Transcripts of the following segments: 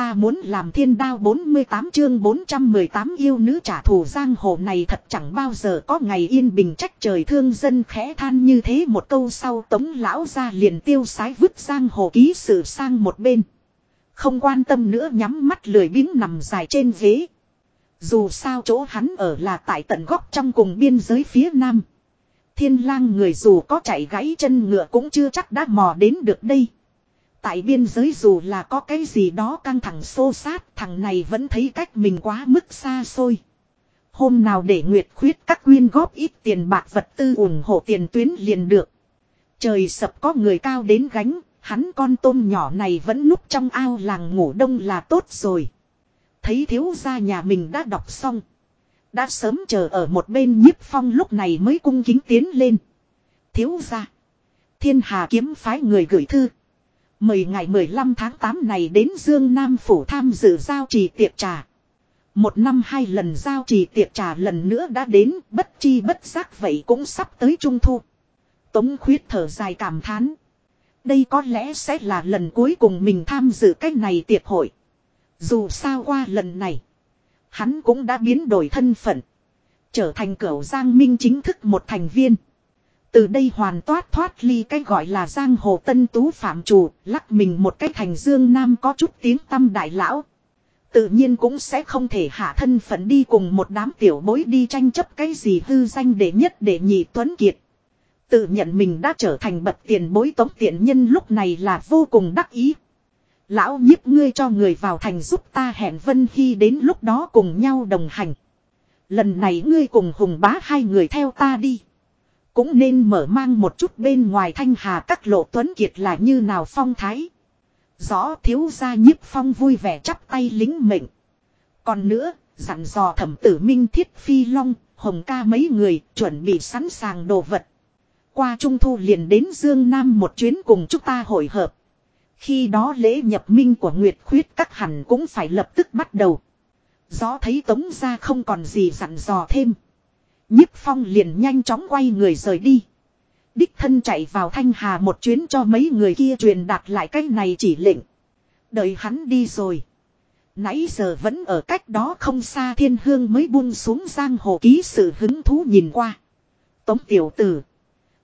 ta muốn làm thiên đao 48 chương 418 yêu nữ trả thù giang hồ này thật chẳng bao giờ có ngày yên bình trách trời thương dân khẽ than như thế một câu sau tống lão ra liền tiêu sái vứt giang hồ ký sự sang một bên. Không quan tâm nữa nhắm mắt lười biếng nằm dài trên ghế. Dù sao chỗ hắn ở là tại tận góc trong cùng biên giới phía nam. Thiên lang người dù có chạy gãy chân ngựa cũng chưa chắc đã mò đến được đây. Tại biên giới dù là có cái gì đó căng thẳng xô sát thằng này vẫn thấy cách mình quá mức xa xôi. Hôm nào để Nguyệt khuyết các quyên góp ít tiền bạc vật tư ủng hộ tiền tuyến liền được. Trời sập có người cao đến gánh, hắn con tôm nhỏ này vẫn núp trong ao làng ngủ đông là tốt rồi. Thấy thiếu gia nhà mình đã đọc xong. Đã sớm chờ ở một bên nhiếp phong lúc này mới cung kính tiến lên. Thiếu gia. Thiên hà kiếm phái người gửi thư. Mời ngày 15 tháng 8 này đến Dương Nam Phủ tham dự giao trì tiệc trà. Một năm hai lần giao trì tiệc trà lần nữa đã đến, bất chi bất giác vậy cũng sắp tới trung thu. Tống khuyết thở dài cảm thán. Đây có lẽ sẽ là lần cuối cùng mình tham dự cái này tiệc hội. Dù sao qua lần này, hắn cũng đã biến đổi thân phận. Trở thành cửu giang minh chính thức một thành viên. Từ đây hoàn toát thoát ly cái gọi là giang hồ tân tú phạm chủ, lắc mình một cái thành dương nam có chút tiếng tâm đại lão. Tự nhiên cũng sẽ không thể hạ thân phận đi cùng một đám tiểu bối đi tranh chấp cái gì hư danh để nhất để nhị tuấn kiệt. Tự nhận mình đã trở thành bậc tiền bối tống tiện nhân lúc này là vô cùng đắc ý. Lão nhiếp ngươi cho người vào thành giúp ta hẹn Vân Hy đến lúc đó cùng nhau đồng hành. Lần này ngươi cùng hùng bá hai người theo ta đi. Cũng nên mở mang một chút bên ngoài thanh hà các lộ tuấn kiệt là như nào phong thái. Rõ thiếu gia nhiếp phong vui vẻ chắp tay lính mệnh. Còn nữa, dặn dò thẩm tử minh thiết phi long, hồng ca mấy người chuẩn bị sẵn sàng đồ vật. Qua trung thu liền đến Dương Nam một chuyến cùng chúng ta hội hợp. Khi đó lễ nhập minh của Nguyệt Khuyết các hẳn cũng phải lập tức bắt đầu. Gió thấy tống ra không còn gì dặn dò thêm. Nhiếp phong liền nhanh chóng quay người rời đi. Đích thân chạy vào thanh hà một chuyến cho mấy người kia truyền đạt lại cái này chỉ lệnh. Đợi hắn đi rồi. Nãy giờ vẫn ở cách đó không xa thiên hương mới buông xuống giang hồ ký sự hứng thú nhìn qua. Tống tiểu tử.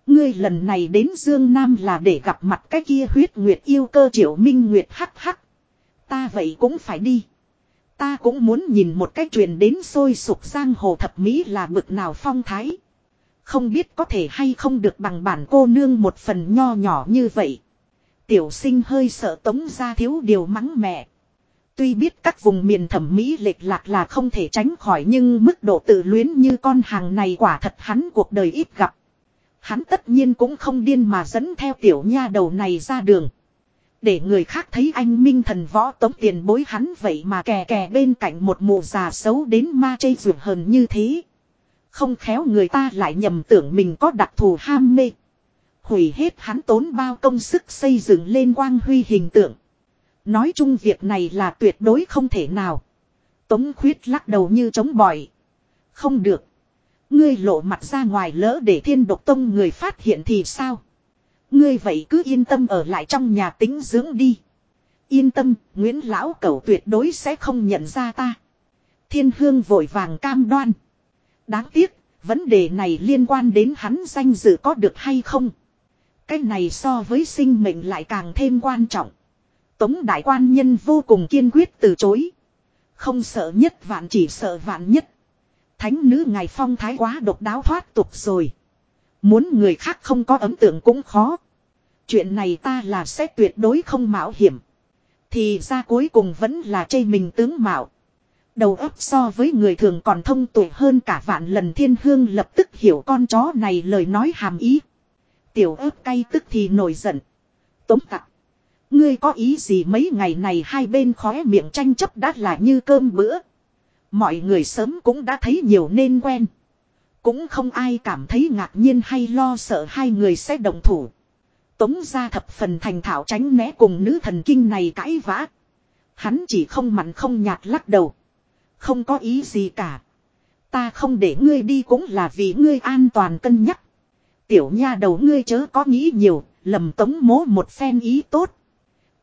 Ngươi lần này đến Dương Nam là để gặp mặt cái kia huyết nguyệt yêu cơ triệu minh nguyệt hắc hắc. Ta vậy cũng phải đi. Ta cũng muốn nhìn một cái truyền đến sôi sục giang hồ thập mỹ là bực nào phong thái. Không biết có thể hay không được bằng bản cô nương một phần nho nhỏ như vậy. Tiểu sinh hơi sợ tống ra thiếu điều mắng mẹ. Tuy biết các vùng miền thẩm mỹ lệch lạc là không thể tránh khỏi nhưng mức độ tự luyến như con hàng này quả thật hắn cuộc đời ít gặp. Hắn tất nhiên cũng không điên mà dẫn theo tiểu nha đầu này ra đường. Để người khác thấy anh minh thần võ tống tiền bối hắn vậy mà kè kè bên cạnh một mụ già xấu đến ma chây ruột hờn như thế. Không khéo người ta lại nhầm tưởng mình có đặc thù ham mê. Hủy hết hắn tốn bao công sức xây dựng lên quang huy hình tượng. Nói chung việc này là tuyệt đối không thể nào. Tống khuyết lắc đầu như chống bòi. Không được. Ngươi lộ mặt ra ngoài lỡ để thiên độc tông người phát hiện thì sao? Ngươi vậy cứ yên tâm ở lại trong nhà tính dưỡng đi. Yên tâm, Nguyễn Lão Cẩu tuyệt đối sẽ không nhận ra ta. Thiên Hương vội vàng cam đoan. Đáng tiếc, vấn đề này liên quan đến hắn danh dự có được hay không. Cái này so với sinh mệnh lại càng thêm quan trọng. Tống đại quan nhân vô cùng kiên quyết từ chối. Không sợ nhất vạn chỉ sợ vạn nhất. Thánh nữ ngài phong thái quá độc đáo thoát tục rồi. Muốn người khác không có ấn tượng cũng khó. Chuyện này ta là sẽ tuyệt đối không mạo hiểm. Thì ra cuối cùng vẫn là chây mình tướng mạo. Đầu óc so với người thường còn thông tuệ hơn cả vạn lần thiên hương lập tức hiểu con chó này lời nói hàm ý. Tiểu ớt cay tức thì nổi giận. Tống tặc. Ngươi có ý gì mấy ngày này hai bên khóe miệng tranh chấp đã là như cơm bữa. Mọi người sớm cũng đã thấy nhiều nên quen. Cũng không ai cảm thấy ngạc nhiên hay lo sợ hai người sẽ đồng thủ. Tống ra thập phần thành thảo tránh né cùng nữ thần kinh này cãi vã. Hắn chỉ không mặn không nhạt lắc đầu. Không có ý gì cả. Ta không để ngươi đi cũng là vì ngươi an toàn cân nhắc. Tiểu nha đầu ngươi chớ có nghĩ nhiều, lầm tống mố một phen ý tốt.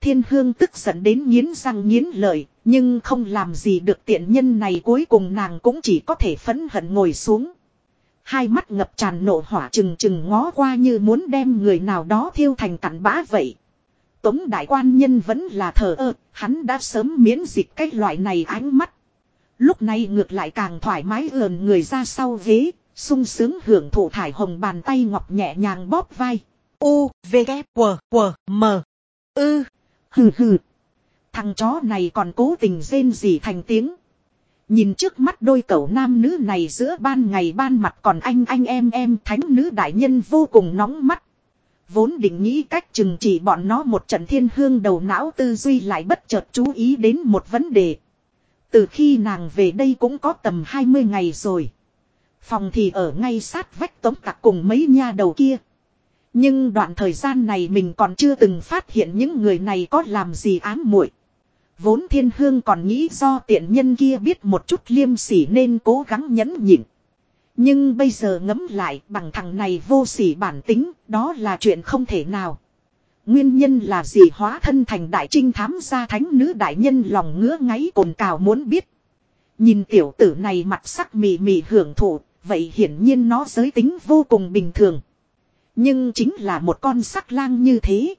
thiên hương tức giận đến nghiến răng nghiến lợi, nhưng không làm gì được tiện nhân này cuối cùng nàng cũng chỉ có thể phẫn hận ngồi xuống. Hai mắt ngập tràn nộ hỏa trừng trừng ngó qua như muốn đem người nào đó thiêu thành cặn bã vậy. Tống đại quan nhân vẫn là thờ ơ, hắn đã sớm miễn dịch cái loại này ánh mắt. Lúc này ngược lại càng thoải mái ườn người ra sau ghế, sung sướng hưởng thụ thải hồng bàn tay ngọc nhẹ nhàng bóp vai. U, V, K, W, W, M. Ư, hừ hừ. Thằng chó này còn cố tình rên gì thành tiếng. Nhìn trước mắt đôi cậu nam nữ này giữa ban ngày ban mặt còn anh anh em em thánh nữ đại nhân vô cùng nóng mắt. Vốn định nghĩ cách chừng chỉ bọn nó một trận thiên hương đầu não tư duy lại bất chợt chú ý đến một vấn đề. Từ khi nàng về đây cũng có tầm 20 ngày rồi. Phòng thì ở ngay sát vách tống tặc cùng mấy nha đầu kia. Nhưng đoạn thời gian này mình còn chưa từng phát hiện những người này có làm gì ám muội. Vốn thiên hương còn nghĩ do tiện nhân kia biết một chút liêm sỉ nên cố gắng nhẫn nhịn. Nhưng bây giờ ngấm lại bằng thằng này vô sỉ bản tính, đó là chuyện không thể nào. Nguyên nhân là gì hóa thân thành đại trinh thám gia thánh nữ đại nhân lòng ngứa ngáy cồn cào muốn biết. Nhìn tiểu tử này mặt sắc mì mì hưởng thụ, vậy hiển nhiên nó giới tính vô cùng bình thường. Nhưng chính là một con sắc lang như thế.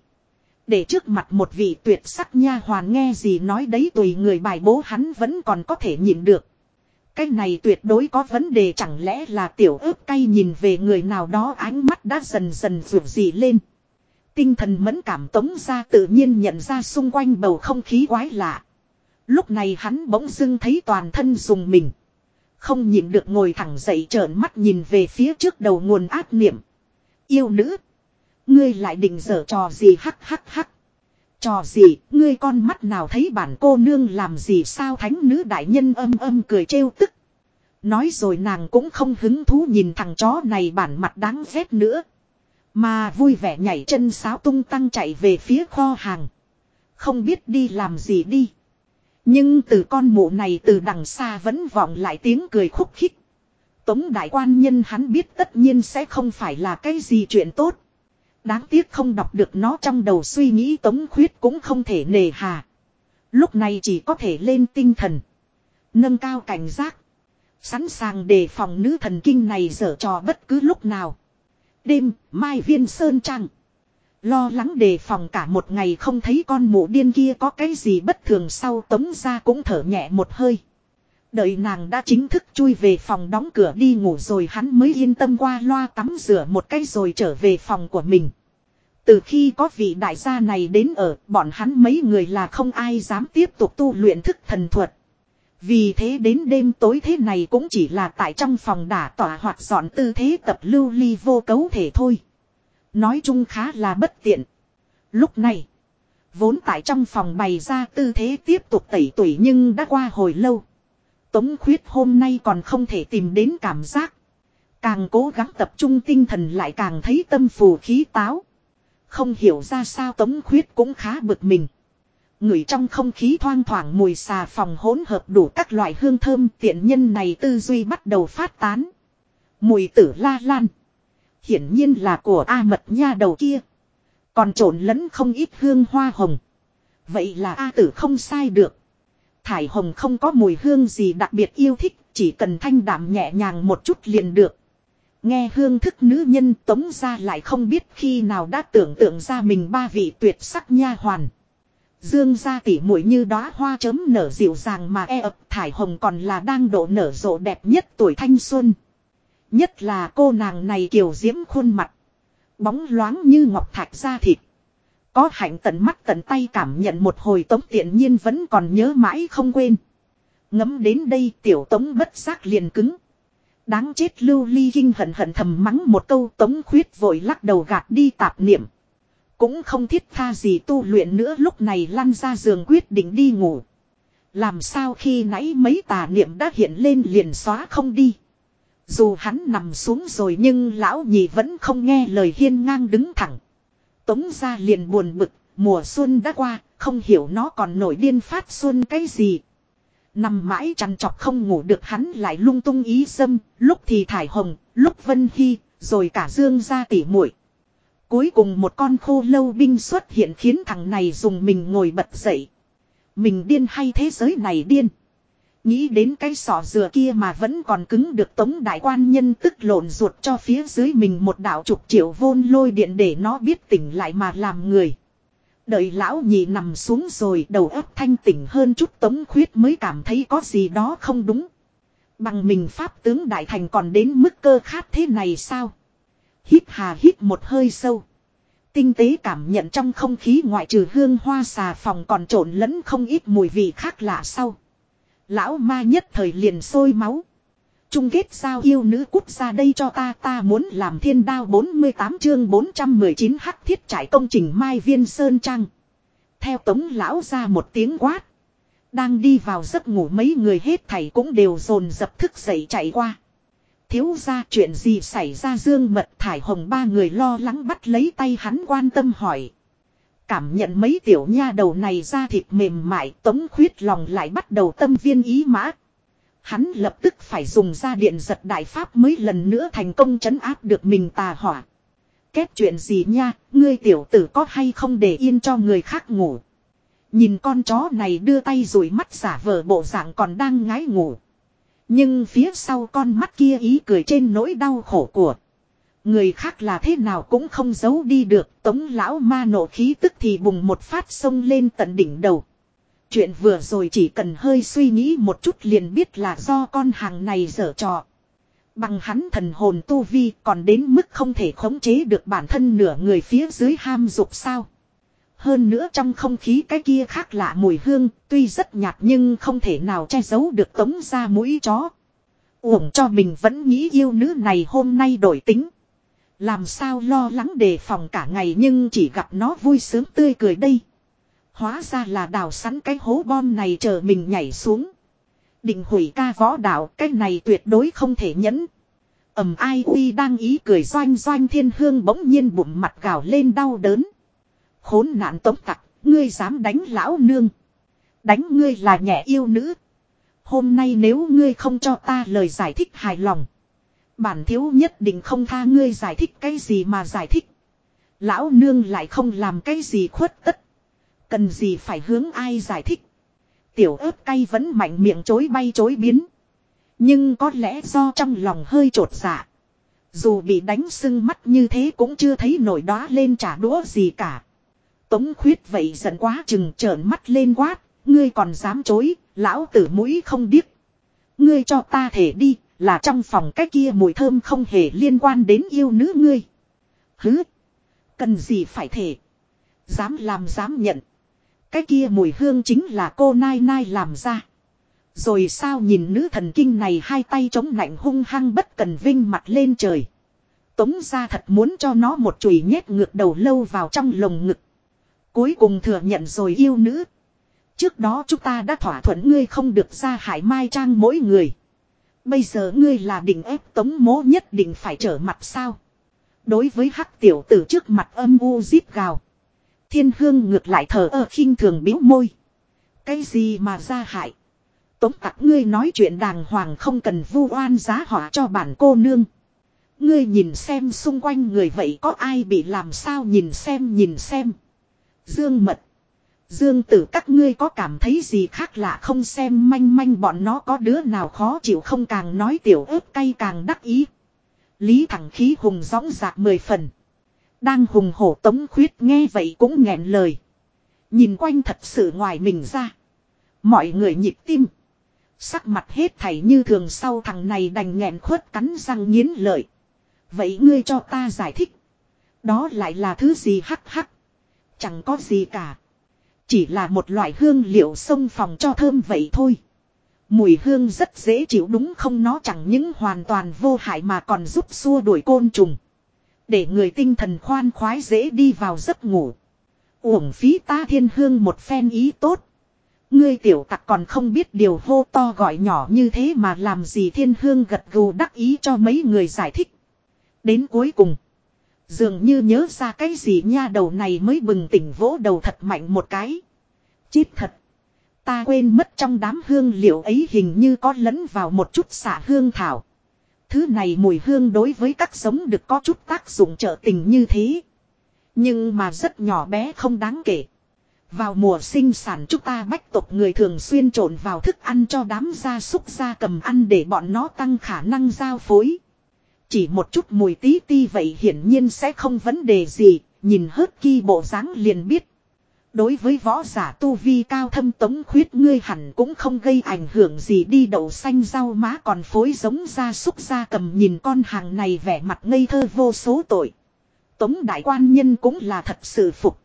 Để trước mặt một vị tuyệt sắc nha hoàn nghe gì nói đấy tùy người bài bố hắn vẫn còn có thể nhìn được. Cái này tuyệt đối có vấn đề chẳng lẽ là tiểu ớt cay nhìn về người nào đó ánh mắt đã dần dần rượu gì lên. Tinh thần mẫn cảm tống ra tự nhiên nhận ra xung quanh bầu không khí quái lạ. Lúc này hắn bỗng dưng thấy toàn thân dùng mình. Không nhìn được ngồi thẳng dậy trợn mắt nhìn về phía trước đầu nguồn ác niệm. Yêu nữ. Ngươi lại định dở trò gì hắc hắc hắc. Trò gì, ngươi con mắt nào thấy bản cô nương làm gì sao thánh nữ đại nhân âm âm cười trêu tức. Nói rồi nàng cũng không hứng thú nhìn thằng chó này bản mặt đáng ghét nữa. Mà vui vẻ nhảy chân sáo tung tăng chạy về phía kho hàng. Không biết đi làm gì đi. Nhưng từ con mụ này từ đằng xa vẫn vọng lại tiếng cười khúc khích. Tống đại quan nhân hắn biết tất nhiên sẽ không phải là cái gì chuyện tốt. Đáng tiếc không đọc được nó trong đầu suy nghĩ tống khuyết cũng không thể nề hà. Lúc này chỉ có thể lên tinh thần. Nâng cao cảnh giác. Sẵn sàng đề phòng nữ thần kinh này dở trò bất cứ lúc nào. Đêm, Mai Viên Sơn Trăng. Lo lắng đề phòng cả một ngày không thấy con mụ điên kia có cái gì bất thường sau tống ra cũng thở nhẹ một hơi. Đợi nàng đã chính thức chui về phòng đóng cửa đi ngủ rồi hắn mới yên tâm qua loa tắm rửa một cái rồi trở về phòng của mình. Từ khi có vị đại gia này đến ở, bọn hắn mấy người là không ai dám tiếp tục tu luyện thức thần thuật. Vì thế đến đêm tối thế này cũng chỉ là tại trong phòng đả tỏa hoặc dọn tư thế tập lưu ly vô cấu thể thôi. Nói chung khá là bất tiện. Lúc này, vốn tại trong phòng bày ra tư thế tiếp tục tẩy tuổi nhưng đã qua hồi lâu. Tống khuyết hôm nay còn không thể tìm đến cảm giác. Càng cố gắng tập trung tinh thần lại càng thấy tâm phù khí táo. Không hiểu ra sao tống khuyết cũng khá bực mình. Ngửi trong không khí thoang thoảng mùi xà phòng hỗn hợp đủ các loại hương thơm tiện nhân này tư duy bắt đầu phát tán. Mùi tử la lan. Hiển nhiên là của A mật nha đầu kia. Còn trộn lẫn không ít hương hoa hồng. Vậy là A tử không sai được. Thải hồng không có mùi hương gì đặc biệt yêu thích, chỉ cần thanh đạm nhẹ nhàng một chút liền được. Nghe hương thức nữ nhân tống ra lại không biết khi nào đã tưởng tượng ra mình ba vị tuyệt sắc nha hoàn. Dương ra tỉ mũi như đóa hoa chấm nở dịu dàng mà e ập thải hồng còn là đang độ nở rộ đẹp nhất tuổi thanh xuân. Nhất là cô nàng này kiều diễm khuôn mặt. Bóng loáng như ngọc thạch da thịt. Có hạnh tận mắt tận tay cảm nhận một hồi tống tiện nhiên vẫn còn nhớ mãi không quên. Ngấm đến đây tiểu tống bất giác liền cứng. Đáng chết lưu ly kinh hận hận thầm mắng một câu tống khuyết vội lắc đầu gạt đi tạp niệm. Cũng không thiết tha gì tu luyện nữa lúc này lăn ra giường quyết định đi ngủ. Làm sao khi nãy mấy tà niệm đã hiện lên liền xóa không đi. Dù hắn nằm xuống rồi nhưng lão nhị vẫn không nghe lời hiên ngang đứng thẳng. Tống ra liền buồn bực, mùa xuân đã qua, không hiểu nó còn nổi điên phát xuân cái gì. Nằm mãi chằn chọc không ngủ được hắn lại lung tung ý dâm, lúc thì thải hồng, lúc vân hy, rồi cả dương ra tỉ muội Cuối cùng một con khô lâu binh xuất hiện khiến thằng này dùng mình ngồi bật dậy. Mình điên hay thế giới này điên. Nghĩ đến cái sỏ dừa kia mà vẫn còn cứng được tống đại quan nhân tức lộn ruột cho phía dưới mình một đạo chục triệu vôn lôi điện để nó biết tỉnh lại mà làm người. Đợi lão nhị nằm xuống rồi đầu óc thanh tỉnh hơn chút tống khuyết mới cảm thấy có gì đó không đúng. Bằng mình pháp tướng đại thành còn đến mức cơ khát thế này sao? Hít hà hít một hơi sâu. Tinh tế cảm nhận trong không khí ngoại trừ hương hoa xà phòng còn trộn lẫn không ít mùi vị khác lạ sau. Lão ma nhất thời liền sôi máu. Trung kết sao yêu nữ cút ra đây cho ta ta muốn làm thiên đao 48 chương 419 hắc thiết trải công trình Mai Viên Sơn Trăng. Theo tống lão ra một tiếng quát. Đang đi vào giấc ngủ mấy người hết thảy cũng đều dồn dập thức dậy chạy qua. Thiếu ra chuyện gì xảy ra dương mật thải hồng ba người lo lắng bắt lấy tay hắn quan tâm hỏi. Cảm nhận mấy tiểu nha đầu này ra thịt mềm mại tống khuyết lòng lại bắt đầu tâm viên ý mã. Hắn lập tức phải dùng ra điện giật đại pháp mới lần nữa thành công chấn áp được mình tà hỏa. Kết chuyện gì nha, ngươi tiểu tử có hay không để yên cho người khác ngủ. Nhìn con chó này đưa tay rồi mắt giả vờ bộ dạng còn đang ngái ngủ. Nhưng phía sau con mắt kia ý cười trên nỗi đau khổ của. Người khác là thế nào cũng không giấu đi được. Tống lão ma nổ khí tức thì bùng một phát sông lên tận đỉnh đầu. Chuyện vừa rồi chỉ cần hơi suy nghĩ một chút liền biết là do con hàng này dở trò. Bằng hắn thần hồn tu vi còn đến mức không thể khống chế được bản thân nửa người phía dưới ham dục sao. Hơn nữa trong không khí cái kia khác lạ mùi hương, tuy rất nhạt nhưng không thể nào che giấu được tống ra mũi chó. Uổng cho mình vẫn nghĩ yêu nữ này hôm nay đổi tính. Làm sao lo lắng đề phòng cả ngày nhưng chỉ gặp nó vui sướng tươi cười đây. Hóa ra là đào sẵn cái hố bom này chờ mình nhảy xuống. Định hủy ca võ đạo cái này tuyệt đối không thể nhẫn. ầm ai uy đang ý cười doanh doanh thiên hương bỗng nhiên bụng mặt gào lên đau đớn. Khốn nạn tống tặc, ngươi dám đánh lão nương. Đánh ngươi là nhẹ yêu nữ. Hôm nay nếu ngươi không cho ta lời giải thích hài lòng. Bản thiếu nhất định không tha ngươi giải thích cái gì mà giải thích. Lão nương lại không làm cái gì khuất tất. Cần gì phải hướng ai giải thích. Tiểu ớt cay vẫn mạnh miệng chối bay chối biến. Nhưng có lẽ do trong lòng hơi trột dạ. Dù bị đánh sưng mắt như thế cũng chưa thấy nổi đó lên trả đũa gì cả. Tống khuyết vậy giận quá chừng trợn mắt lên quát. Ngươi còn dám chối, lão tử mũi không điếc. Ngươi cho ta thể đi, là trong phòng cái kia mùi thơm không hề liên quan đến yêu nữ ngươi. Hứ. Cần gì phải thể. Dám làm dám nhận. Cái kia mùi hương chính là cô Nai Nai làm ra. Rồi sao nhìn nữ thần kinh này hai tay chống nạnh hung hăng bất cần vinh mặt lên trời. Tống ra thật muốn cho nó một chùy nhét ngược đầu lâu vào trong lồng ngực. Cuối cùng thừa nhận rồi yêu nữ. Trước đó chúng ta đã thỏa thuận ngươi không được ra hải mai trang mỗi người. Bây giờ ngươi là định ép tống mố nhất định phải trở mặt sao. Đối với hắc tiểu tử trước mặt âm u díp gào. Thiên hương ngược lại thở ở khinh thường biếu môi. Cái gì mà ra hại. Tống tặc ngươi nói chuyện đàng hoàng không cần vu oan giá họa cho bản cô nương. Ngươi nhìn xem xung quanh người vậy có ai bị làm sao nhìn xem nhìn xem. Dương mật. Dương tử các ngươi có cảm thấy gì khác lạ không xem manh manh bọn nó có đứa nào khó chịu không càng nói tiểu ớt cay càng đắc ý. Lý thẳng khí hùng gióng dạc mười phần. Đang hùng hổ tống khuyết nghe vậy cũng nghẹn lời. Nhìn quanh thật sự ngoài mình ra. Mọi người nhịp tim. Sắc mặt hết thảy như thường sau thằng này đành nghẹn khuất cắn răng nghiến lợi. Vậy ngươi cho ta giải thích. Đó lại là thứ gì hắc hắc. Chẳng có gì cả. Chỉ là một loại hương liệu sông phòng cho thơm vậy thôi. Mùi hương rất dễ chịu đúng không nó chẳng những hoàn toàn vô hại mà còn giúp xua đuổi côn trùng. Để người tinh thần khoan khoái dễ đi vào giấc ngủ. Uổng phí ta thiên hương một phen ý tốt. Ngươi tiểu tặc còn không biết điều hô to gọi nhỏ như thế mà làm gì thiên hương gật gù đắc ý cho mấy người giải thích. Đến cuối cùng. Dường như nhớ ra cái gì nha, đầu này mới bừng tỉnh vỗ đầu thật mạnh một cái. Chết thật. Ta quên mất trong đám hương liệu ấy hình như có lẫn vào một chút xả hương thảo. Thứ này mùi hương đối với các sống được có chút tác dụng trợ tình như thế. Nhưng mà rất nhỏ bé không đáng kể. Vào mùa sinh sản chúng ta bách tộc người thường xuyên trộn vào thức ăn cho đám gia súc gia cầm ăn để bọn nó tăng khả năng giao phối. Chỉ một chút mùi tí ti vậy hiển nhiên sẽ không vấn đề gì, nhìn hớt kỳ bộ dáng liền biết. Đối với võ giả tu vi cao thâm tống khuyết ngươi hẳn cũng không gây ảnh hưởng gì đi đậu xanh rau má còn phối giống ra súc ra cầm nhìn con hàng này vẻ mặt ngây thơ vô số tội. Tống đại quan nhân cũng là thật sự phục.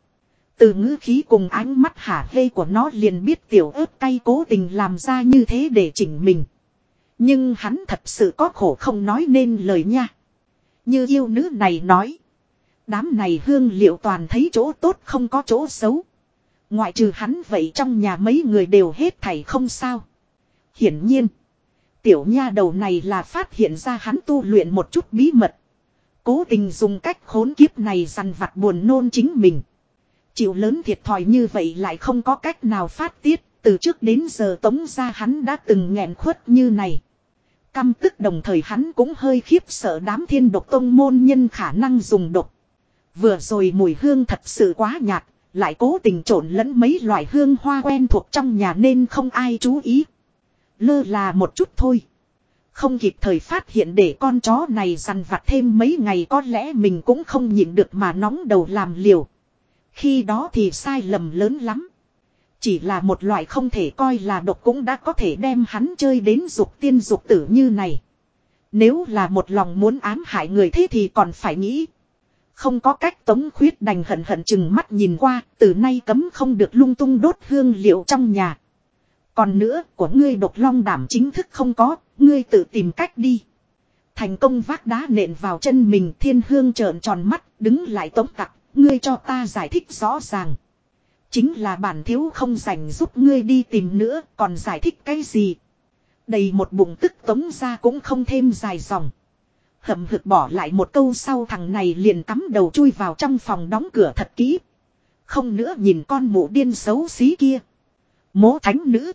Từ ngữ khí cùng ánh mắt hả hê của nó liền biết tiểu ớt cay cố tình làm ra như thế để chỉnh mình. Nhưng hắn thật sự có khổ không nói nên lời nha. Như yêu nữ này nói. Đám này hương liệu toàn thấy chỗ tốt không có chỗ xấu. Ngoại trừ hắn vậy trong nhà mấy người đều hết thảy không sao. Hiển nhiên. Tiểu nha đầu này là phát hiện ra hắn tu luyện một chút bí mật. Cố tình dùng cách khốn kiếp này dằn vặt buồn nôn chính mình. Chịu lớn thiệt thòi như vậy lại không có cách nào phát tiết. Từ trước đến giờ tống ra hắn đã từng nghẹn khuất như này. Căm tức đồng thời hắn cũng hơi khiếp sợ đám thiên độc tông môn nhân khả năng dùng độc. Vừa rồi mùi hương thật sự quá nhạt, lại cố tình trộn lẫn mấy loại hương hoa quen thuộc trong nhà nên không ai chú ý. Lơ là một chút thôi. Không kịp thời phát hiện để con chó này dằn vặt thêm mấy ngày có lẽ mình cũng không nhịn được mà nóng đầu làm liều. Khi đó thì sai lầm lớn lắm. Chỉ là một loại không thể coi là độc cũng đã có thể đem hắn chơi đến dục tiên dục tử như này. Nếu là một lòng muốn ám hại người thế thì còn phải nghĩ. Không có cách tống khuyết đành hận hận chừng mắt nhìn qua, từ nay cấm không được lung tung đốt hương liệu trong nhà. Còn nữa, của ngươi độc long đảm chính thức không có, ngươi tự tìm cách đi. Thành công vác đá nện vào chân mình thiên hương trợn tròn mắt, đứng lại tống tặc, ngươi cho ta giải thích rõ ràng. Chính là bản thiếu không dành giúp ngươi đi tìm nữa, còn giải thích cái gì. Đầy một bụng tức tống ra cũng không thêm dài dòng. Hậm hực bỏ lại một câu sau thằng này liền cắm đầu chui vào trong phòng đóng cửa thật kỹ. Không nữa nhìn con mụ điên xấu xí kia. Mố thánh nữ.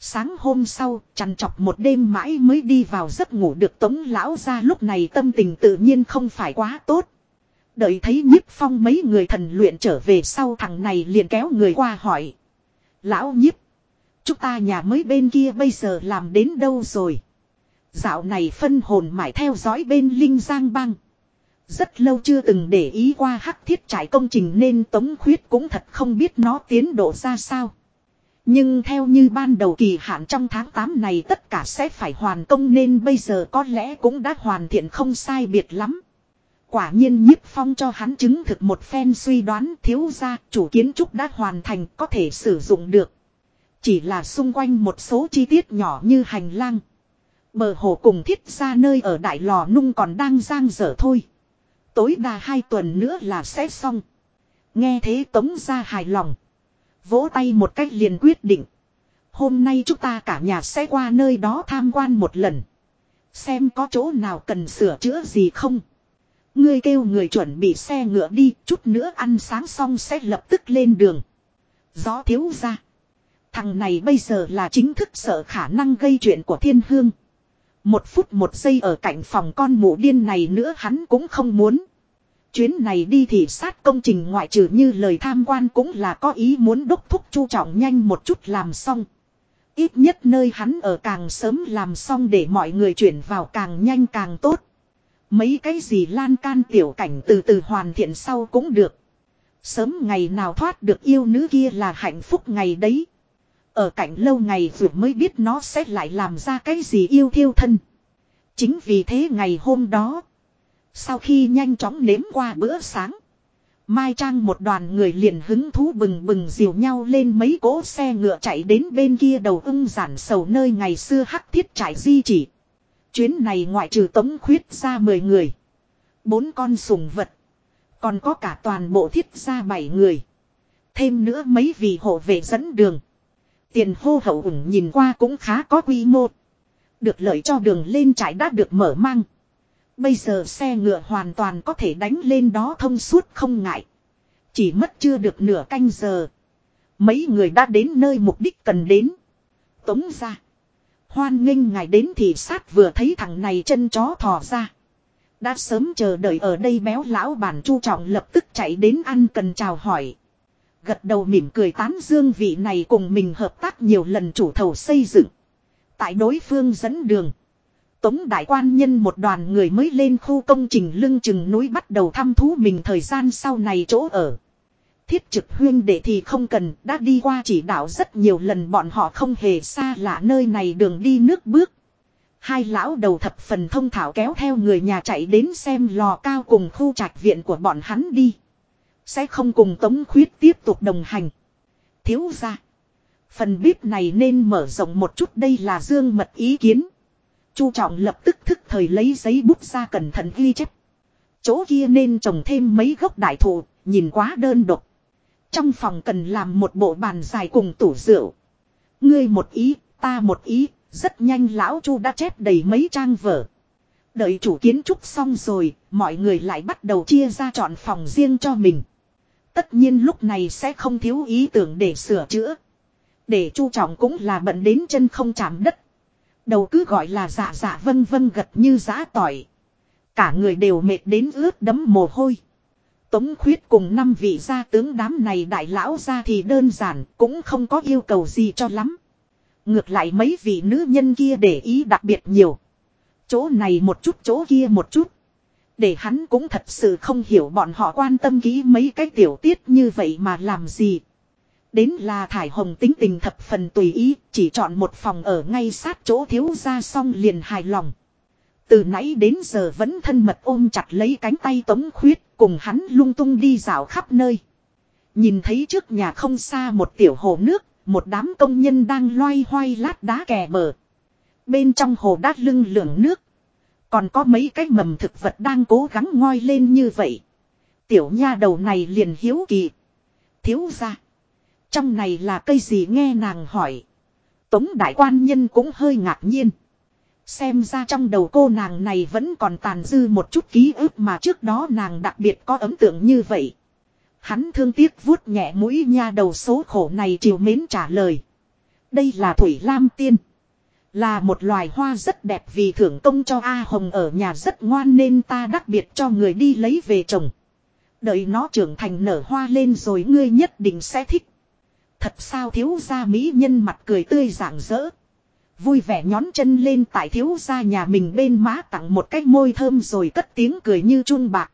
Sáng hôm sau, chằn chọc một đêm mãi mới đi vào giấc ngủ được tống lão ra lúc này tâm tình tự nhiên không phải quá tốt. Đợi thấy nhiếp phong mấy người thần luyện trở về sau thằng này liền kéo người qua hỏi. Lão nhiếp. Chúng ta nhà mới bên kia bây giờ làm đến đâu rồi? Dạo này phân hồn mãi theo dõi bên Linh Giang Bang. Rất lâu chưa từng để ý qua hắc thiết trải công trình nên Tống Khuyết cũng thật không biết nó tiến độ ra sao. Nhưng theo như ban đầu kỳ hạn trong tháng 8 này tất cả sẽ phải hoàn công nên bây giờ có lẽ cũng đã hoàn thiện không sai biệt lắm. Quả nhiên nhiếp phong cho hắn chứng thực một phen suy đoán thiếu ra chủ kiến trúc đã hoàn thành có thể sử dụng được. Chỉ là xung quanh một số chi tiết nhỏ như hành lang. Bờ hồ cùng thiết ra nơi ở đại lò nung còn đang giang dở thôi. Tối đa hai tuần nữa là sẽ xong. Nghe thế tống ra hài lòng. Vỗ tay một cách liền quyết định. Hôm nay chúng ta cả nhà sẽ qua nơi đó tham quan một lần. Xem có chỗ nào cần sửa chữa gì không. Ngươi kêu người chuẩn bị xe ngựa đi, chút nữa ăn sáng xong sẽ lập tức lên đường. Gió thiếu ra. Thằng này bây giờ là chính thức sợ khả năng gây chuyện của thiên hương. Một phút một giây ở cạnh phòng con mụ điên này nữa hắn cũng không muốn. Chuyến này đi thì sát công trình ngoại trừ như lời tham quan cũng là có ý muốn đúc thúc chu trọng nhanh một chút làm xong. Ít nhất nơi hắn ở càng sớm làm xong để mọi người chuyển vào càng nhanh càng tốt. Mấy cái gì lan can tiểu cảnh từ từ hoàn thiện sau cũng được. Sớm ngày nào thoát được yêu nữ kia là hạnh phúc ngày đấy. Ở cạnh lâu ngày vừa mới biết nó sẽ lại làm ra cái gì yêu thiêu thân. Chính vì thế ngày hôm đó. Sau khi nhanh chóng nếm qua bữa sáng. Mai Trang một đoàn người liền hứng thú bừng bừng diều nhau lên mấy cỗ xe ngựa chạy đến bên kia đầu ưng giản sầu nơi ngày xưa hắc thiết trải di chỉ. Chuyến này ngoại trừ tống khuyết ra 10 người. bốn con sùng vật. Còn có cả toàn bộ thiết ra 7 người. Thêm nữa mấy vị hộ vệ dẫn đường. Tiền hô hậu ủng nhìn qua cũng khá có quy mô. Được lợi cho đường lên trải đã được mở mang. Bây giờ xe ngựa hoàn toàn có thể đánh lên đó thông suốt không ngại. Chỉ mất chưa được nửa canh giờ. Mấy người đã đến nơi mục đích cần đến. Tống ra. Hoan nghênh ngài đến thì sát vừa thấy thằng này chân chó thò ra. Đã sớm chờ đợi ở đây béo lão bản chu trọng lập tức chạy đến ăn cần chào hỏi. Gật đầu mỉm cười tán dương vị này cùng mình hợp tác nhiều lần chủ thầu xây dựng. Tại đối phương dẫn đường. Tống đại quan nhân một đoàn người mới lên khu công trình lưng chừng núi bắt đầu thăm thú mình thời gian sau này chỗ ở. Thiết trực huyên đệ thì không cần, đã đi qua chỉ đạo rất nhiều lần bọn họ không hề xa lạ nơi này đường đi nước bước. Hai lão đầu thập phần thông thảo kéo theo người nhà chạy đến xem lò cao cùng khu trạch viện của bọn hắn đi. Sẽ không cùng Tống Khuyết tiếp tục đồng hành. Thiếu ra. Phần bếp này nên mở rộng một chút đây là dương mật ý kiến. Chu trọng lập tức thức thời lấy giấy bút ra cẩn thận ghi chép. Chỗ kia nên trồng thêm mấy gốc đại thụ, nhìn quá đơn độc. Trong phòng cần làm một bộ bàn dài cùng tủ rượu. Ngươi một ý, ta một ý, rất nhanh lão chu đã chép đầy mấy trang vở. Đợi chủ kiến trúc xong rồi, mọi người lại bắt đầu chia ra chọn phòng riêng cho mình. Tất nhiên lúc này sẽ không thiếu ý tưởng để sửa chữa. Để chu trọng cũng là bận đến chân không chạm đất. Đầu cứ gọi là dạ dạ vân vân gật như giã tỏi. Cả người đều mệt đến ướt đấm mồ hôi. Tống khuyết cùng năm vị gia tướng đám này đại lão ra thì đơn giản cũng không có yêu cầu gì cho lắm. Ngược lại mấy vị nữ nhân kia để ý đặc biệt nhiều. Chỗ này một chút chỗ kia một chút. Để hắn cũng thật sự không hiểu bọn họ quan tâm kỹ mấy cái tiểu tiết như vậy mà làm gì. Đến là thải hồng tính tình thập phần tùy ý, chỉ chọn một phòng ở ngay sát chỗ thiếu ra xong liền hài lòng. Từ nãy đến giờ vẫn thân mật ôm chặt lấy cánh tay tống khuyết, cùng hắn lung tung đi dạo khắp nơi. Nhìn thấy trước nhà không xa một tiểu hồ nước, một đám công nhân đang loay hoay lát đá kè bờ. Bên trong hồ đát lưng lượng nước. Còn có mấy cái mầm thực vật đang cố gắng ngoi lên như vậy. Tiểu nha đầu này liền hiếu kỳ. Thiếu ra. Trong này là cây gì nghe nàng hỏi. Tống đại quan nhân cũng hơi ngạc nhiên. Xem ra trong đầu cô nàng này vẫn còn tàn dư một chút ký ức mà trước đó nàng đặc biệt có ấn tượng như vậy. Hắn thương tiếc vuốt nhẹ mũi nha đầu số khổ này chiều mến trả lời. Đây là Thủy Lam Tiên. Là một loài hoa rất đẹp vì thưởng công cho A Hồng ở nhà rất ngoan nên ta đặc biệt cho người đi lấy về trồng. Đợi nó trưởng thành nở hoa lên rồi ngươi nhất định sẽ thích. Thật sao thiếu gia mỹ nhân mặt cười tươi rạng rỡ. Vui vẻ nhón chân lên tại thiếu gia nhà mình bên má tặng một cái môi thơm rồi cất tiếng cười như chun bạc.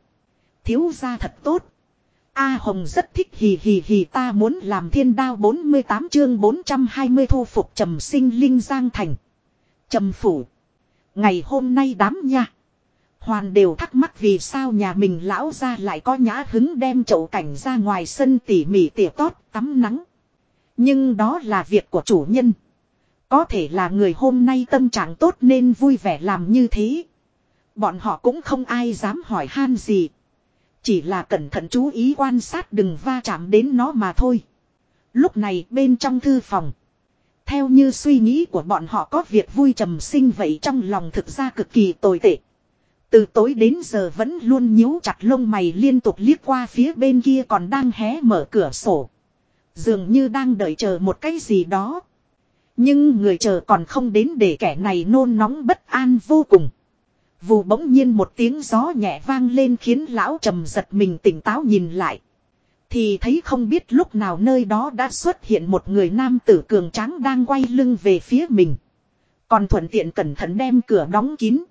Thiếu gia thật tốt. A Hồng rất thích hì hì hì ta muốn làm thiên đao 48 chương 420 thu phục trầm sinh linh giang thành. Trầm phủ. Ngày hôm nay đám nha. Hoàn đều thắc mắc vì sao nhà mình lão ra lại có nhã hứng đem chậu cảnh ra ngoài sân tỉ mỉ tỉa tót tắm nắng. Nhưng đó là việc của chủ nhân. Có thể là người hôm nay tâm trạng tốt nên vui vẻ làm như thế. Bọn họ cũng không ai dám hỏi han gì. Chỉ là cẩn thận chú ý quan sát đừng va chạm đến nó mà thôi. Lúc này bên trong thư phòng. Theo như suy nghĩ của bọn họ có việc vui trầm sinh vậy trong lòng thực ra cực kỳ tồi tệ. Từ tối đến giờ vẫn luôn nhíu chặt lông mày liên tục liếc qua phía bên kia còn đang hé mở cửa sổ. Dường như đang đợi chờ một cái gì đó. Nhưng người chờ còn không đến để kẻ này nôn nóng bất an vô cùng. Vù bỗng nhiên một tiếng gió nhẹ vang lên khiến lão trầm giật mình tỉnh táo nhìn lại. Thì thấy không biết lúc nào nơi đó đã xuất hiện một người nam tử cường tráng đang quay lưng về phía mình. Còn thuận tiện cẩn thận đem cửa đóng kín.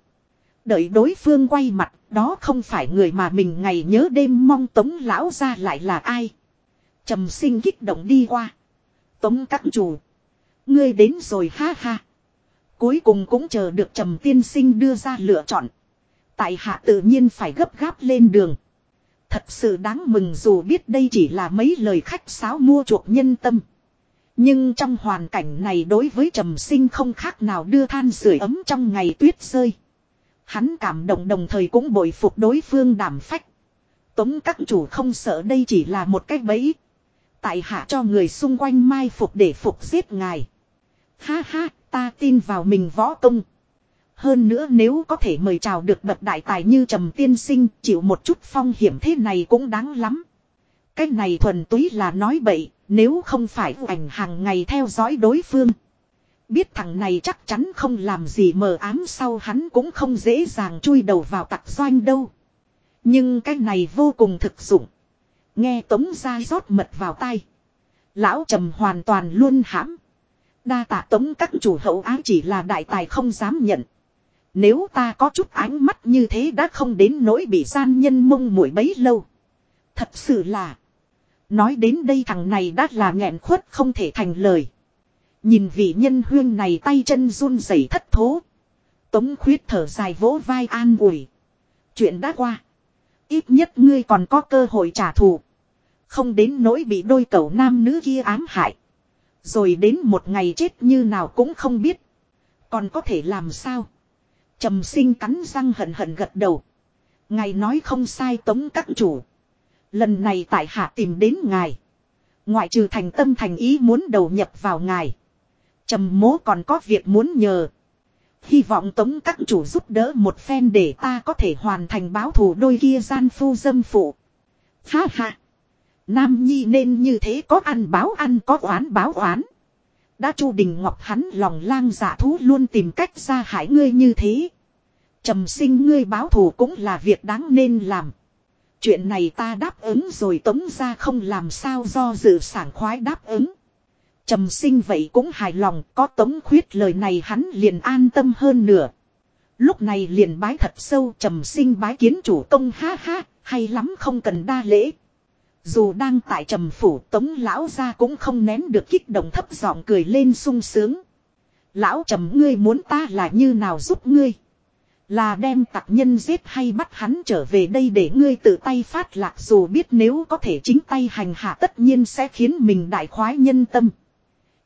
Đợi đối phương quay mặt, đó không phải người mà mình ngày nhớ đêm mong tống lão ra lại là ai. Trầm sinh kích động đi qua. Tống các chủ. Ngươi đến rồi ha ha. Cuối cùng cũng chờ được trầm tiên sinh đưa ra lựa chọn. Tại hạ tự nhiên phải gấp gáp lên đường. Thật sự đáng mừng dù biết đây chỉ là mấy lời khách sáo mua chuộc nhân tâm. Nhưng trong hoàn cảnh này đối với trầm sinh không khác nào đưa than sưởi ấm trong ngày tuyết rơi. Hắn cảm động đồng thời cũng bội phục đối phương đảm phách. Tống các chủ không sợ đây chỉ là một cách bẫy. Tại hạ cho người xung quanh mai phục để phục giết ngài. Ha ha, ta tin vào mình võ công. Hơn nữa nếu có thể mời chào được bậc đại tài như trầm tiên sinh chịu một chút phong hiểm thế này cũng đáng lắm. Cái này thuần túy là nói bậy, nếu không phải ảnh hàng ngày theo dõi đối phương. Biết thằng này chắc chắn không làm gì mờ ám sau hắn cũng không dễ dàng chui đầu vào tặc doanh đâu. Nhưng cái này vô cùng thực dụng. Nghe tống ra rót mật vào tay. Lão trầm hoàn toàn luôn hãm. Đa tạ tống các chủ hậu á chỉ là đại tài không dám nhận. Nếu ta có chút ánh mắt như thế đã không đến nỗi bị gian nhân mông mũi bấy lâu. Thật sự là. Nói đến đây thằng này đã là nghẹn khuất không thể thành lời. Nhìn vị nhân huyên này tay chân run rẩy thất thố. Tống khuyết thở dài vỗ vai an ủi. Chuyện đã qua. Ít nhất ngươi còn có cơ hội trả thù. Không đến nỗi bị đôi cậu nam nữ kia ám hại. Rồi đến một ngày chết như nào cũng không biết. Còn có thể làm sao? Trầm sinh cắn răng hận hận gật đầu. Ngài nói không sai tống các chủ. Lần này tại hạ tìm đến ngài. Ngoại trừ thành tâm thành ý muốn đầu nhập vào ngài. Trầm mố còn có việc muốn nhờ. Hy vọng tống các chủ giúp đỡ một phen để ta có thể hoàn thành báo thù đôi kia gian phu dâm phụ. Ha ha. Nam Nhi nên như thế có ăn báo ăn có oán báo oán. Đã Chu Đình Ngọc hắn lòng lang dạ thú luôn tìm cách ra hại ngươi như thế. Trầm sinh ngươi báo thù cũng là việc đáng nên làm. Chuyện này ta đáp ứng rồi tống ra không làm sao do dự sảng khoái đáp ứng. Trầm sinh vậy cũng hài lòng có tống khuyết lời này hắn liền an tâm hơn nửa. Lúc này liền bái thật sâu trầm sinh bái kiến chủ công ha ha, hay lắm không cần đa lễ. Dù đang tại trầm phủ, tống lão ra cũng không nén được kích động thấp giọng cười lên sung sướng. Lão trầm, ngươi muốn ta là như nào giúp ngươi. Là đem tặc nhân giết hay bắt hắn trở về đây để ngươi tự tay phát lạc dù biết nếu có thể chính tay hành hạ tất nhiên sẽ khiến mình đại khoái nhân tâm.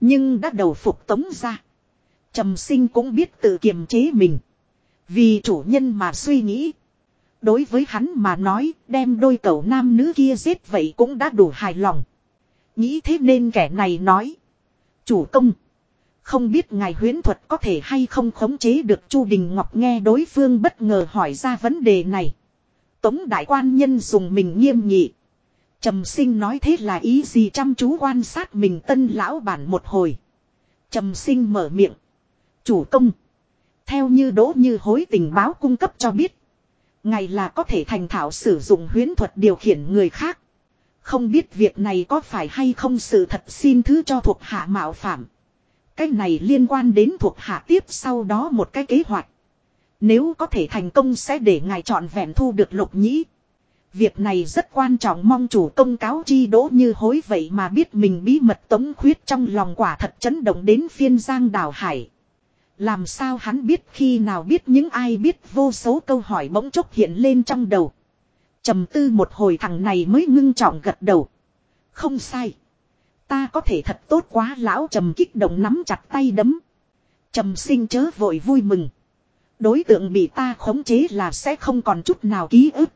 Nhưng đã đầu phục tống ra. Trầm sinh cũng biết tự kiềm chế mình. Vì chủ nhân mà suy nghĩ. Đối với hắn mà nói, đem đôi cậu nam nữ kia giết vậy cũng đã đủ hài lòng. Nghĩ thế nên kẻ này nói. Chủ công. Không biết ngài huyến thuật có thể hay không khống chế được Chu Đình Ngọc nghe đối phương bất ngờ hỏi ra vấn đề này. Tống đại quan nhân dùng mình nghiêm nghị. Trầm sinh nói thế là ý gì chăm chú quan sát mình tân lão bản một hồi. Trầm sinh mở miệng. Chủ công. Theo như đỗ như hối tình báo cung cấp cho biết. Ngài là có thể thành thạo sử dụng huyến thuật điều khiển người khác. Không biết việc này có phải hay không sự thật xin thứ cho thuộc hạ mạo phạm. Cái này liên quan đến thuộc hạ tiếp sau đó một cái kế hoạch. Nếu có thể thành công sẽ để ngài chọn vẹn thu được lục nhĩ. Việc này rất quan trọng mong chủ công cáo chi đỗ như hối vậy mà biết mình bí mật tống khuyết trong lòng quả thật chấn động đến phiên giang đào hải. Làm sao hắn biết khi nào biết những ai biết vô số câu hỏi bỗng chốc hiện lên trong đầu. trầm tư một hồi thằng này mới ngưng trọng gật đầu. Không sai. Ta có thể thật tốt quá lão trầm kích động nắm chặt tay đấm. Trầm sinh chớ vội vui mừng. Đối tượng bị ta khống chế là sẽ không còn chút nào ký ức.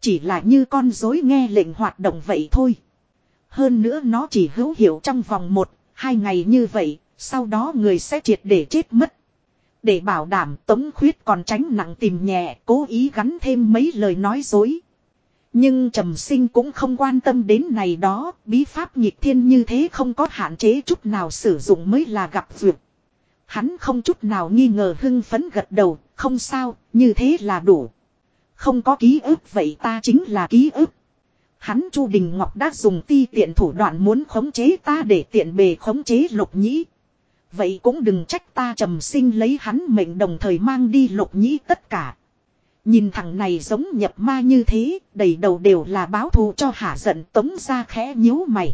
Chỉ là như con dối nghe lệnh hoạt động vậy thôi. Hơn nữa nó chỉ hữu hiệu trong vòng một, hai ngày như vậy, sau đó người sẽ triệt để chết mất. Để bảo đảm tống khuyết còn tránh nặng tìm nhẹ, cố ý gắn thêm mấy lời nói dối. Nhưng trầm sinh cũng không quan tâm đến này đó, bí pháp nhịp thiên như thế không có hạn chế chút nào sử dụng mới là gặp duyệt. Hắn không chút nào nghi ngờ hưng phấn gật đầu, không sao, như thế là đủ. Không có ký ức vậy ta chính là ký ức. Hắn Chu Đình Ngọc đã dùng ti tiện thủ đoạn muốn khống chế ta để tiện bề khống chế lục nhĩ. Vậy cũng đừng trách ta trầm sinh lấy hắn mệnh đồng thời mang đi lục nhĩ tất cả. Nhìn thằng này giống nhập ma như thế, đầy đầu đều là báo thù cho hả giận tống ra khẽ nhíu mày.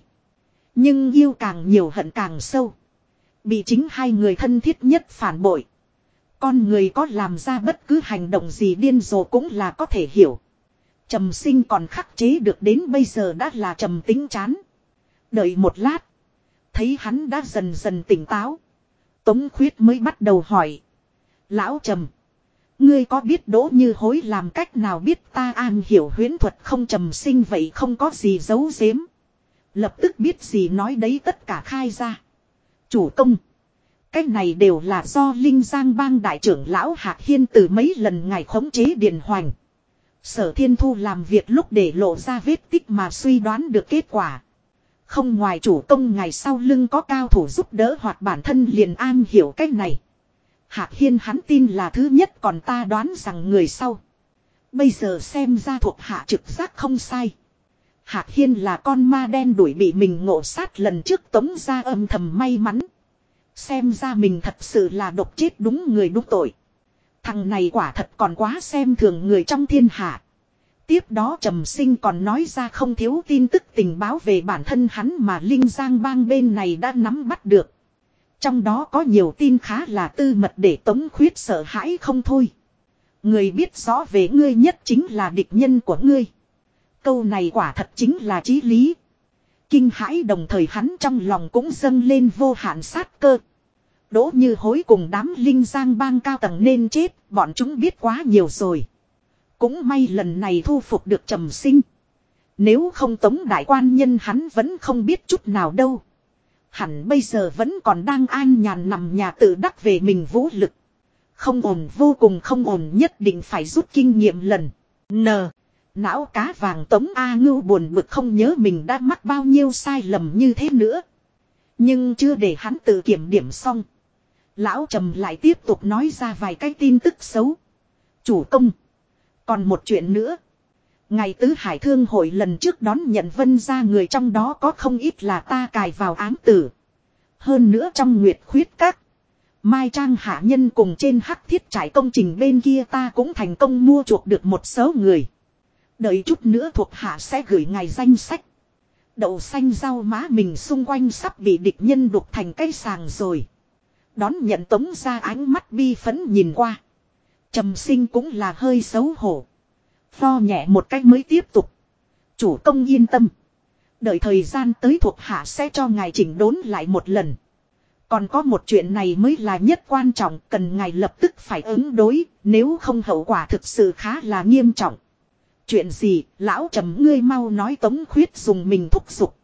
Nhưng yêu càng nhiều hận càng sâu. Bị chính hai người thân thiết nhất phản bội. Con người có làm ra bất cứ hành động gì điên rồ cũng là có thể hiểu. Trầm sinh còn khắc chế được đến bây giờ đã là trầm tính chán. Đợi một lát. Thấy hắn đã dần dần tỉnh táo. Tống khuyết mới bắt đầu hỏi. Lão trầm. Ngươi có biết đỗ như hối làm cách nào biết ta an hiểu huyến thuật không trầm sinh vậy không có gì giấu giếm. Lập tức biết gì nói đấy tất cả khai ra. Chủ công. Cách này đều là do Linh Giang bang đại trưởng lão Hạc Hiên từ mấy lần ngày khống chế điện hoành. Sở Thiên Thu làm việc lúc để lộ ra vết tích mà suy đoán được kết quả. Không ngoài chủ công ngày sau lưng có cao thủ giúp đỡ hoặc bản thân liền an hiểu cách này. Hạc Hiên hắn tin là thứ nhất còn ta đoán rằng người sau. Bây giờ xem ra thuộc hạ trực giác không sai. Hạc Hiên là con ma đen đuổi bị mình ngộ sát lần trước tống ra âm thầm may mắn. Xem ra mình thật sự là độc chết đúng người đúng tội. Thằng này quả thật còn quá xem thường người trong thiên hạ. Tiếp đó trầm sinh còn nói ra không thiếu tin tức tình báo về bản thân hắn mà Linh Giang bang bên này đã nắm bắt được. Trong đó có nhiều tin khá là tư mật để tống khuyết sợ hãi không thôi. Người biết rõ về ngươi nhất chính là địch nhân của ngươi. Câu này quả thật chính là chí lý. Kinh hãi đồng thời hắn trong lòng cũng dâng lên vô hạn sát cơ. Đỗ như hối cùng đám linh giang bang cao tầng nên chết, bọn chúng biết quá nhiều rồi. Cũng may lần này thu phục được trầm sinh. Nếu không tống đại quan nhân hắn vẫn không biết chút nào đâu. Hẳn bây giờ vẫn còn đang an nhàn nằm nhà tự đắc về mình vũ lực. Không ổn vô cùng không ổn nhất định phải rút kinh nghiệm lần. N. Não cá vàng tống A ngưu buồn bực không nhớ mình đã mắc bao nhiêu sai lầm như thế nữa. Nhưng chưa để hắn tự kiểm điểm xong. Lão trầm lại tiếp tục nói ra vài cái tin tức xấu. Chủ công. Còn một chuyện nữa. Ngày tứ hải thương hội lần trước đón nhận vân ra người trong đó có không ít là ta cài vào ám tử. Hơn nữa trong nguyệt khuyết các. Mai Trang hạ nhân cùng trên hắc thiết trải công trình bên kia ta cũng thành công mua chuộc được một số người. Đợi chút nữa thuộc hạ sẽ gửi ngài danh sách. Đậu xanh rau má mình xung quanh sắp bị địch nhân đục thành cây sàng rồi. Đón nhận tống ra ánh mắt bi phấn nhìn qua trầm sinh cũng là hơi xấu hổ. Pho nhẹ một cách mới tiếp tục. Chủ công yên tâm. Đợi thời gian tới thuộc hạ sẽ cho ngài chỉnh đốn lại một lần. Còn có một chuyện này mới là nhất quan trọng, cần ngài lập tức phải ứng đối, nếu không hậu quả thực sự khá là nghiêm trọng. Chuyện gì, lão trầm ngươi mau nói tống khuyết dùng mình thúc giục.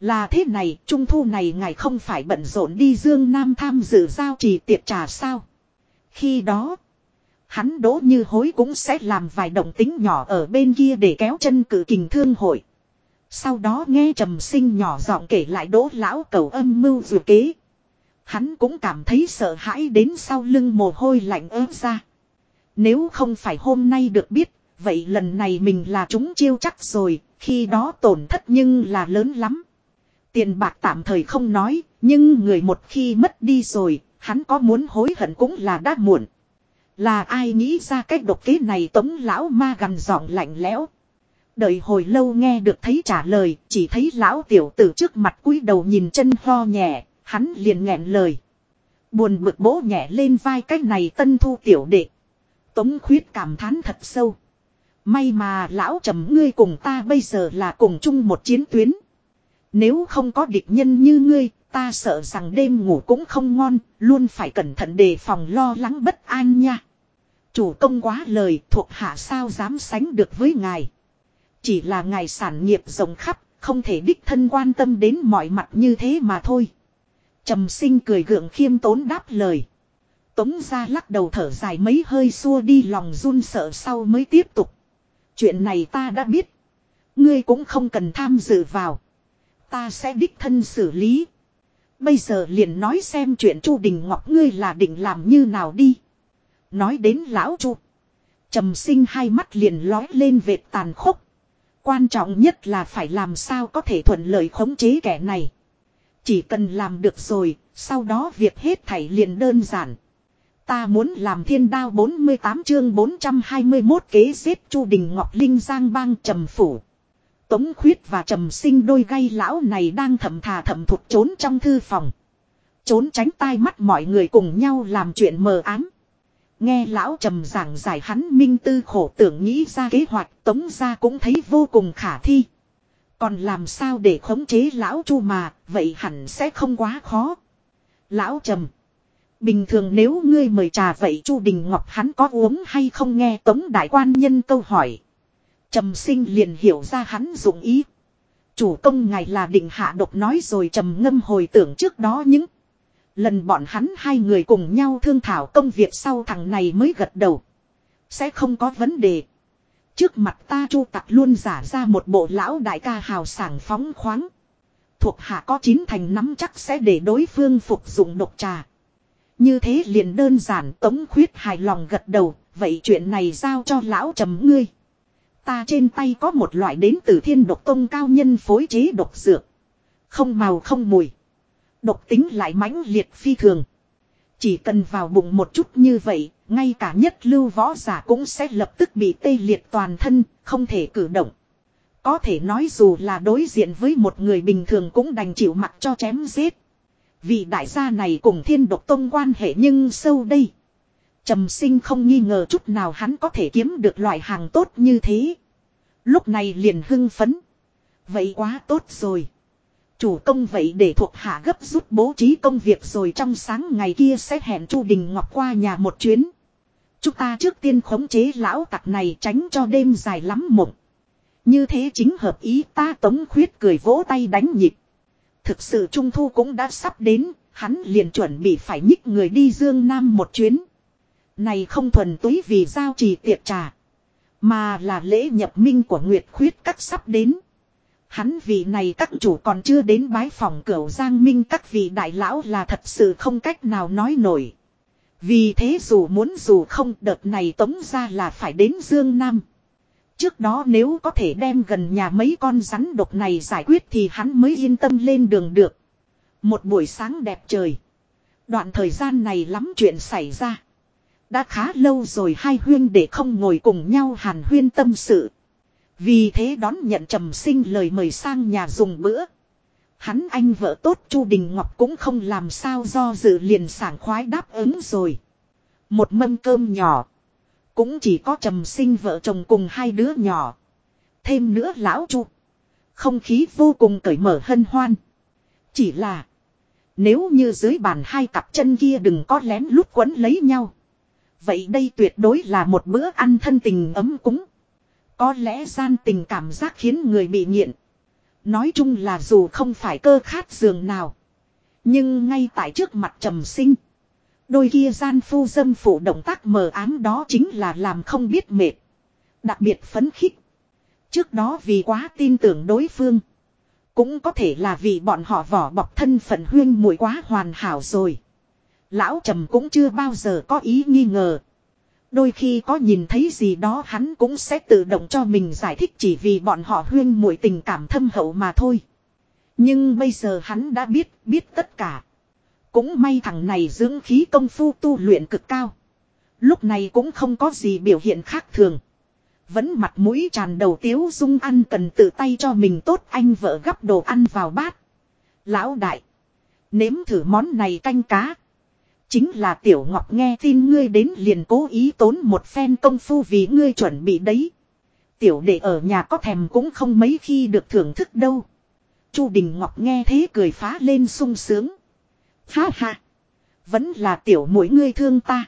Là thế này, trung thu này ngài không phải bận rộn đi Dương Nam tham dự giao trì tiệc trà sao. Khi đó, hắn đỗ như hối cũng sẽ làm vài động tính nhỏ ở bên kia để kéo chân cử kình thương hội. Sau đó nghe trầm sinh nhỏ giọng kể lại đỗ lão cầu âm mưu dù kế. Hắn cũng cảm thấy sợ hãi đến sau lưng mồ hôi lạnh ớt ra. Nếu không phải hôm nay được biết, vậy lần này mình là chúng chiêu chắc rồi, khi đó tổn thất nhưng là lớn lắm. Tiền bạc tạm thời không nói, nhưng người một khi mất đi rồi, hắn có muốn hối hận cũng là đã muộn. Là ai nghĩ ra cách độc kế này tống lão ma gần giọng lạnh lẽo. Đợi hồi lâu nghe được thấy trả lời, chỉ thấy lão tiểu tử trước mặt cúi đầu nhìn chân ho nhẹ, hắn liền nghẹn lời. Buồn bực bố nhẹ lên vai cách này tân thu tiểu đệ. Tống khuyết cảm thán thật sâu. May mà lão trầm ngươi cùng ta bây giờ là cùng chung một chiến tuyến. Nếu không có địch nhân như ngươi, ta sợ rằng đêm ngủ cũng không ngon, luôn phải cẩn thận đề phòng lo lắng bất an nha. Chủ công quá lời thuộc hạ sao dám sánh được với ngài. Chỉ là ngài sản nghiệp rộng khắp, không thể đích thân quan tâm đến mọi mặt như thế mà thôi. Trầm sinh cười gượng khiêm tốn đáp lời. Tống ra lắc đầu thở dài mấy hơi xua đi lòng run sợ sau mới tiếp tục. Chuyện này ta đã biết. Ngươi cũng không cần tham dự vào. Ta sẽ đích thân xử lý. Bây giờ liền nói xem chuyện Chu Đình Ngọc ngươi là định làm như nào đi. Nói đến lão Chu. Trầm sinh hai mắt liền lói lên vệt tàn khốc. Quan trọng nhất là phải làm sao có thể thuận lợi khống chế kẻ này. Chỉ cần làm được rồi, sau đó việc hết thảy liền đơn giản. Ta muốn làm thiên đao 48 chương 421 kế xếp Chu Đình Ngọc Linh Giang bang trầm phủ. Tống khuyết và trầm sinh đôi gay lão này đang thầm thà thầm thụt trốn trong thư phòng. Trốn tránh tai mắt mọi người cùng nhau làm chuyện mờ ám. Nghe lão trầm giảng giải hắn minh tư khổ tưởng nghĩ ra kế hoạch tống ra cũng thấy vô cùng khả thi. Còn làm sao để khống chế lão chu mà, vậy hẳn sẽ không quá khó. Lão trầm. Bình thường nếu ngươi mời trà vậy Chu Đình Ngọc hắn có uống hay không nghe Tống Đại Quan Nhân câu hỏi. Trầm sinh liền hiểu ra hắn dụng ý. Chủ công ngài là định hạ độc nói rồi trầm ngâm hồi tưởng trước đó những. Lần bọn hắn hai người cùng nhau thương thảo công việc sau thằng này mới gật đầu. Sẽ không có vấn đề. Trước mặt ta chu tặc luôn giả ra một bộ lão đại ca hào sảng phóng khoáng. Thuộc hạ có chín thành nắm chắc sẽ để đối phương phục dụng độc trà. Như thế liền đơn giản tống khuyết hài lòng gật đầu, vậy chuyện này giao cho lão trầm ngươi. Ta trên tay có một loại đến từ thiên độc tông cao nhân phối chế độc dược. Không màu không mùi. Độc tính lại mãnh liệt phi thường. Chỉ cần vào bụng một chút như vậy, ngay cả nhất lưu võ giả cũng sẽ lập tức bị tê liệt toàn thân, không thể cử động. Có thể nói dù là đối diện với một người bình thường cũng đành chịu mặt cho chém giết. Vị đại gia này cùng thiên độc tông quan hệ nhưng sâu đây. Trầm sinh không nghi ngờ chút nào hắn có thể kiếm được loại hàng tốt như thế. Lúc này liền hưng phấn. Vậy quá tốt rồi. Chủ công vậy để thuộc hạ gấp rút bố trí công việc rồi trong sáng ngày kia sẽ hẹn Chu Đình Ngọc qua nhà một chuyến. Chúng ta trước tiên khống chế lão tặc này tránh cho đêm dài lắm mộng. Như thế chính hợp ý ta tống khuyết cười vỗ tay đánh nhịp. Thực sự Trung Thu cũng đã sắp đến, hắn liền chuẩn bị phải nhích người đi Dương Nam một chuyến. Này không thuần túy vì giao trì tiệc trà. Mà là lễ nhập minh của Nguyệt Khuyết các sắp đến. Hắn vị này các chủ còn chưa đến bái phòng cửu giang minh, các vị đại lão là thật sự không cách nào nói nổi. Vì thế dù muốn dù không, đợt này tống ra là phải đến Dương Nam. Trước đó nếu có thể đem gần nhà mấy con rắn độc này giải quyết thì hắn mới yên tâm lên đường được. Một buổi sáng đẹp trời. Đoạn thời gian này lắm chuyện xảy ra. Đã khá lâu rồi hai huyên để không ngồi cùng nhau hàn huyên tâm sự. Vì thế đón nhận trầm sinh lời mời sang nhà dùng bữa. Hắn anh vợ tốt Chu Đình Ngọc cũng không làm sao do dự liền sảng khoái đáp ứng rồi. Một mâm cơm nhỏ. Cũng chỉ có trầm sinh vợ chồng cùng hai đứa nhỏ. Thêm nữa lão Chu. Không khí vô cùng cởi mở hân hoan. Chỉ là. Nếu như dưới bàn hai cặp chân kia đừng có lén lút quấn lấy nhau. Vậy đây tuyệt đối là một bữa ăn thân tình ấm cúng. Có lẽ gian tình cảm giác khiến người bị nghiện. Nói chung là dù không phải cơ khát giường nào. Nhưng ngay tại trước mặt trầm sinh. Đôi kia gian phu dâm phụ động tác mờ ám đó chính là làm không biết mệt. Đặc biệt phấn khích. Trước đó vì quá tin tưởng đối phương. Cũng có thể là vì bọn họ vỏ bọc thân phận huyên mùi quá hoàn hảo rồi. Lão trầm cũng chưa bao giờ có ý nghi ngờ. Đôi khi có nhìn thấy gì đó hắn cũng sẽ tự động cho mình giải thích chỉ vì bọn họ huyên muội tình cảm thâm hậu mà thôi. Nhưng bây giờ hắn đã biết, biết tất cả. Cũng may thằng này dưỡng khí công phu tu luyện cực cao. Lúc này cũng không có gì biểu hiện khác thường. Vẫn mặt mũi tràn đầu tiếu dung ăn cần tự tay cho mình tốt anh vợ gắp đồ ăn vào bát. Lão đại. Nếm thử món này canh cá. Chính là Tiểu Ngọc nghe tin ngươi đến liền cố ý tốn một phen công phu vì ngươi chuẩn bị đấy. Tiểu đệ ở nhà có thèm cũng không mấy khi được thưởng thức đâu. Chu Đình Ngọc nghe thế cười phá lên sung sướng. Ha ha. Vẫn là tiểu mỗi ngươi thương ta.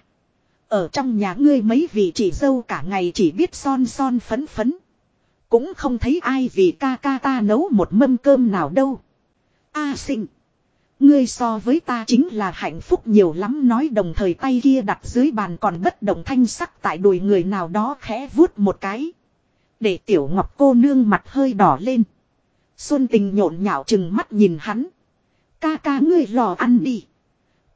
Ở trong nhà ngươi mấy vị chỉ dâu cả ngày chỉ biết son son phấn phấn. Cũng không thấy ai vì ca ca ta nấu một mâm cơm nào đâu. A sinh. Ngươi so với ta chính là hạnh phúc nhiều lắm nói đồng thời tay kia đặt dưới bàn còn bất động thanh sắc tại đùi người nào đó khẽ vuốt một cái. Để tiểu ngọc cô nương mặt hơi đỏ lên. Xuân tình nhộn nhạo chừng mắt nhìn hắn. Ca ca ngươi lò ăn đi.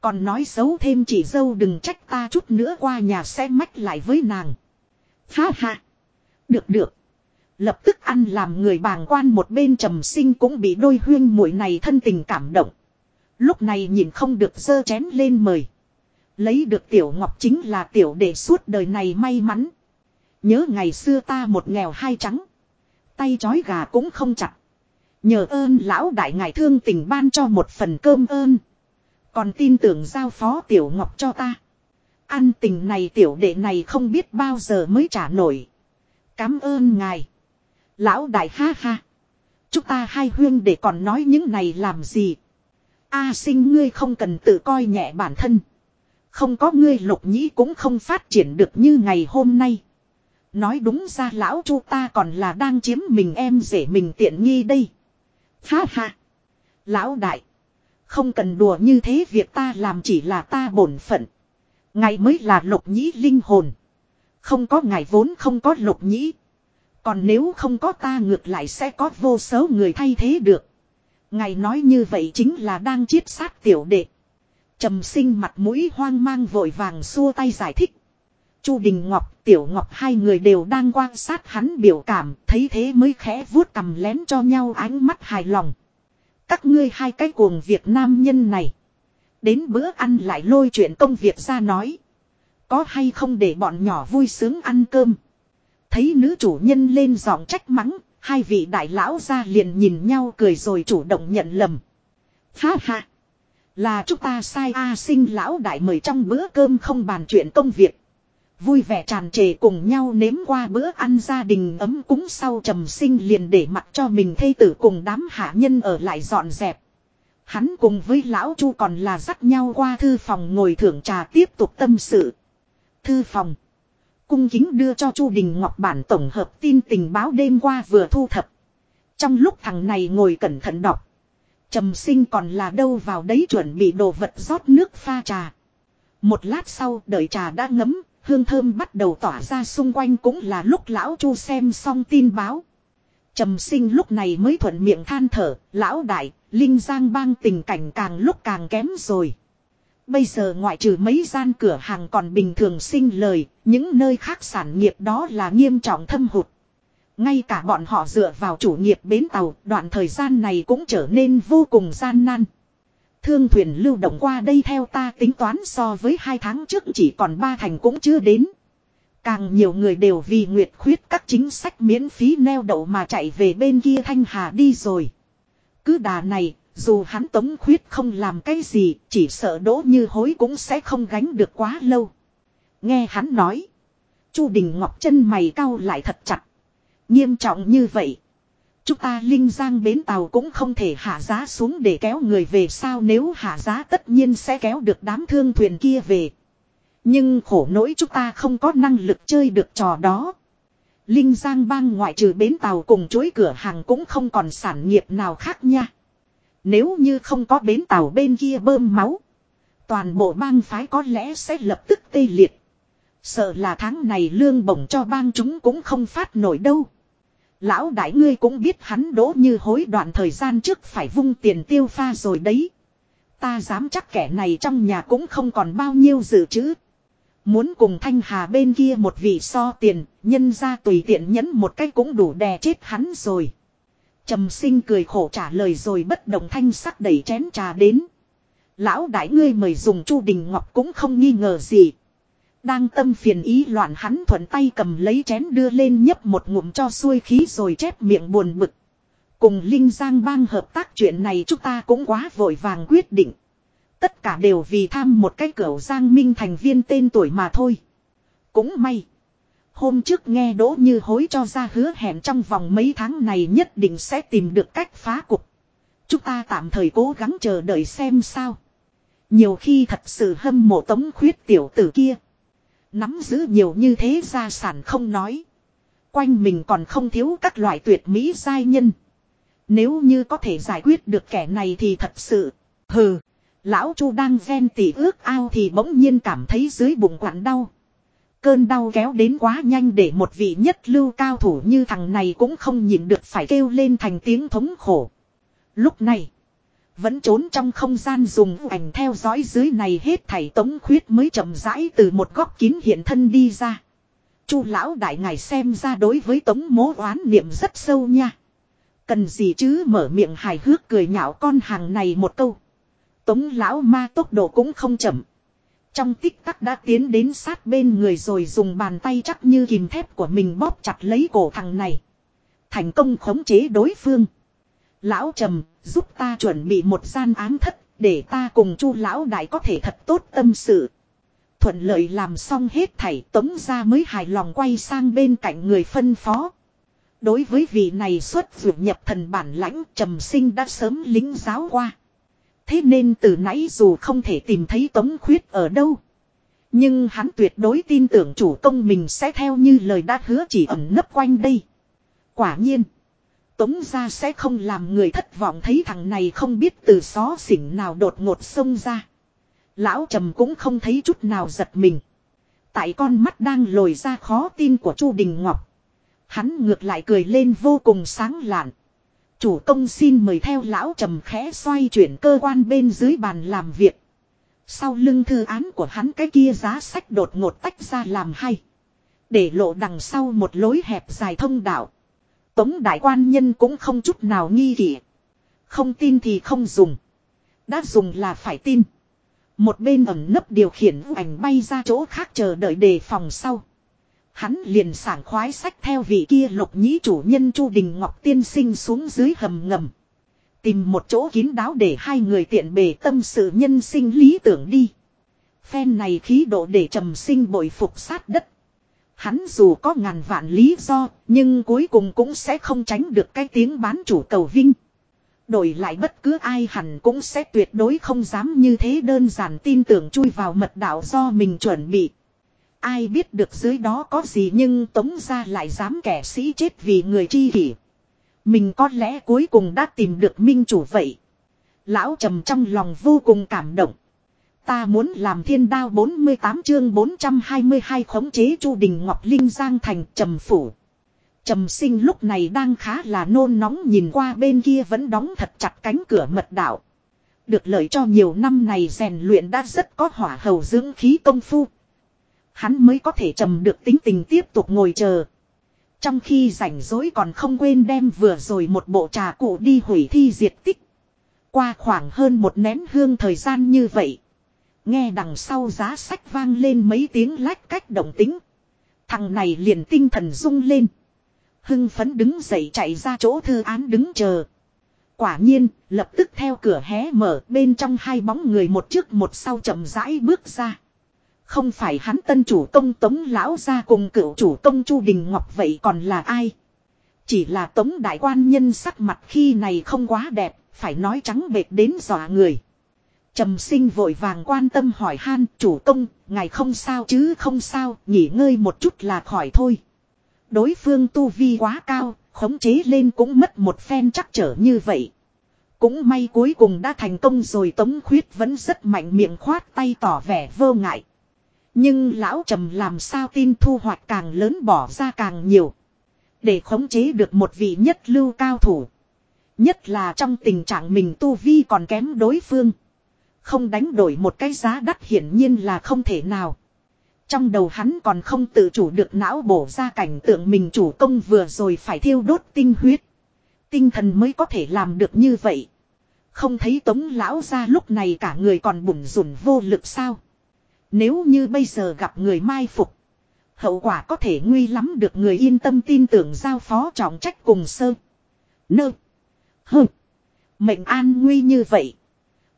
Còn nói xấu thêm chỉ dâu đừng trách ta chút nữa qua nhà xe mách lại với nàng. Ha ha. Được được. Lập tức ăn làm người bàng quan một bên trầm sinh cũng bị đôi huyên muội này thân tình cảm động. Lúc này nhìn không được dơ chén lên mời. Lấy được tiểu ngọc chính là tiểu để suốt đời này may mắn. Nhớ ngày xưa ta một nghèo hai trắng. Tay chói gà cũng không chặt. Nhờ ơn lão đại ngài thương tình ban cho một phần cơm ơn. Còn tin tưởng giao phó tiểu ngọc cho ta. Ăn tình này tiểu đệ này không biết bao giờ mới trả nổi. Cám ơn ngài. Lão đại ha ha. Chúng ta hai huyên để còn nói những này làm gì. A sinh ngươi không cần tự coi nhẹ bản thân. Không có ngươi lục nhĩ cũng không phát triển được như ngày hôm nay. Nói đúng ra lão chu ta còn là đang chiếm mình em rể mình tiện nghi đây. Ha ha. Lão đại. Không cần đùa như thế việc ta làm chỉ là ta bổn phận. Ngày mới là lục nhĩ linh hồn. Không có ngày vốn không có lục nhĩ. Còn nếu không có ta ngược lại sẽ có vô số người thay thế được. Ngài nói như vậy chính là đang chiết sát tiểu đệ. Trầm sinh mặt mũi hoang mang vội vàng xua tay giải thích. Chu Đình Ngọc, Tiểu Ngọc hai người đều đang quan sát hắn biểu cảm, thấy thế mới khẽ vuốt cầm lén cho nhau ánh mắt hài lòng. Các ngươi hai cái cuồng Việt Nam nhân này. Đến bữa ăn lại lôi chuyện công việc ra nói. Có hay không để bọn nhỏ vui sướng ăn cơm. Thấy nữ chủ nhân lên giọng trách mắng, hai vị đại lão ra liền nhìn nhau cười rồi chủ động nhận lầm. Ha ha! Là chúng ta sai A sinh lão đại mời trong bữa cơm không bàn chuyện công việc. Vui vẻ tràn trề cùng nhau nếm qua bữa ăn gia đình ấm cúng sau trầm sinh liền để mặc cho mình thây tử cùng đám hạ nhân ở lại dọn dẹp. Hắn cùng với lão chu còn là dắt nhau qua thư phòng ngồi thưởng trà tiếp tục tâm sự. Thư phòng. Cung kính đưa cho chu Đình Ngọc bản tổng hợp tin tình báo đêm qua vừa thu thập. Trong lúc thằng này ngồi cẩn thận đọc. Trầm sinh còn là đâu vào đấy chuẩn bị đồ vật rót nước pha trà. Một lát sau đợi trà đã ngấm, hương thơm bắt đầu tỏa ra xung quanh cũng là lúc lão chu xem xong tin báo. Trầm sinh lúc này mới thuận miệng than thở, lão đại, Linh Giang bang tình cảnh càng lúc càng kém rồi. Bây giờ ngoại trừ mấy gian cửa hàng còn bình thường sinh lời, những nơi khác sản nghiệp đó là nghiêm trọng thâm hụt. Ngay cả bọn họ dựa vào chủ nghiệp bến tàu, đoạn thời gian này cũng trở nên vô cùng gian nan. Thương thuyền lưu động qua đây theo ta tính toán so với hai tháng trước chỉ còn ba thành cũng chưa đến. Càng nhiều người đều vì nguyệt khuyết các chính sách miễn phí neo đậu mà chạy về bên kia Thanh Hà đi rồi. Cứ đà này, dù hắn tống khuyết không làm cái gì, chỉ sợ đỗ như hối cũng sẽ không gánh được quá lâu. Nghe hắn nói. Chu Đình Ngọc chân mày cau lại thật chặt. Nghiêm trọng như vậy. Chúng ta linh giang bến tàu cũng không thể hạ giá xuống để kéo người về sao nếu hạ giá tất nhiên sẽ kéo được đám thương thuyền kia về. Nhưng khổ nỗi chúng ta không có năng lực chơi được trò đó. Linh Giang bang ngoại trừ bến tàu cùng chuỗi cửa hàng cũng không còn sản nghiệp nào khác nha. Nếu như không có bến tàu bên kia bơm máu. Toàn bộ bang phái có lẽ sẽ lập tức tê liệt. Sợ là tháng này lương bổng cho bang chúng cũng không phát nổi đâu. Lão đại ngươi cũng biết hắn đỗ như hối đoạn thời gian trước phải vung tiền tiêu pha rồi đấy. Ta dám chắc kẻ này trong nhà cũng không còn bao nhiêu dự trữ. Muốn cùng thanh hà bên kia một vị so tiền, nhân ra tùy tiện nhấn một cách cũng đủ đè chết hắn rồi. Trầm sinh cười khổ trả lời rồi bất động thanh sắc đẩy chén trà đến. Lão đại ngươi mời dùng chu đình ngọc cũng không nghi ngờ gì. Đang tâm phiền ý loạn hắn thuận tay cầm lấy chén đưa lên nhấp một ngụm cho xuôi khí rồi chép miệng buồn bực. Cùng Linh Giang bang hợp tác chuyện này chúng ta cũng quá vội vàng quyết định. Tất cả đều vì tham một cái cửa Giang Minh thành viên tên tuổi mà thôi. Cũng may. Hôm trước nghe đỗ như hối cho ra hứa hẹn trong vòng mấy tháng này nhất định sẽ tìm được cách phá cục. Chúng ta tạm thời cố gắng chờ đợi xem sao. Nhiều khi thật sự hâm mộ tống khuyết tiểu tử kia. Nắm giữ nhiều như thế gia sản không nói. Quanh mình còn không thiếu các loại tuyệt mỹ giai nhân. Nếu như có thể giải quyết được kẻ này thì thật sự. Hừ. Lão Chu đang ven tỉ ước ao thì bỗng nhiên cảm thấy dưới bụng quặn đau. Cơn đau kéo đến quá nhanh để một vị nhất lưu cao thủ như thằng này cũng không nhịn được phải kêu lên thành tiếng thống khổ. Lúc này. Vẫn trốn trong không gian dùng ảnh theo dõi dưới này hết thảy tống khuyết mới chậm rãi từ một góc kín hiện thân đi ra. Chu lão đại ngài xem ra đối với tống mố oán niệm rất sâu nha. Cần gì chứ mở miệng hài hước cười nhạo con hàng này một câu. Tống lão ma tốc độ cũng không chậm. Trong tích tắc đã tiến đến sát bên người rồi dùng bàn tay chắc như kìm thép của mình bóp chặt lấy cổ thằng này. Thành công khống chế đối phương. Lão trầm, giúp ta chuẩn bị một gian án thất, để ta cùng chu lão đại có thể thật tốt tâm sự. Thuận lợi làm xong hết thảy tống ra mới hài lòng quay sang bên cạnh người phân phó. Đối với vị này xuất vượt nhập thần bản lãnh trầm sinh đã sớm lính giáo qua. Thế nên từ nãy dù không thể tìm thấy tống khuyết ở đâu. Nhưng hắn tuyệt đối tin tưởng chủ công mình sẽ theo như lời đã hứa chỉ ẩn nấp quanh đây. Quả nhiên. Tống ra sẽ không làm người thất vọng thấy thằng này không biết từ xó xỉnh nào đột ngột xông ra. Lão trầm cũng không thấy chút nào giật mình. Tại con mắt đang lồi ra khó tin của Chu Đình Ngọc. Hắn ngược lại cười lên vô cùng sáng lạn. Chủ công xin mời theo lão trầm khẽ xoay chuyển cơ quan bên dưới bàn làm việc. Sau lưng thư án của hắn cái kia giá sách đột ngột tách ra làm hay. Để lộ đằng sau một lối hẹp dài thông đạo. Tống đại quan nhân cũng không chút nào nghi kỵ. Không tin thì không dùng. Đã dùng là phải tin. Một bên ẩn nấp điều khiển ảnh bay ra chỗ khác chờ đợi đề phòng sau. Hắn liền sảng khoái sách theo vị kia lục nhĩ chủ nhân Chu Đình Ngọc tiên sinh xuống dưới hầm ngầm. Tìm một chỗ kín đáo để hai người tiện bề tâm sự nhân sinh lý tưởng đi. Phen này khí độ để trầm sinh bội phục sát đất. Hắn dù có ngàn vạn lý do, nhưng cuối cùng cũng sẽ không tránh được cái tiếng bán chủ cầu vinh. Đổi lại bất cứ ai hẳn cũng sẽ tuyệt đối không dám như thế đơn giản tin tưởng chui vào mật đạo do mình chuẩn bị. Ai biết được dưới đó có gì nhưng tống ra lại dám kẻ sĩ chết vì người chi kỷ. Mình có lẽ cuối cùng đã tìm được minh chủ vậy. Lão trầm trong lòng vô cùng cảm động. Ta muốn làm thiên đao 48 chương 422 khống chế Chu Đình Ngọc Linh Giang thành trầm phủ. Trầm sinh lúc này đang khá là nôn nóng nhìn qua bên kia vẫn đóng thật chặt cánh cửa mật đạo. Được lợi cho nhiều năm này rèn luyện đã rất có hỏa hầu dưỡng khí công phu. Hắn mới có thể trầm được tính tình tiếp tục ngồi chờ. Trong khi rảnh rỗi còn không quên đem vừa rồi một bộ trà cụ đi hủy thi diệt tích. Qua khoảng hơn một nén hương thời gian như vậy. Nghe đằng sau giá sách vang lên mấy tiếng lách cách động tính. Thằng này liền tinh thần rung lên. Hưng phấn đứng dậy chạy ra chỗ thư án đứng chờ. Quả nhiên, lập tức theo cửa hé mở bên trong hai bóng người một trước một sau chậm rãi bước ra. Không phải hắn tân chủ công tống lão ra cùng cựu chủ công chu đình ngọc vậy còn là ai? Chỉ là tống đại quan nhân sắc mặt khi này không quá đẹp, phải nói trắng bệt đến dọa người. Trầm sinh vội vàng quan tâm hỏi han chủ công, ngài không sao chứ không sao, nghỉ ngơi một chút là khỏi thôi. Đối phương tu vi quá cao, khống chế lên cũng mất một phen chắc trở như vậy. Cũng may cuối cùng đã thành công rồi Tống Khuyết vẫn rất mạnh miệng khoát tay tỏ vẻ vô ngại. Nhưng lão trầm làm sao tin thu hoạch càng lớn bỏ ra càng nhiều. Để khống chế được một vị nhất lưu cao thủ. Nhất là trong tình trạng mình tu vi còn kém đối phương. Không đánh đổi một cái giá đắt hiển nhiên là không thể nào. Trong đầu hắn còn không tự chủ được não bổ ra cảnh tượng mình chủ công vừa rồi phải thiêu đốt tinh huyết. Tinh thần mới có thể làm được như vậy. Không thấy tống lão ra lúc này cả người còn bủn rủn vô lực sao. Nếu như bây giờ gặp người mai phục. Hậu quả có thể nguy lắm được người yên tâm tin tưởng giao phó trọng trách cùng sơ. Nơ. Hơ. Mệnh an nguy như vậy.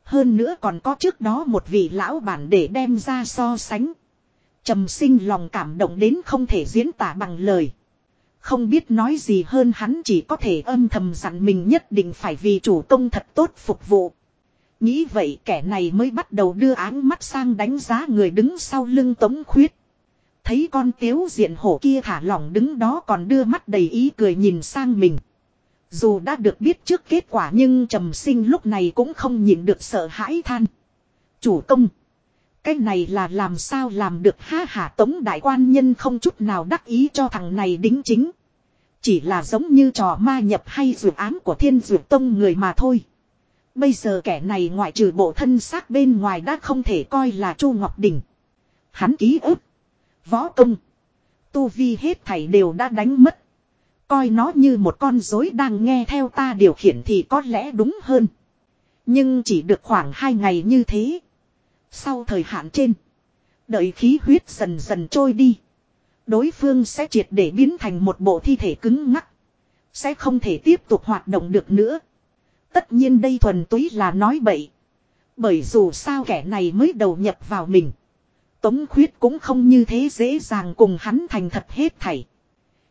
Hơn nữa còn có trước đó một vị lão bản để đem ra so sánh. trầm sinh lòng cảm động đến không thể diễn tả bằng lời. Không biết nói gì hơn hắn chỉ có thể âm thầm dặn mình nhất định phải vì chủ công thật tốt phục vụ. Nghĩ vậy kẻ này mới bắt đầu đưa áng mắt sang đánh giá người đứng sau lưng tống khuyết. Thấy con tiếu diện hổ kia thả lỏng đứng đó còn đưa mắt đầy ý cười nhìn sang mình. Dù đã được biết trước kết quả nhưng trầm sinh lúc này cũng không nhìn được sợ hãi than. Chủ công. Cái này là làm sao làm được ha hả tống đại quan nhân không chút nào đắc ý cho thằng này đính chính. Chỉ là giống như trò ma nhập hay dự án của thiên dược tông người mà thôi. Bây giờ kẻ này ngoại trừ bộ thân xác bên ngoài đã không thể coi là Chu Ngọc Đình. Hắn ký ức. Võ công. Tu vi hết thảy đều đã đánh mất. Coi nó như một con rối đang nghe theo ta điều khiển thì có lẽ đúng hơn. Nhưng chỉ được khoảng hai ngày như thế. Sau thời hạn trên. Đợi khí huyết dần dần trôi đi. Đối phương sẽ triệt để biến thành một bộ thi thể cứng ngắc. Sẽ không thể tiếp tục hoạt động được nữa. Tất nhiên đây thuần túy là nói bậy. Bởi dù sao kẻ này mới đầu nhập vào mình. Tống khuyết cũng không như thế dễ dàng cùng hắn thành thật hết thảy.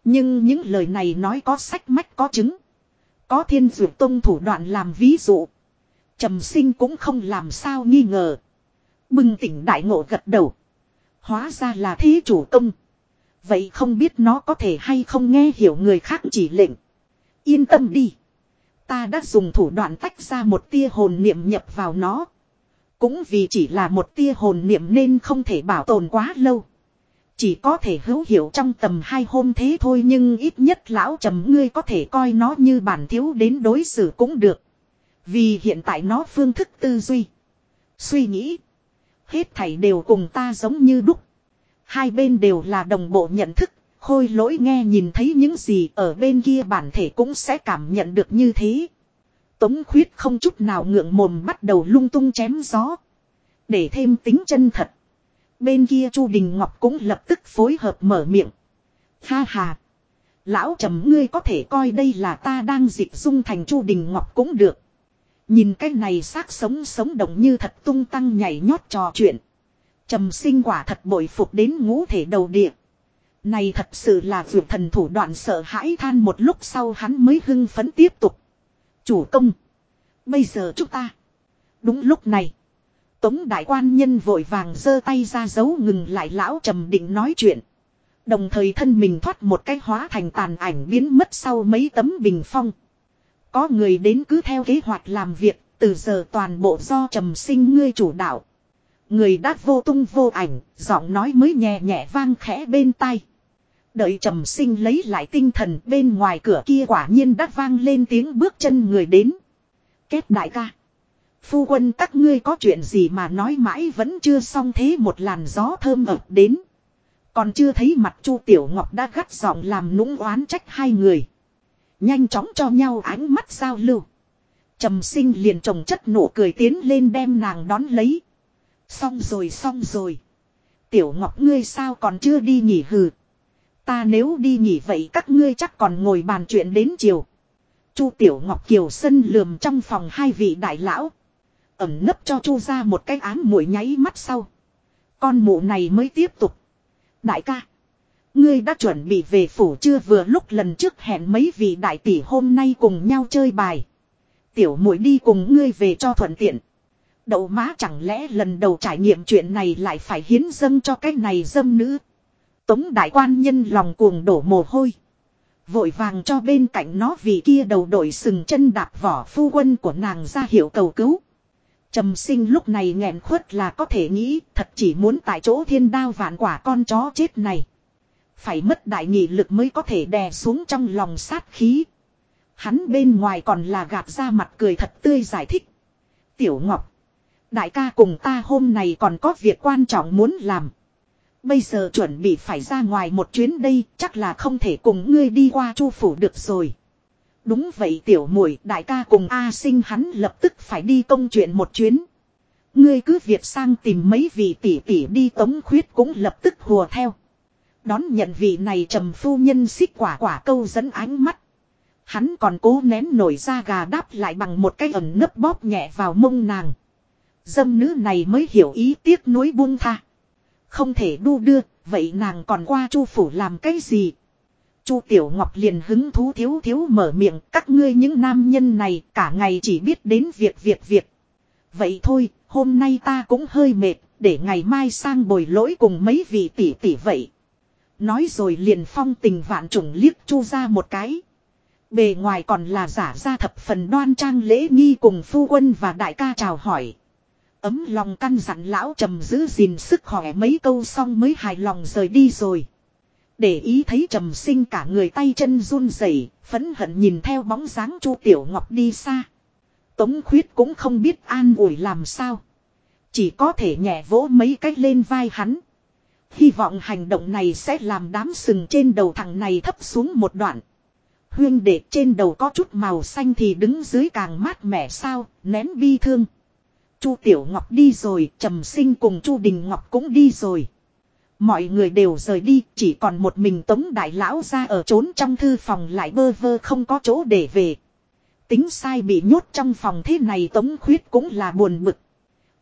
Nhưng những lời này nói có sách mách có chứng. Có thiên dược tông thủ đoạn làm ví dụ. trầm sinh cũng không làm sao nghi ngờ. Bừng tỉnh đại ngộ gật đầu. Hóa ra là thế chủ công. Vậy không biết nó có thể hay không nghe hiểu người khác chỉ lệnh. Yên tâm đi. Ta đã dùng thủ đoạn tách ra một tia hồn niệm nhập vào nó. Cũng vì chỉ là một tia hồn niệm nên không thể bảo tồn quá lâu. Chỉ có thể hữu hiệu trong tầm hai hôm thế thôi nhưng ít nhất lão trầm ngươi có thể coi nó như bản thiếu đến đối xử cũng được. Vì hiện tại nó phương thức tư duy. Suy nghĩ. Hết thảy đều cùng ta giống như đúc. Hai bên đều là đồng bộ nhận thức. Khôi lỗi nghe nhìn thấy những gì ở bên kia bản thể cũng sẽ cảm nhận được như thế. Tống khuyết không chút nào ngượng mồm bắt đầu lung tung chém gió. Để thêm tính chân thật. Bên kia Chu Đình Ngọc cũng lập tức phối hợp mở miệng. Ha ha. Lão trầm ngươi có thể coi đây là ta đang dịch dung thành Chu Đình Ngọc cũng được. Nhìn cái này xác sống sống động như thật tung tăng nhảy nhót trò chuyện. Trầm sinh quả thật bội phục đến ngũ thể đầu địa. Này thật sự là vượt thần thủ đoạn sợ hãi than một lúc sau hắn mới hưng phấn tiếp tục. Chủ công. Bây giờ chúng ta. Đúng lúc này. Tống đại quan nhân vội vàng giơ tay ra dấu ngừng lại lão trầm định nói chuyện. Đồng thời thân mình thoát một cái hóa thành tàn ảnh biến mất sau mấy tấm bình phong. Có người đến cứ theo kế hoạch làm việc, từ giờ toàn bộ do trầm sinh ngươi chủ đạo. Người đã vô tung vô ảnh, giọng nói mới nhẹ nhẹ vang khẽ bên tai. Đợi trầm sinh lấy lại tinh thần bên ngoài cửa kia quả nhiên đã vang lên tiếng bước chân người đến. Kết đại ca. Phu quân các ngươi có chuyện gì mà nói mãi vẫn chưa xong thế một làn gió thơm ập đến. Còn chưa thấy mặt Chu Tiểu Ngọc đã gắt giọng làm nũng oán trách hai người. Nhanh chóng cho nhau ánh mắt giao lưu. Trầm sinh liền trồng chất nụ cười tiến lên đem nàng đón lấy. Xong rồi xong rồi. Tiểu Ngọc ngươi sao còn chưa đi nghỉ hừ. Ta nếu đi nghỉ vậy các ngươi chắc còn ngồi bàn chuyện đến chiều. Chu Tiểu Ngọc Kiều Sân lườm trong phòng hai vị đại lão. Ẩm nấp cho Chu ra một cái ám mũi nháy mắt sau. Con mụ này mới tiếp tục. Đại ca. Ngươi đã chuẩn bị về phủ chưa vừa lúc lần trước hẹn mấy vị đại tỷ hôm nay cùng nhau chơi bài. Tiểu muội đi cùng ngươi về cho thuận tiện. Đậu má chẳng lẽ lần đầu trải nghiệm chuyện này lại phải hiến dâng cho cái này dâm nữ. Tống đại quan nhân lòng cuồng đổ mồ hôi. Vội vàng cho bên cạnh nó vì kia đầu đội sừng chân đạp vỏ phu quân của nàng ra hiệu cầu cứu. Trầm sinh lúc này nghẹn khuất là có thể nghĩ, thật chỉ muốn tại chỗ thiên đao vạn quả con chó chết này. Phải mất đại nghị lực mới có thể đè xuống trong lòng sát khí. Hắn bên ngoài còn là gạt ra mặt cười thật tươi giải thích. Tiểu Ngọc. Đại ca cùng ta hôm nay còn có việc quan trọng muốn làm. Bây giờ chuẩn bị phải ra ngoài một chuyến đây, chắc là không thể cùng ngươi đi qua chu phủ được rồi. Đúng vậy tiểu muội, đại ca cùng A sinh hắn lập tức phải đi công chuyện một chuyến. Ngươi cứ việc sang tìm mấy vị tỷ tỷ đi, tống khuyết cũng lập tức hùa theo. Đón nhận vị này trầm phu nhân xích quả quả câu dẫn ánh mắt. Hắn còn cố nén nổi ra gà đáp lại bằng một cái ẩn nấp bóp nhẹ vào mông nàng. Dâm nữ này mới hiểu ý tiếc nuối buông tha. Không thể đu đưa, vậy nàng còn qua chu phủ làm cái gì? Chu Tiểu Ngọc liền hứng thú thiếu thiếu mở miệng, các ngươi những nam nhân này cả ngày chỉ biết đến việc việc việc. Vậy thôi, hôm nay ta cũng hơi mệt, để ngày mai sang bồi lỗi cùng mấy vị tỷ tỷ vậy. Nói rồi liền phong tình vạn trùng liếc chu ra một cái. Bề ngoài còn là giả ra thập phần đoan trang lễ nghi cùng phu quân và đại ca chào hỏi. Ấm lòng căn dặn lão trầm giữ gìn sức khỏe mấy câu xong mới hài lòng rời đi rồi. Để ý thấy trầm sinh cả người tay chân run rẩy, phấn hận nhìn theo bóng dáng chu tiểu ngọc đi xa. Tống khuyết cũng không biết an ủi làm sao. Chỉ có thể nhẹ vỗ mấy cách lên vai hắn. Hy vọng hành động này sẽ làm đám sừng trên đầu thằng này thấp xuống một đoạn. Huyên để trên đầu có chút màu xanh thì đứng dưới càng mát mẻ sao, nén bi thương. Chu Tiểu Ngọc đi rồi, Trầm Sinh cùng Chu Đình Ngọc cũng đi rồi. Mọi người đều rời đi, chỉ còn một mình Tống Đại Lão ra ở trốn trong thư phòng lại bơ vơ không có chỗ để về. Tính sai bị nhốt trong phòng thế này Tống Khuyết cũng là buồn bực.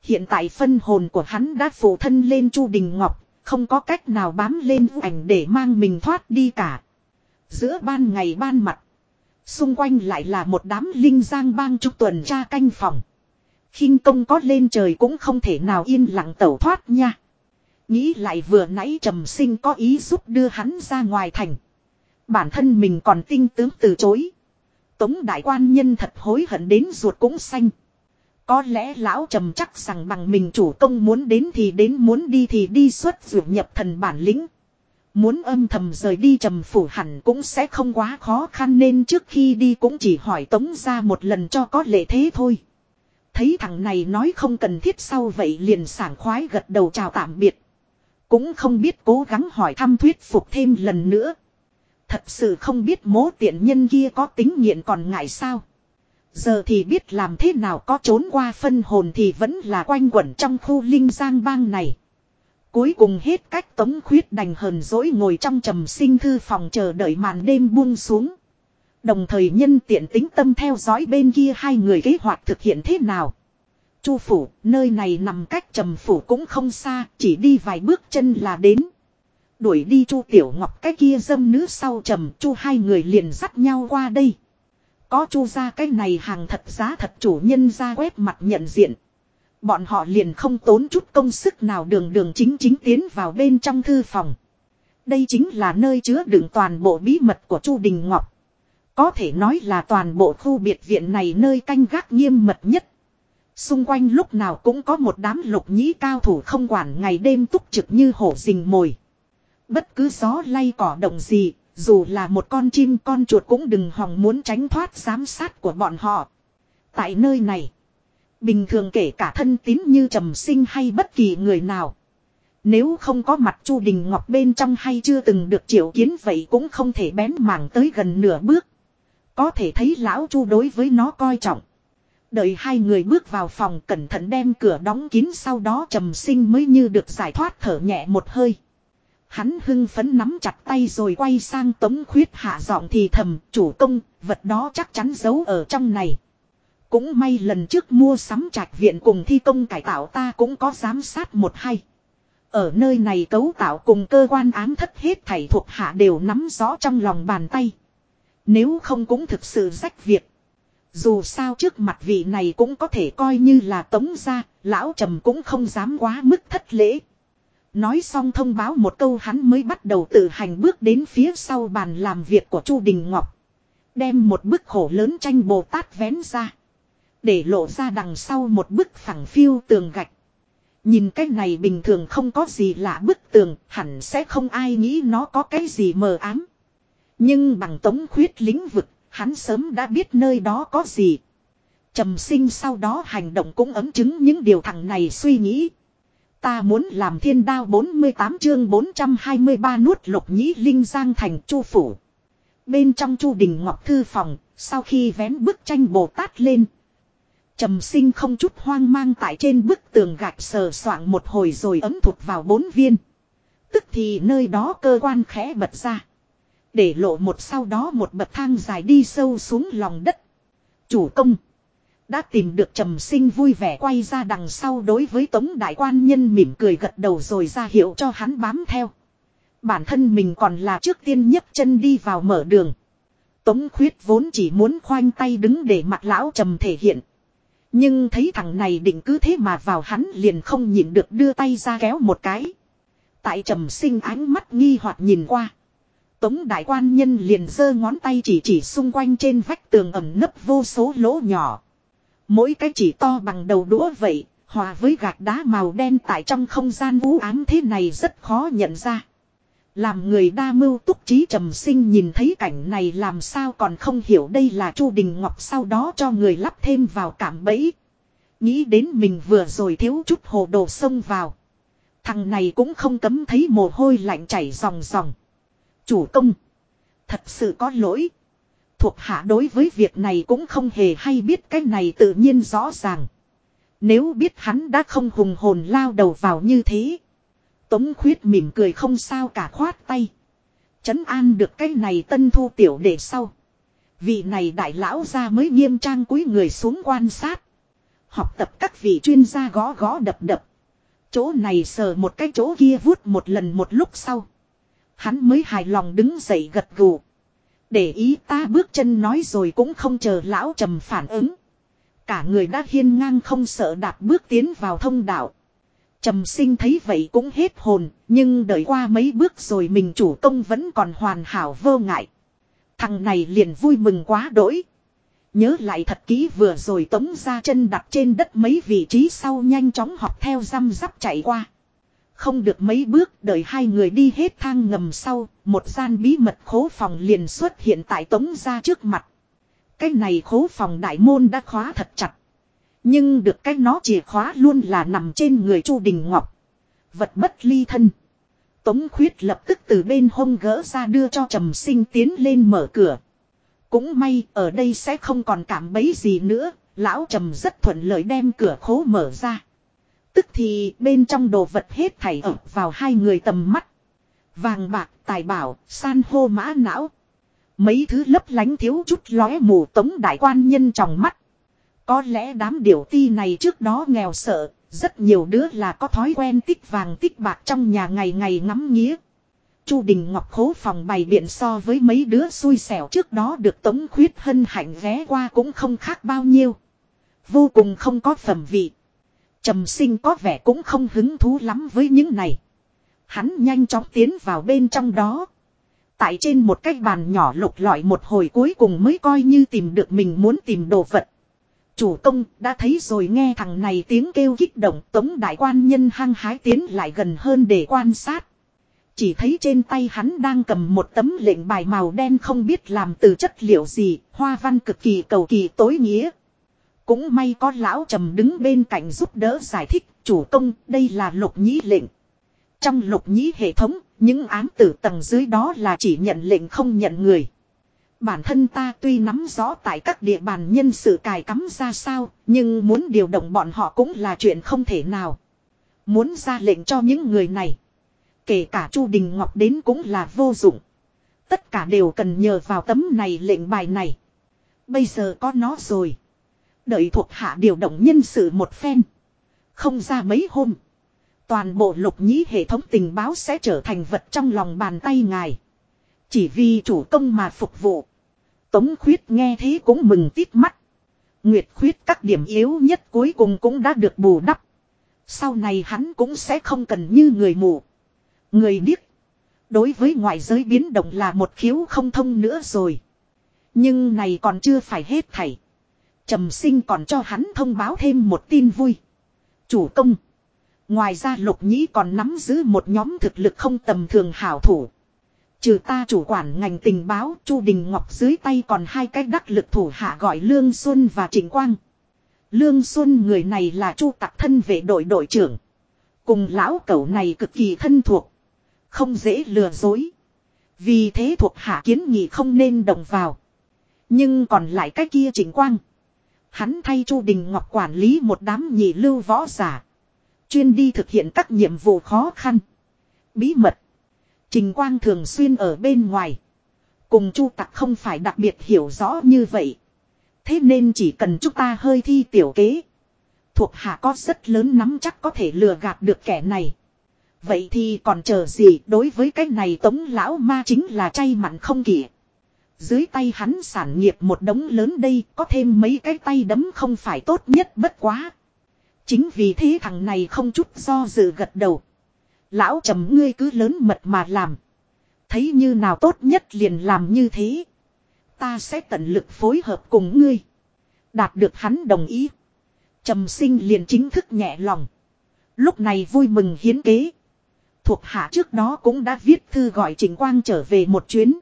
Hiện tại phân hồn của hắn đã phụ thân lên Chu Đình Ngọc, không có cách nào bám lên ảnh để mang mình thoát đi cả. Giữa ban ngày ban mặt. Xung quanh lại là một đám linh giang bang trúc tuần tra canh phòng khinh công có lên trời cũng không thể nào yên lặng tẩu thoát nha. Nghĩ lại vừa nãy trầm sinh có ý giúp đưa hắn ra ngoài thành. Bản thân mình còn tinh tướng từ chối. Tống đại quan nhân thật hối hận đến ruột cũng xanh. Có lẽ lão trầm chắc rằng bằng mình chủ công muốn đến thì đến, muốn đi thì đi xuất dụ nhập thần bản lĩnh. Muốn âm thầm rời đi trầm phủ hẳn cũng sẽ không quá khó khăn nên trước khi đi cũng chỉ hỏi tống ra một lần cho có lệ thế thôi. Thấy thằng này nói không cần thiết sau vậy liền sảng khoái gật đầu chào tạm biệt. Cũng không biết cố gắng hỏi thăm thuyết phục thêm lần nữa. Thật sự không biết mố tiện nhân kia có tính nghiện còn ngại sao. Giờ thì biết làm thế nào có trốn qua phân hồn thì vẫn là quanh quẩn trong khu linh giang bang này. Cuối cùng hết cách tống khuyết đành hờn dỗi ngồi trong trầm sinh thư phòng chờ đợi màn đêm buông xuống. Đồng thời nhân tiện tính tâm theo dõi bên kia hai người kế hoạch thực hiện thế nào. Chu phủ, nơi này nằm cách trầm phủ cũng không xa, chỉ đi vài bước chân là đến. Đuổi đi Chu Tiểu Ngọc cái kia dâm nữ sau trầm, Chu hai người liền dắt nhau qua đây. Có Chu ra cái này hàng thật giá thật chủ nhân ra quét mặt nhận diện. Bọn họ liền không tốn chút công sức nào đường đường chính chính tiến vào bên trong thư phòng. Đây chính là nơi chứa đựng toàn bộ bí mật của Chu Đình Ngọc. Có thể nói là toàn bộ khu biệt viện này nơi canh gác nghiêm mật nhất. Xung quanh lúc nào cũng có một đám lục nhĩ cao thủ không quản ngày đêm túc trực như hổ rình mồi. Bất cứ gió lay cỏ động gì, dù là một con chim con chuột cũng đừng hòng muốn tránh thoát giám sát của bọn họ. Tại nơi này, bình thường kể cả thân tín như trầm sinh hay bất kỳ người nào. Nếu không có mặt Chu Đình Ngọc bên trong hay chưa từng được triệu kiến vậy cũng không thể bén mảng tới gần nửa bước. Có thể thấy lão Chu đối với nó coi trọng. Đợi hai người bước vào phòng cẩn thận đem cửa đóng kín sau đó trầm sinh mới như được giải thoát thở nhẹ một hơi. Hắn hưng phấn nắm chặt tay rồi quay sang tống khuyết hạ giọng thì thầm chủ công, vật đó chắc chắn giấu ở trong này. Cũng may lần trước mua sắm trạch viện cùng thi công cải tạo ta cũng có giám sát một hay. Ở nơi này cấu tạo cùng cơ quan ám thất hết thảy thuộc hạ đều nắm rõ trong lòng bàn tay. Nếu không cũng thực sự rách việc. Dù sao trước mặt vị này cũng có thể coi như là tống gia, lão trầm cũng không dám quá mức thất lễ. Nói xong thông báo một câu hắn mới bắt đầu tự hành bước đến phía sau bàn làm việc của Chu Đình Ngọc. Đem một bức khổ lớn tranh Bồ Tát vén ra. Để lộ ra đằng sau một bức phẳng phiêu tường gạch. Nhìn cái này bình thường không có gì lạ bức tường, hẳn sẽ không ai nghĩ nó có cái gì mờ ám. Nhưng bằng tống khuyết lĩnh vực, hắn sớm đã biết nơi đó có gì. Trầm sinh sau đó hành động cũng ấm chứng những điều thằng này suy nghĩ. Ta muốn làm thiên đao 48 chương 423 nuốt lục nhĩ linh giang thành chu phủ. Bên trong chu đình ngọc thư phòng, sau khi vén bức tranh Bồ Tát lên. Trầm sinh không chút hoang mang tại trên bức tường gạch sờ soạng một hồi rồi ấm thụt vào bốn viên. Tức thì nơi đó cơ quan khẽ bật ra. Để lộ một sau đó một bậc thang dài đi sâu xuống lòng đất. Chủ công. Đã tìm được trầm sinh vui vẻ quay ra đằng sau đối với tống đại quan nhân mỉm cười gật đầu rồi ra hiệu cho hắn bám theo. Bản thân mình còn là trước tiên nhấc chân đi vào mở đường. Tống khuyết vốn chỉ muốn khoanh tay đứng để mặt lão trầm thể hiện. Nhưng thấy thằng này định cứ thế mà vào hắn liền không nhịn được đưa tay ra kéo một cái. Tại trầm sinh ánh mắt nghi hoặc nhìn qua. Tống đại quan nhân liền giơ ngón tay chỉ chỉ xung quanh trên vách tường ẩm nấp vô số lỗ nhỏ. Mỗi cái chỉ to bằng đầu đũa vậy, hòa với gạch đá màu đen tại trong không gian vũ ám thế này rất khó nhận ra. Làm người đa mưu túc trí trầm sinh nhìn thấy cảnh này làm sao còn không hiểu đây là Chu Đình Ngọc sau đó cho người lắp thêm vào cảm bẫy. Nghĩ đến mình vừa rồi thiếu chút hồ đồ sông vào. Thằng này cũng không cấm thấy mồ hôi lạnh chảy ròng ròng. Chủ công. Thật sự có lỗi. Thuộc hạ đối với việc này cũng không hề hay biết cái này tự nhiên rõ ràng. Nếu biết hắn đã không hùng hồn lao đầu vào như thế. Tống khuyết mỉm cười không sao cả khoát tay. Chấn an được cái này tân thu tiểu để sau. Vị này đại lão ra mới nghiêm trang cúi người xuống quan sát. Học tập các vị chuyên gia gõ gõ đập đập. Chỗ này sờ một cái chỗ kia vuốt một lần một lúc sau. Hắn mới hài lòng đứng dậy gật gù. Để ý ta bước chân nói rồi cũng không chờ lão trầm phản ứng. Cả người đã hiên ngang không sợ đạp bước tiến vào thông đạo. Trầm sinh thấy vậy cũng hết hồn, nhưng đợi qua mấy bước rồi mình chủ công vẫn còn hoàn hảo vô ngại. Thằng này liền vui mừng quá đỗi. Nhớ lại thật kỹ vừa rồi tống ra chân đặt trên đất mấy vị trí sau nhanh chóng học theo răm rắp chạy qua. Không được mấy bước đợi hai người đi hết thang ngầm sau, một gian bí mật khố phòng liền xuất hiện tại tống ra trước mặt. Cái này khố phòng đại môn đã khóa thật chặt. Nhưng được cái nó chìa khóa luôn là nằm trên người Chu Đình Ngọc. Vật bất ly thân. Tống khuyết lập tức từ bên hông gỡ ra đưa cho trầm sinh tiến lên mở cửa. Cũng may ở đây sẽ không còn cảm bấy gì nữa. Lão trầm rất thuận lợi đem cửa khố mở ra. Tức thì bên trong đồ vật hết thảy ập vào hai người tầm mắt. Vàng bạc, tài bảo, san hô mã não. Mấy thứ lấp lánh thiếu chút lóe mù tống đại quan nhân trong mắt. Có lẽ đám điều ti này trước đó nghèo sợ, rất nhiều đứa là có thói quen tích vàng tích bạc trong nhà ngày ngày ngắm nghía. Chu Đình Ngọc khố phòng bày biện so với mấy đứa xui xẻo trước đó được Tống Khuyết Hân hạnh ghé qua cũng không khác bao nhiêu. Vô cùng không có phẩm vị. Trầm sinh có vẻ cũng không hứng thú lắm với những này. Hắn nhanh chóng tiến vào bên trong đó. Tại trên một cái bàn nhỏ lục lọi một hồi cuối cùng mới coi như tìm được mình muốn tìm đồ vật. Chủ công đã thấy rồi nghe thằng này tiếng kêu kích động tống đại quan nhân hăng hái tiến lại gần hơn để quan sát. Chỉ thấy trên tay hắn đang cầm một tấm lệnh bài màu đen không biết làm từ chất liệu gì, hoa văn cực kỳ cầu kỳ tối nghĩa. Cũng may có lão trầm đứng bên cạnh giúp đỡ giải thích, chủ công, đây là lục nhĩ lệnh. Trong lục nhĩ hệ thống, những ám tử tầng dưới đó là chỉ nhận lệnh không nhận người. Bản thân ta tuy nắm rõ tại các địa bàn nhân sự cài cắm ra sao, nhưng muốn điều động bọn họ cũng là chuyện không thể nào. Muốn ra lệnh cho những người này. Kể cả Chu Đình Ngọc đến cũng là vô dụng. Tất cả đều cần nhờ vào tấm này lệnh bài này. Bây giờ có nó rồi. Đợi thuộc hạ điều động nhân sự một phen. Không ra mấy hôm. Toàn bộ lục nhĩ hệ thống tình báo sẽ trở thành vật trong lòng bàn tay ngài. Chỉ vì chủ công mà phục vụ. Tống khuyết nghe thế cũng mừng tít mắt. Nguyệt khuyết các điểm yếu nhất cuối cùng cũng đã được bù đắp. Sau này hắn cũng sẽ không cần như người mù. Người điếc. Đối với ngoại giới biến động là một khiếu không thông nữa rồi. Nhưng này còn chưa phải hết thảy. Trầm sinh còn cho hắn thông báo thêm một tin vui. Chủ công. Ngoài ra lục nhĩ còn nắm giữ một nhóm thực lực không tầm thường hảo thủ. Trừ ta chủ quản ngành tình báo, Chu Đình Ngọc dưới tay còn hai cái đắc lực thủ hạ gọi Lương Xuân và Trịnh Quang. Lương Xuân người này là Chu Tạc thân vệ đội đội trưởng. Cùng lão cẩu này cực kỳ thân thuộc. Không dễ lừa dối. Vì thế thuộc hạ kiến nghị không nên động vào. Nhưng còn lại cái kia Trịnh Quang. Hắn thay Chu Đình Ngọc quản lý một đám nhị lưu võ giả. Chuyên đi thực hiện các nhiệm vụ khó khăn. Bí mật. Trình Quang thường xuyên ở bên ngoài. Cùng Chu Tặc không phải đặc biệt hiểu rõ như vậy. Thế nên chỉ cần chúng ta hơi thi tiểu kế. Thuộc hạ có rất lớn nắm chắc có thể lừa gạt được kẻ này. Vậy thì còn chờ gì đối với cái này tống lão ma chính là chay mặn không kìa dưới tay hắn sản nghiệp một đống lớn đây, có thêm mấy cái tay đấm không phải tốt nhất bất quá. Chính vì thế thằng này không chút do dự gật đầu. Lão trầm ngươi cứ lớn mật mà làm. Thấy như nào tốt nhất liền làm như thế. Ta sẽ tận lực phối hợp cùng ngươi. Đạt được hắn đồng ý. Trầm sinh liền chính thức nhẹ lòng. Lúc này vui mừng hiến kế. Thuộc hạ trước đó cũng đã viết thư gọi Trình Quang trở về một chuyến.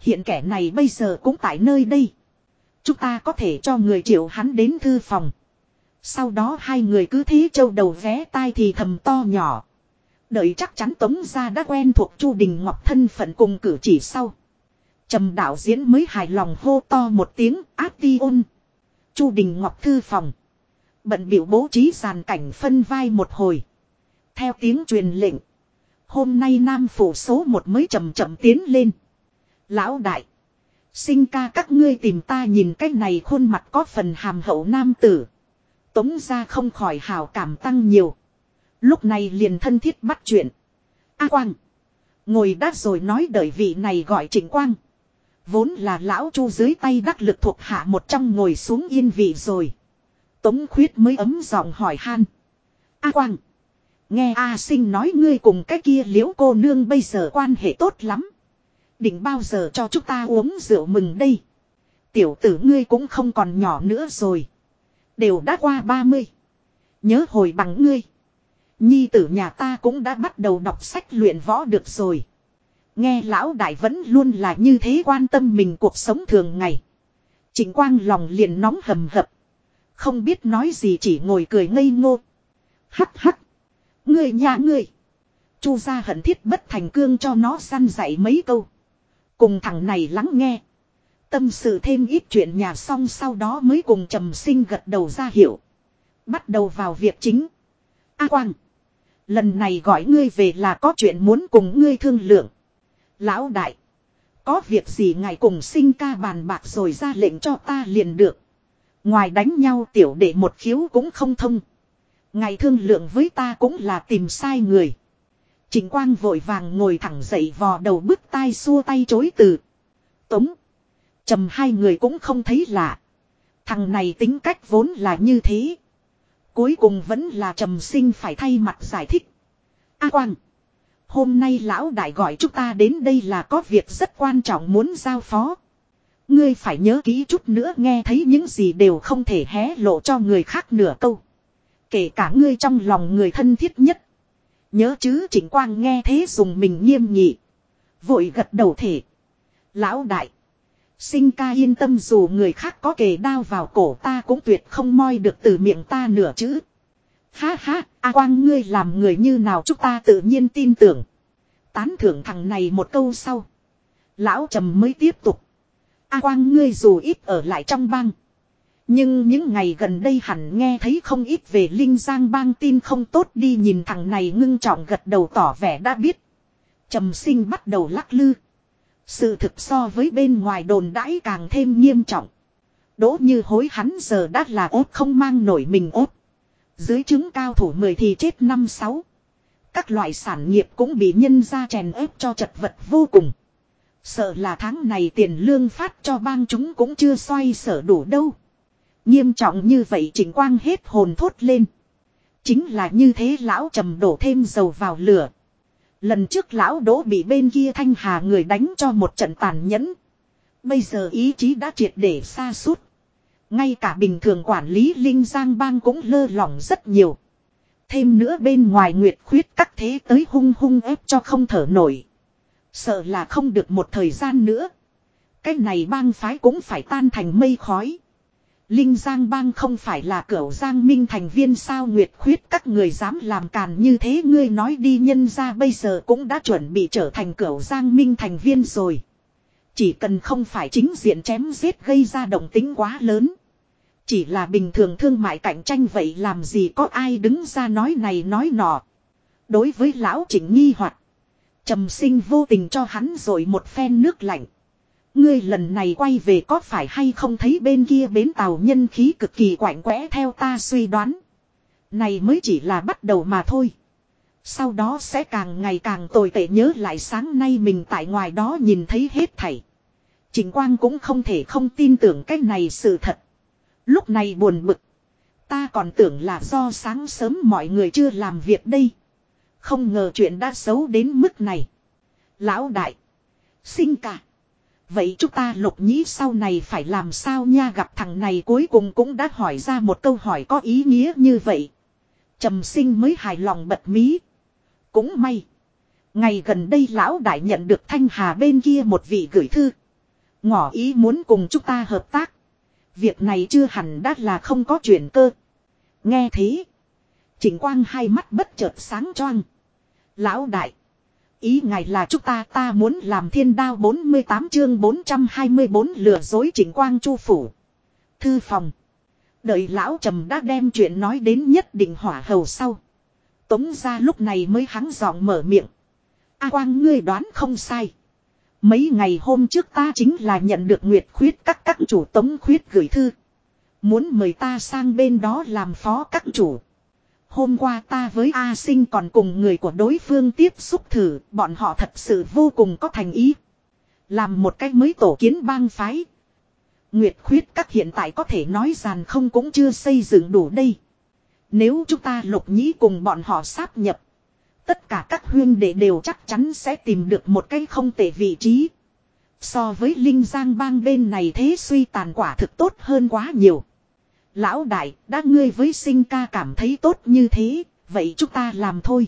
Hiện kẻ này bây giờ cũng tại nơi đây. Chúng ta có thể cho người triệu hắn đến thư phòng. Sau đó hai người cứ thế châu đầu vé tai thì thầm to nhỏ. Đợi chắc chắn Tống gia đã quen thuộc Chu Đình Ngọc thân phận cùng cử chỉ sau. Trầm đạo diễn mới hài lòng hô to một tiếng áp ti ôn. Chu Đình Ngọc thư phòng. Bận biểu bố trí giàn cảnh phân vai một hồi. Theo tiếng truyền lệnh. Hôm nay Nam phủ số một mới chậm chậm tiến lên. Lão đại. Sinh ca các ngươi tìm ta nhìn cái này khuôn mặt có phần hàm hậu nam tử. Tống ra không khỏi hào cảm tăng nhiều. Lúc này liền thân thiết bắt chuyện. A Quang. Ngồi đã rồi nói đợi vị này gọi Trịnh Quang. Vốn là lão chu dưới tay đắc lực thuộc hạ một trong ngồi xuống yên vị rồi. Tống khuyết mới ấm giọng hỏi han. A Quang. Nghe A sinh nói ngươi cùng cái kia liễu cô nương bây giờ quan hệ tốt lắm. Định bao giờ cho chúng ta uống rượu mừng đây. Tiểu tử ngươi cũng không còn nhỏ nữa rồi. Đều đã qua 30. Nhớ hồi bằng ngươi. Nhi tử nhà ta cũng đã bắt đầu đọc sách luyện võ được rồi. Nghe lão đại vẫn luôn là như thế quan tâm mình cuộc sống thường ngày. Trịnh quang lòng liền nóng hầm hập. Không biết nói gì chỉ ngồi cười ngây ngô. Hắc hắc. Người nhà người. Chu gia hận thiết bất thành cương cho nó săn dạy mấy câu. Cùng thằng này lắng nghe. Tâm sự thêm ít chuyện nhà xong sau đó mới cùng trầm sinh gật đầu ra hiểu. Bắt đầu vào việc chính. A Quang. Lần này gọi ngươi về là có chuyện muốn cùng ngươi thương lượng. Lão đại. Có việc gì ngài cùng sinh ca bàn bạc rồi ra lệnh cho ta liền được. Ngoài đánh nhau tiểu đệ một khiếu cũng không thông. Ngài thương lượng với ta cũng là tìm sai người. Trình quang vội vàng ngồi thẳng dậy vò đầu bứt tai xua tay chối từ. Tống. trầm hai người cũng không thấy lạ. Thằng này tính cách vốn là như thế. Cuối cùng vẫn là trầm sinh phải thay mặt giải thích. A quang. Hôm nay lão đại gọi chúng ta đến đây là có việc rất quan trọng muốn giao phó. Ngươi phải nhớ kỹ chút nữa nghe thấy những gì đều không thể hé lộ cho người khác nửa câu. Kể cả ngươi trong lòng người thân thiết nhất. Nhớ chứ Trịnh Quang nghe thế dùng mình nghiêm nghị. Vội gật đầu thể. Lão đại. Sinh ca yên tâm dù người khác có kề đao vào cổ ta cũng tuyệt không moi được từ miệng ta nửa chữ. Ha ha, A Quang ngươi làm người như nào chúng ta tự nhiên tin tưởng. Tán thưởng thằng này một câu sau. Lão trầm mới tiếp tục. A Quang ngươi dù ít ở lại trong băng nhưng những ngày gần đây hẳn nghe thấy không ít về Linh Giang bang tin không tốt đi nhìn thằng này ngưng trọng gật đầu tỏ vẻ đã biết. Trầm sinh bắt đầu lắc lư. Sự thực so với bên ngoài đồn đãi càng thêm nghiêm trọng. Đỗ như hối hắn giờ đã là ốt không mang nổi mình ốt. Dưới chứng cao thủ 10 thì chết năm sáu. Các loại sản nghiệp cũng bị nhân ra chèn ép cho chật vật vô cùng. Sợ là tháng này tiền lương phát cho bang chúng cũng chưa xoay sở đủ đâu. Nghiêm trọng như vậy Trình quang hết hồn thốt lên. Chính là như thế lão trầm đổ thêm dầu vào lửa. Lần trước lão đỗ bị bên kia thanh hà người đánh cho một trận tàn nhẫn. Bây giờ ý chí đã triệt để xa suốt. Ngay cả bình thường quản lý Linh Giang Bang cũng lơ lỏng rất nhiều. Thêm nữa bên ngoài nguyệt khuyết các thế tới hung hung ép cho không thở nổi. Sợ là không được một thời gian nữa. Cái này bang phái cũng phải tan thành mây khói. Linh Giang bang không phải là cửu Giang Minh thành viên sao Nguyệt khuyết các người dám làm càn như thế ngươi nói đi nhân ra bây giờ cũng đã chuẩn bị trở thành cửu Giang Minh thành viên rồi. Chỉ cần không phải chính diện chém giết gây ra động tính quá lớn. Chỉ là bình thường thương mại cạnh tranh vậy làm gì có ai đứng ra nói này nói nọ. Đối với lão chỉnh nghi hoặc, trầm sinh vô tình cho hắn rồi một phen nước lạnh. Ngươi lần này quay về có phải hay không thấy bên kia bến tàu nhân khí cực kỳ quạnh quẽ theo ta suy đoán. Này mới chỉ là bắt đầu mà thôi. Sau đó sẽ càng ngày càng tồi tệ nhớ lại sáng nay mình tại ngoài đó nhìn thấy hết thảy. Trình Quang cũng không thể không tin tưởng cái này sự thật. Lúc này buồn bực. Ta còn tưởng là do sáng sớm mọi người chưa làm việc đây. Không ngờ chuyện đã xấu đến mức này. Lão đại. Sinh cả. Vậy chúng ta lục nhĩ sau này phải làm sao nha gặp thằng này cuối cùng cũng đã hỏi ra một câu hỏi có ý nghĩa như vậy. Trầm sinh mới hài lòng bật mí. Cũng may. Ngày gần đây lão đại nhận được thanh hà bên kia một vị gửi thư. Ngỏ ý muốn cùng chúng ta hợp tác. Việc này chưa hẳn đã là không có chuyện cơ. Nghe thế. Chỉnh quang hai mắt bất chợt sáng choang. Lão đại. Ý ngài là chúng ta ta muốn làm thiên đao 48 chương 424 lừa dối chỉnh quang chu phủ. Thư phòng. Đợi lão trầm đã đem chuyện nói đến nhất định hỏa hầu sau. Tống ra lúc này mới hắng giọng mở miệng. A quang, ngươi đoán không sai. Mấy ngày hôm trước ta chính là nhận được nguyệt khuyết các các chủ tống khuyết gửi thư. Muốn mời ta sang bên đó làm phó các chủ. Hôm qua ta với A sinh còn cùng người của đối phương tiếp xúc thử, bọn họ thật sự vô cùng có thành ý. Làm một cách mới tổ kiến bang phái. Nguyệt khuyết các hiện tại có thể nói rằng không cũng chưa xây dựng đủ đây. Nếu chúng ta lục nhĩ cùng bọn họ sáp nhập. Tất cả các huyên đệ đều chắc chắn sẽ tìm được một cái không tệ vị trí. So với Linh Giang bang bên này thế suy tàn quả thực tốt hơn quá nhiều. Lão đại, đã ngươi với sinh ca cảm thấy tốt như thế, Vậy chúng ta làm thôi.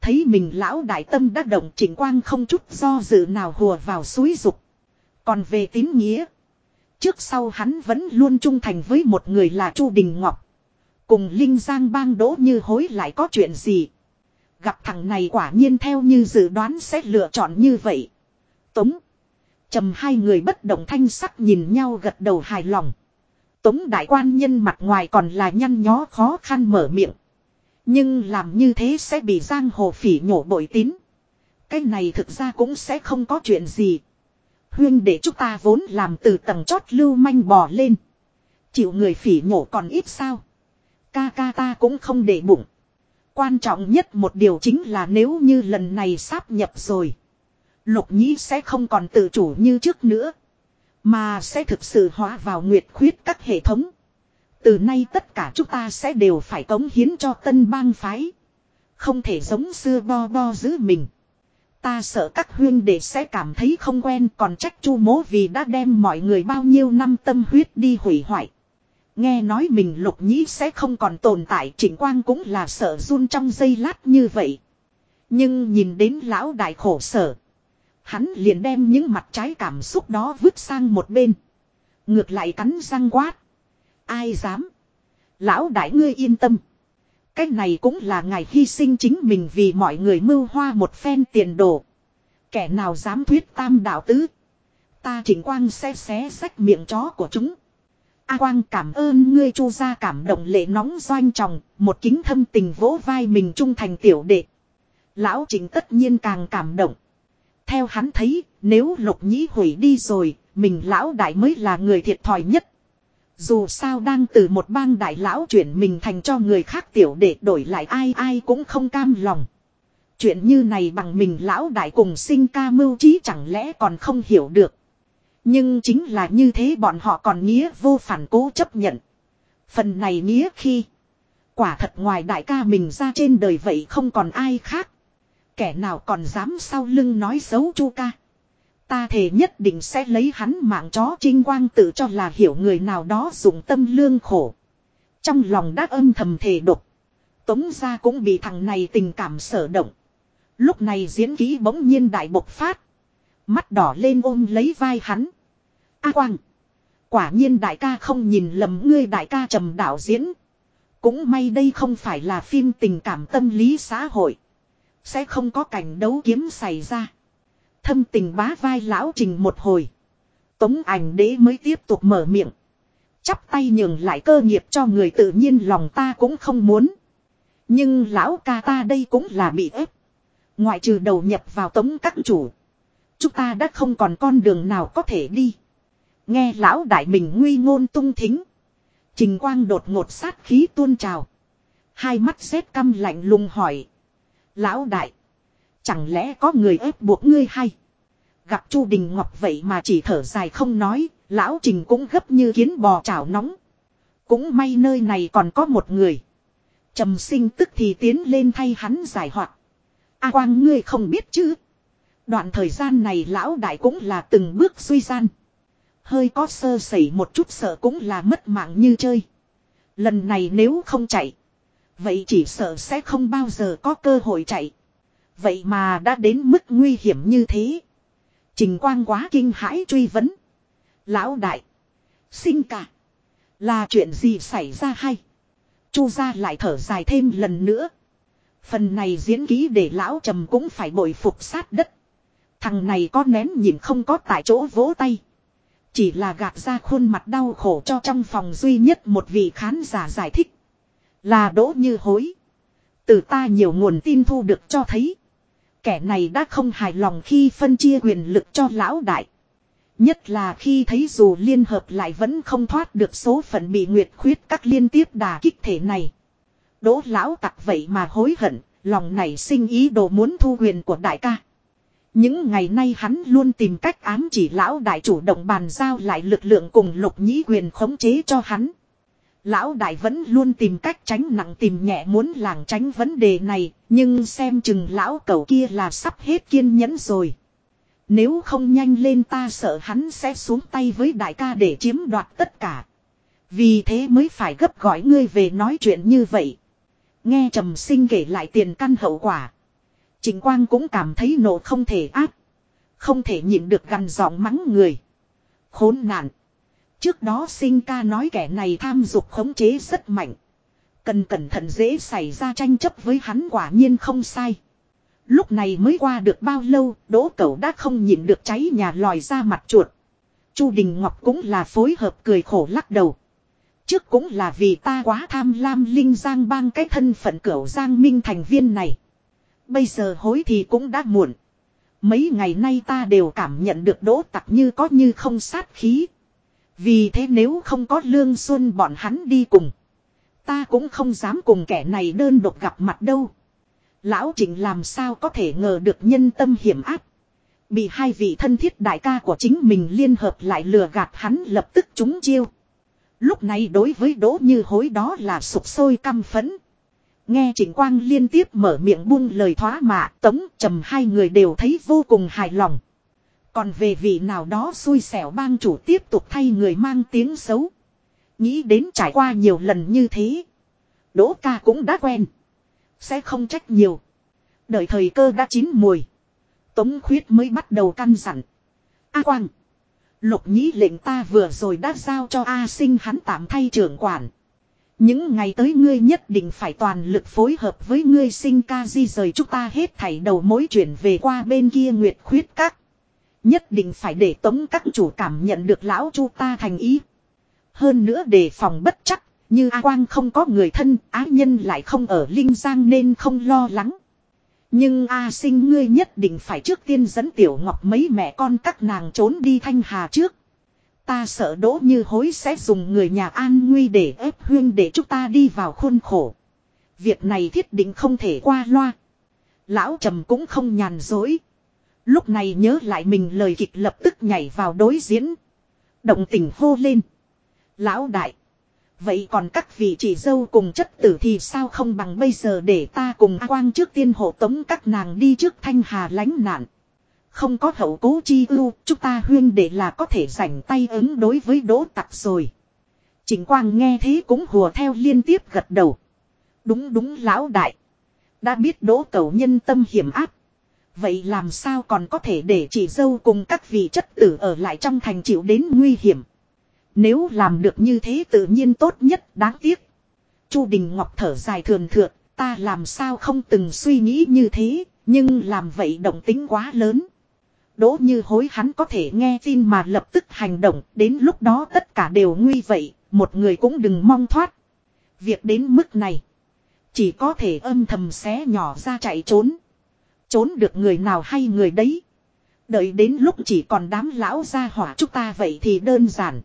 Thấy mình lão đại tâm đã động chỉnh quang không chút do dự nào hùa vào suối dục. Còn về tín nghĩa. Trước sau hắn vẫn luôn trung thành với một người là Chu Đình Ngọc. Cùng Linh Giang bang đỗ như hối lại có chuyện gì. Gặp thằng này quả nhiên theo như dự đoán sẽ lựa chọn như vậy. Tống. trầm hai người bất động thanh sắc nhìn nhau gật đầu hài lòng. Tống đại quan nhân mặt ngoài còn là nhăn nhó khó khăn mở miệng. Nhưng làm như thế sẽ bị giang hồ phỉ nhổ bội tín. Cái này thực ra cũng sẽ không có chuyện gì. Huyên để chúng ta vốn làm từ tầng chót lưu manh bò lên. Chịu người phỉ nhổ còn ít sao. Ca ca ta cũng không để bụng. Quan trọng nhất một điều chính là nếu như lần này sáp nhập rồi. Lục nhĩ sẽ không còn tự chủ như trước nữa. Mà sẽ thực sự hóa vào nguyệt khuyết các hệ thống. Từ nay tất cả chúng ta sẽ đều phải cống hiến cho tân bang phái. Không thể giống xưa bo bo giữ mình. Ta sợ các huyên đệ sẽ cảm thấy không quen, còn trách chu mố vì đã đem mọi người bao nhiêu năm tâm huyết đi hủy hoại. Nghe nói mình lục nhĩ sẽ không còn tồn tại, trịnh quang cũng là sợ run trong giây lát như vậy. Nhưng nhìn đến lão đại khổ sở. Hắn liền đem những mặt trái cảm xúc đó vứt sang một bên. Ngược lại cắn răng quát. Ai dám. Lão đại ngươi yên tâm. Cái này cũng là ngày hy sinh chính mình vì mọi người mưu hoa một phen tiền đồ. Kẻ nào dám thuyết tam đạo tứ. Ta chỉnh quang sẽ xé sách miệng chó của chúng. A quang cảm ơn ngươi chu ra cảm động lệ nóng doanh tròng, một kính thâm tình vỗ vai mình trung thành tiểu đệ. Lão chính tất nhiên càng cảm động. Theo hắn thấy, nếu lục nhĩ hủy đi rồi, mình lão đại mới là người thiệt thòi nhất. Dù sao đang từ một bang đại lão chuyển mình thành cho người khác tiểu để đổi lại ai ai cũng không cam lòng. Chuyện như này bằng mình lão đại cùng sinh ca mưu trí chẳng lẽ còn không hiểu được. Nhưng chính là như thế bọn họ còn nghĩa vô phản cố chấp nhận. Phần này nghĩa khi. Quả thật ngoài đại ca mình ra trên đời vậy không còn ai khác. Kẻ nào còn dám sau lưng nói xấu chu ca. Ta thề nhất định sẽ lấy hắn mạng chó trinh quang tự cho là hiểu người nào đó dùng tâm lương khổ. Trong lòng đã âm thầm thề độc. Tống ra cũng bị thằng này tình cảm sở động. Lúc này diễn ký bỗng nhiên đại bộc phát. Mắt đỏ lên ôm lấy vai hắn. A quang. Quả nhiên đại ca không nhìn lầm ngươi đại ca trầm đạo diễn. Cũng may đây không phải là phim tình cảm tâm lý xã hội. Sẽ không có cảnh đấu kiếm xảy ra. Thâm tình bá vai lão trình một hồi. Tống ảnh đế mới tiếp tục mở miệng. Chắp tay nhường lại cơ nghiệp cho người tự nhiên lòng ta cũng không muốn. Nhưng lão ca ta đây cũng là bị ép. Ngoại trừ đầu nhập vào tống các chủ. Chúng ta đã không còn con đường nào có thể đi. Nghe lão đại mình nguy ngôn tung thính. Trình quang đột ngột sát khí tuôn trào. Hai mắt rét căm lạnh lùng hỏi. Lão đại. Chẳng lẽ có người ép buộc ngươi hay? Gặp Chu Đình Ngọc vậy mà chỉ thở dài không nói, lão Trình cũng gấp như kiến bò chảo nóng. Cũng may nơi này còn có một người. Trầm sinh tức thì tiến lên thay hắn giải hoạt. A quang ngươi không biết chứ. Đoạn thời gian này lão đại cũng là từng bước suy gian. Hơi có sơ sẩy một chút sợ cũng là mất mạng như chơi. Lần này nếu không chạy. Vậy chỉ sợ sẽ không bao giờ có cơ hội chạy. Vậy mà đã đến mức nguy hiểm như thế. Trình quang quá kinh hãi truy vấn. Lão đại. Sinh cả. Là chuyện gì xảy ra hay? Chu ra lại thở dài thêm lần nữa. Phần này diễn ký để lão trầm cũng phải bội phục sát đất. Thằng này có nén nhìn không có tại chỗ vỗ tay. Chỉ là gạt ra khuôn mặt đau khổ cho trong phòng duy nhất một vị khán giả giải thích. Là đỗ như hối. Từ ta nhiều nguồn tin thu được cho thấy. Kẻ này đã không hài lòng khi phân chia quyền lực cho lão đại. Nhất là khi thấy dù liên hợp lại vẫn không thoát được số phận bị nguyệt khuyết các liên tiếp đà kích thể này. Đỗ lão tặc vậy mà hối hận, lòng này sinh ý đồ muốn thu quyền của đại ca. Những ngày nay hắn luôn tìm cách ám chỉ lão đại chủ động bàn giao lại lực lượng cùng lục nhĩ quyền khống chế cho hắn. Lão đại vẫn luôn tìm cách tránh nặng tìm nhẹ muốn làng tránh vấn đề này, nhưng xem chừng lão cậu kia là sắp hết kiên nhẫn rồi. Nếu không nhanh lên ta sợ hắn sẽ xuống tay với đại ca để chiếm đoạt tất cả. Vì thế mới phải gấp gọi ngươi về nói chuyện như vậy. Nghe trầm sinh kể lại tiền căn hậu quả. Trình Quang cũng cảm thấy nộ không thể áp. Không thể nhịn được gần giọng mắng người. Khốn nạn. Trước đó sinh ca nói kẻ này tham dục khống chế rất mạnh. Cần cẩn thận dễ xảy ra tranh chấp với hắn quả nhiên không sai. Lúc này mới qua được bao lâu, đỗ cẩu đã không nhịn được cháy nhà lòi ra mặt chuột. Chu Đình Ngọc cũng là phối hợp cười khổ lắc đầu. Trước cũng là vì ta quá tham lam Linh Giang bang cái thân phận cửu Giang Minh thành viên này. Bây giờ hối thì cũng đã muộn. Mấy ngày nay ta đều cảm nhận được đỗ tặc như có như không sát khí. Vì thế nếu không có lương xuân bọn hắn đi cùng. Ta cũng không dám cùng kẻ này đơn độc gặp mặt đâu. Lão Trịnh làm sao có thể ngờ được nhân tâm hiểm áp. Bị hai vị thân thiết đại ca của chính mình liên hợp lại lừa gạt hắn lập tức trúng chiêu. Lúc này đối với đỗ như hối đó là sụp sôi căm phấn. Nghe Trịnh Quang liên tiếp mở miệng buông lời thoá mạ, tống trầm hai người đều thấy vô cùng hài lòng. Còn về vị nào đó xui xẻo bang chủ tiếp tục thay người mang tiếng xấu. Nghĩ đến trải qua nhiều lần như thế. Đỗ ca cũng đã quen. Sẽ không trách nhiều. Đợi thời cơ đã chín mùi. Tống khuyết mới bắt đầu căn dặn. A Quang. Lục nhĩ lệnh ta vừa rồi đã giao cho A sinh hắn tạm thay trưởng quản. Những ngày tới ngươi nhất định phải toàn lực phối hợp với ngươi sinh ca di rời chúng ta hết thảy đầu mối chuyển về qua bên kia nguyệt khuyết các. Nhất định phải để tống các chủ cảm nhận được lão chu ta thành ý. Hơn nữa đề phòng bất chắc, như A Quang không có người thân, á nhân lại không ở Linh Giang nên không lo lắng. Nhưng A sinh ngươi nhất định phải trước tiên dẫn Tiểu Ngọc mấy mẹ con các nàng trốn đi Thanh Hà trước. Ta sợ đỗ như hối sẽ dùng người nhà an nguy để ép huyên để chúng ta đi vào khuôn khổ. Việc này thiết định không thể qua loa. Lão trầm cũng không nhàn dối. Lúc này nhớ lại mình lời kịch lập tức nhảy vào đối diễn. Động tình hô lên. Lão đại. Vậy còn các vị chỉ dâu cùng chất tử thì sao không bằng bây giờ để ta cùng A Quang trước tiên hộ tống các nàng đi trước thanh hà lánh nạn. Không có hậu cố chi ưu, chúng ta huyên để là có thể rảnh tay ứng đối với đỗ tặc rồi. Chính Quang nghe thế cũng hùa theo liên tiếp gật đầu. Đúng đúng lão đại. Đã biết đỗ cầu nhân tâm hiểm áp. Vậy làm sao còn có thể để chị dâu cùng các vị chất tử ở lại trong thành chịu đến nguy hiểm. Nếu làm được như thế tự nhiên tốt nhất đáng tiếc. Chu Đình Ngọc thở dài thường thượt, ta làm sao không từng suy nghĩ như thế, nhưng làm vậy động tính quá lớn. Đỗ như hối hắn có thể nghe tin mà lập tức hành động, đến lúc đó tất cả đều nguy vậy, một người cũng đừng mong thoát. Việc đến mức này, chỉ có thể âm thầm xé nhỏ ra chạy trốn. Trốn được người nào hay người đấy. Đợi đến lúc chỉ còn đám lão gia hỏa chúng ta vậy thì đơn giản.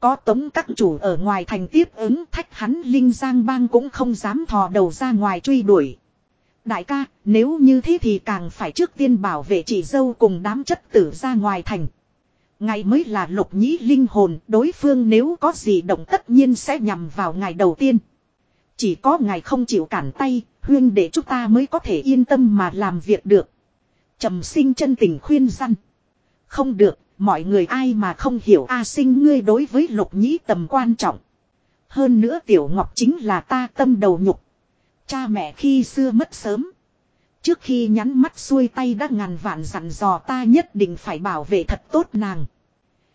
Có tống các chủ ở ngoài thành tiếp ứng thách hắn Linh Giang Bang cũng không dám thò đầu ra ngoài truy đuổi. Đại ca, nếu như thế thì càng phải trước tiên bảo vệ chị dâu cùng đám chất tử ra ngoài thành. Ngày mới là lục nhĩ linh hồn, đối phương nếu có gì động tất nhiên sẽ nhằm vào ngày đầu tiên. Chỉ có ngài không chịu cản tay, huyên để chúng ta mới có thể yên tâm mà làm việc được. Trầm sinh chân tình khuyên răn. Không được, mọi người ai mà không hiểu A sinh ngươi đối với lục nhĩ tầm quan trọng. Hơn nữa tiểu ngọc chính là ta tâm đầu nhục. Cha mẹ khi xưa mất sớm. Trước khi nhắn mắt xuôi tay đã ngàn vạn dặn dò ta nhất định phải bảo vệ thật tốt nàng.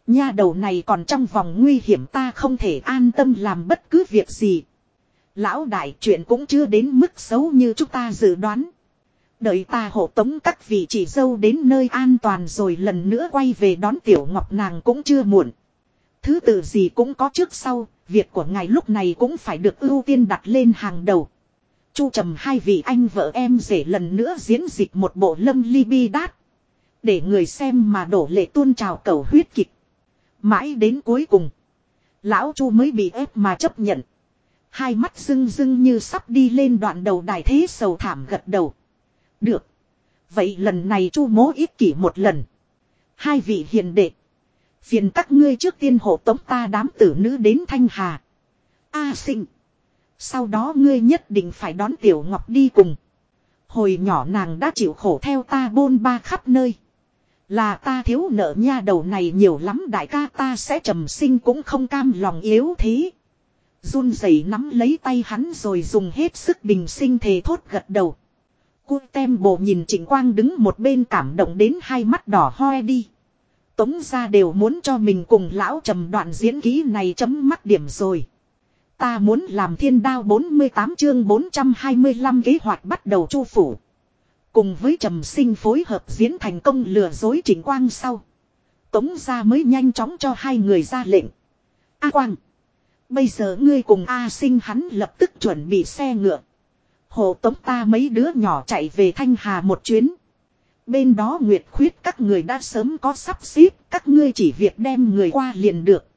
Nha đầu này còn trong vòng nguy hiểm ta không thể an tâm làm bất cứ việc gì. Lão đại chuyện cũng chưa đến mức xấu như chúng ta dự đoán. Đợi ta hộ tống các vị chỉ dâu đến nơi an toàn rồi lần nữa quay về đón tiểu ngọc nàng cũng chưa muộn. Thứ tự gì cũng có trước sau, việc của ngài lúc này cũng phải được ưu tiên đặt lên hàng đầu. Chu trầm hai vị anh vợ em rể lần nữa diễn dịch một bộ lâm ly bi đát. Để người xem mà đổ lệ tuôn trào cầu huyết kịch. Mãi đến cuối cùng. Lão chu mới bị ép mà chấp nhận. Hai mắt rưng rưng như sắp đi lên đoạn đầu đài thế sầu thảm gật đầu. Được. Vậy lần này chu mố ít kỷ một lần. Hai vị hiền đệ. Phiền các ngươi trước tiên hộ tống ta đám tử nữ đến Thanh Hà. A sinh. Sau đó ngươi nhất định phải đón Tiểu Ngọc đi cùng. Hồi nhỏ nàng đã chịu khổ theo ta bôn ba khắp nơi. Là ta thiếu nợ nha đầu này nhiều lắm đại ca ta sẽ trầm sinh cũng không cam lòng yếu thế. Run rẩy nắm lấy tay hắn rồi dùng hết sức bình sinh thề thốt gật đầu. Cô tem bộ nhìn Trịnh Quang đứng một bên cảm động đến hai mắt đỏ hoe đi. Tống ra đều muốn cho mình cùng lão trầm đoạn diễn ký này chấm mắt điểm rồi. Ta muốn làm thiên đao 48 chương 425 kế hoạch bắt đầu chu phủ. Cùng với trầm sinh phối hợp diễn thành công lừa dối Trịnh Quang sau. Tống ra mới nhanh chóng cho hai người ra lệnh. A Quang. Bây giờ ngươi cùng A sinh hắn lập tức chuẩn bị xe ngựa. Hộ tống ta mấy đứa nhỏ chạy về Thanh Hà một chuyến. Bên đó Nguyệt Khuyết các người đã sớm có sắp xếp, các ngươi chỉ việc đem người qua liền được.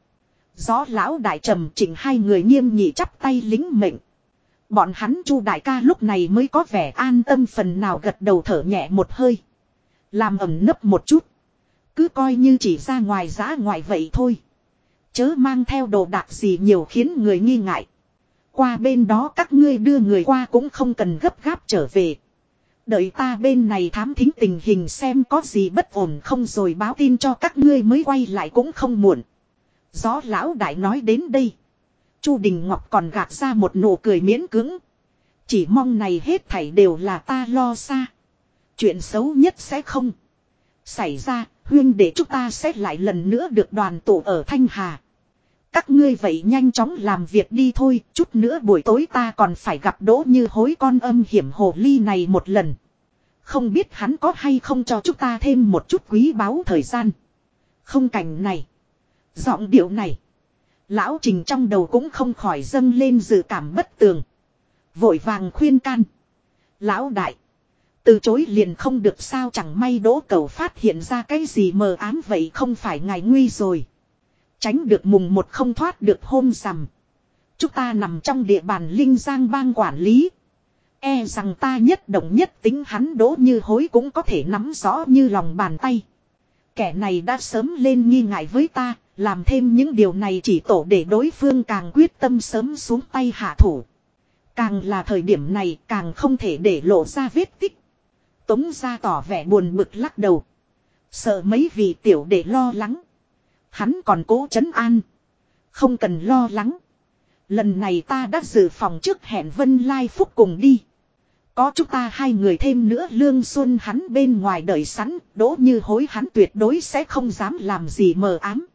Gió lão đại trầm chỉnh hai người nghiêm nhị chắp tay lính mệnh. Bọn hắn chu đại ca lúc này mới có vẻ an tâm phần nào gật đầu thở nhẹ một hơi. Làm ẩm nấp một chút. Cứ coi như chỉ ra ngoài giã ngoài vậy thôi. Chớ mang theo đồ đạc gì nhiều khiến người nghi ngại. Qua bên đó các ngươi đưa người qua cũng không cần gấp gáp trở về. Đợi ta bên này thám thính tình hình xem có gì bất ổn không rồi báo tin cho các ngươi mới quay lại cũng không muộn. Gió lão đại nói đến đây. Chu Đình Ngọc còn gạt ra một nụ cười miễn cưỡng. Chỉ mong này hết thảy đều là ta lo xa. Chuyện xấu nhất sẽ không. Xảy ra, huyên để chúng ta sẽ lại lần nữa được đoàn tụ ở Thanh Hà. Các ngươi vậy nhanh chóng làm việc đi thôi, chút nữa buổi tối ta còn phải gặp đỗ như hối con âm hiểm hồ ly này một lần. Không biết hắn có hay không cho chúng ta thêm một chút quý báu thời gian. Không cảnh này. Giọng điệu này. Lão trình trong đầu cũng không khỏi dâng lên dự cảm bất tường. Vội vàng khuyên can. Lão đại. Từ chối liền không được sao chẳng may đỗ cầu phát hiện ra cái gì mờ ám vậy không phải ngài nguy rồi. Tránh được mùng một không thoát được hôm rằm. Chúng ta nằm trong địa bàn Linh Giang bang quản lý. E rằng ta nhất động nhất tính hắn đỗ như hối cũng có thể nắm rõ như lòng bàn tay. Kẻ này đã sớm lên nghi ngại với ta, làm thêm những điều này chỉ tổ để đối phương càng quyết tâm sớm xuống tay hạ thủ. Càng là thời điểm này càng không thể để lộ ra vết tích. Tống ra tỏ vẻ buồn bực lắc đầu. Sợ mấy vị tiểu để lo lắng. Hắn còn cố chấn an. Không cần lo lắng. Lần này ta đã dự phòng trước hẹn Vân Lai Phúc cùng đi. Có chúng ta hai người thêm nữa lương xuân hắn bên ngoài đợi sẵn, đỗ như hối hắn tuyệt đối sẽ không dám làm gì mờ ám.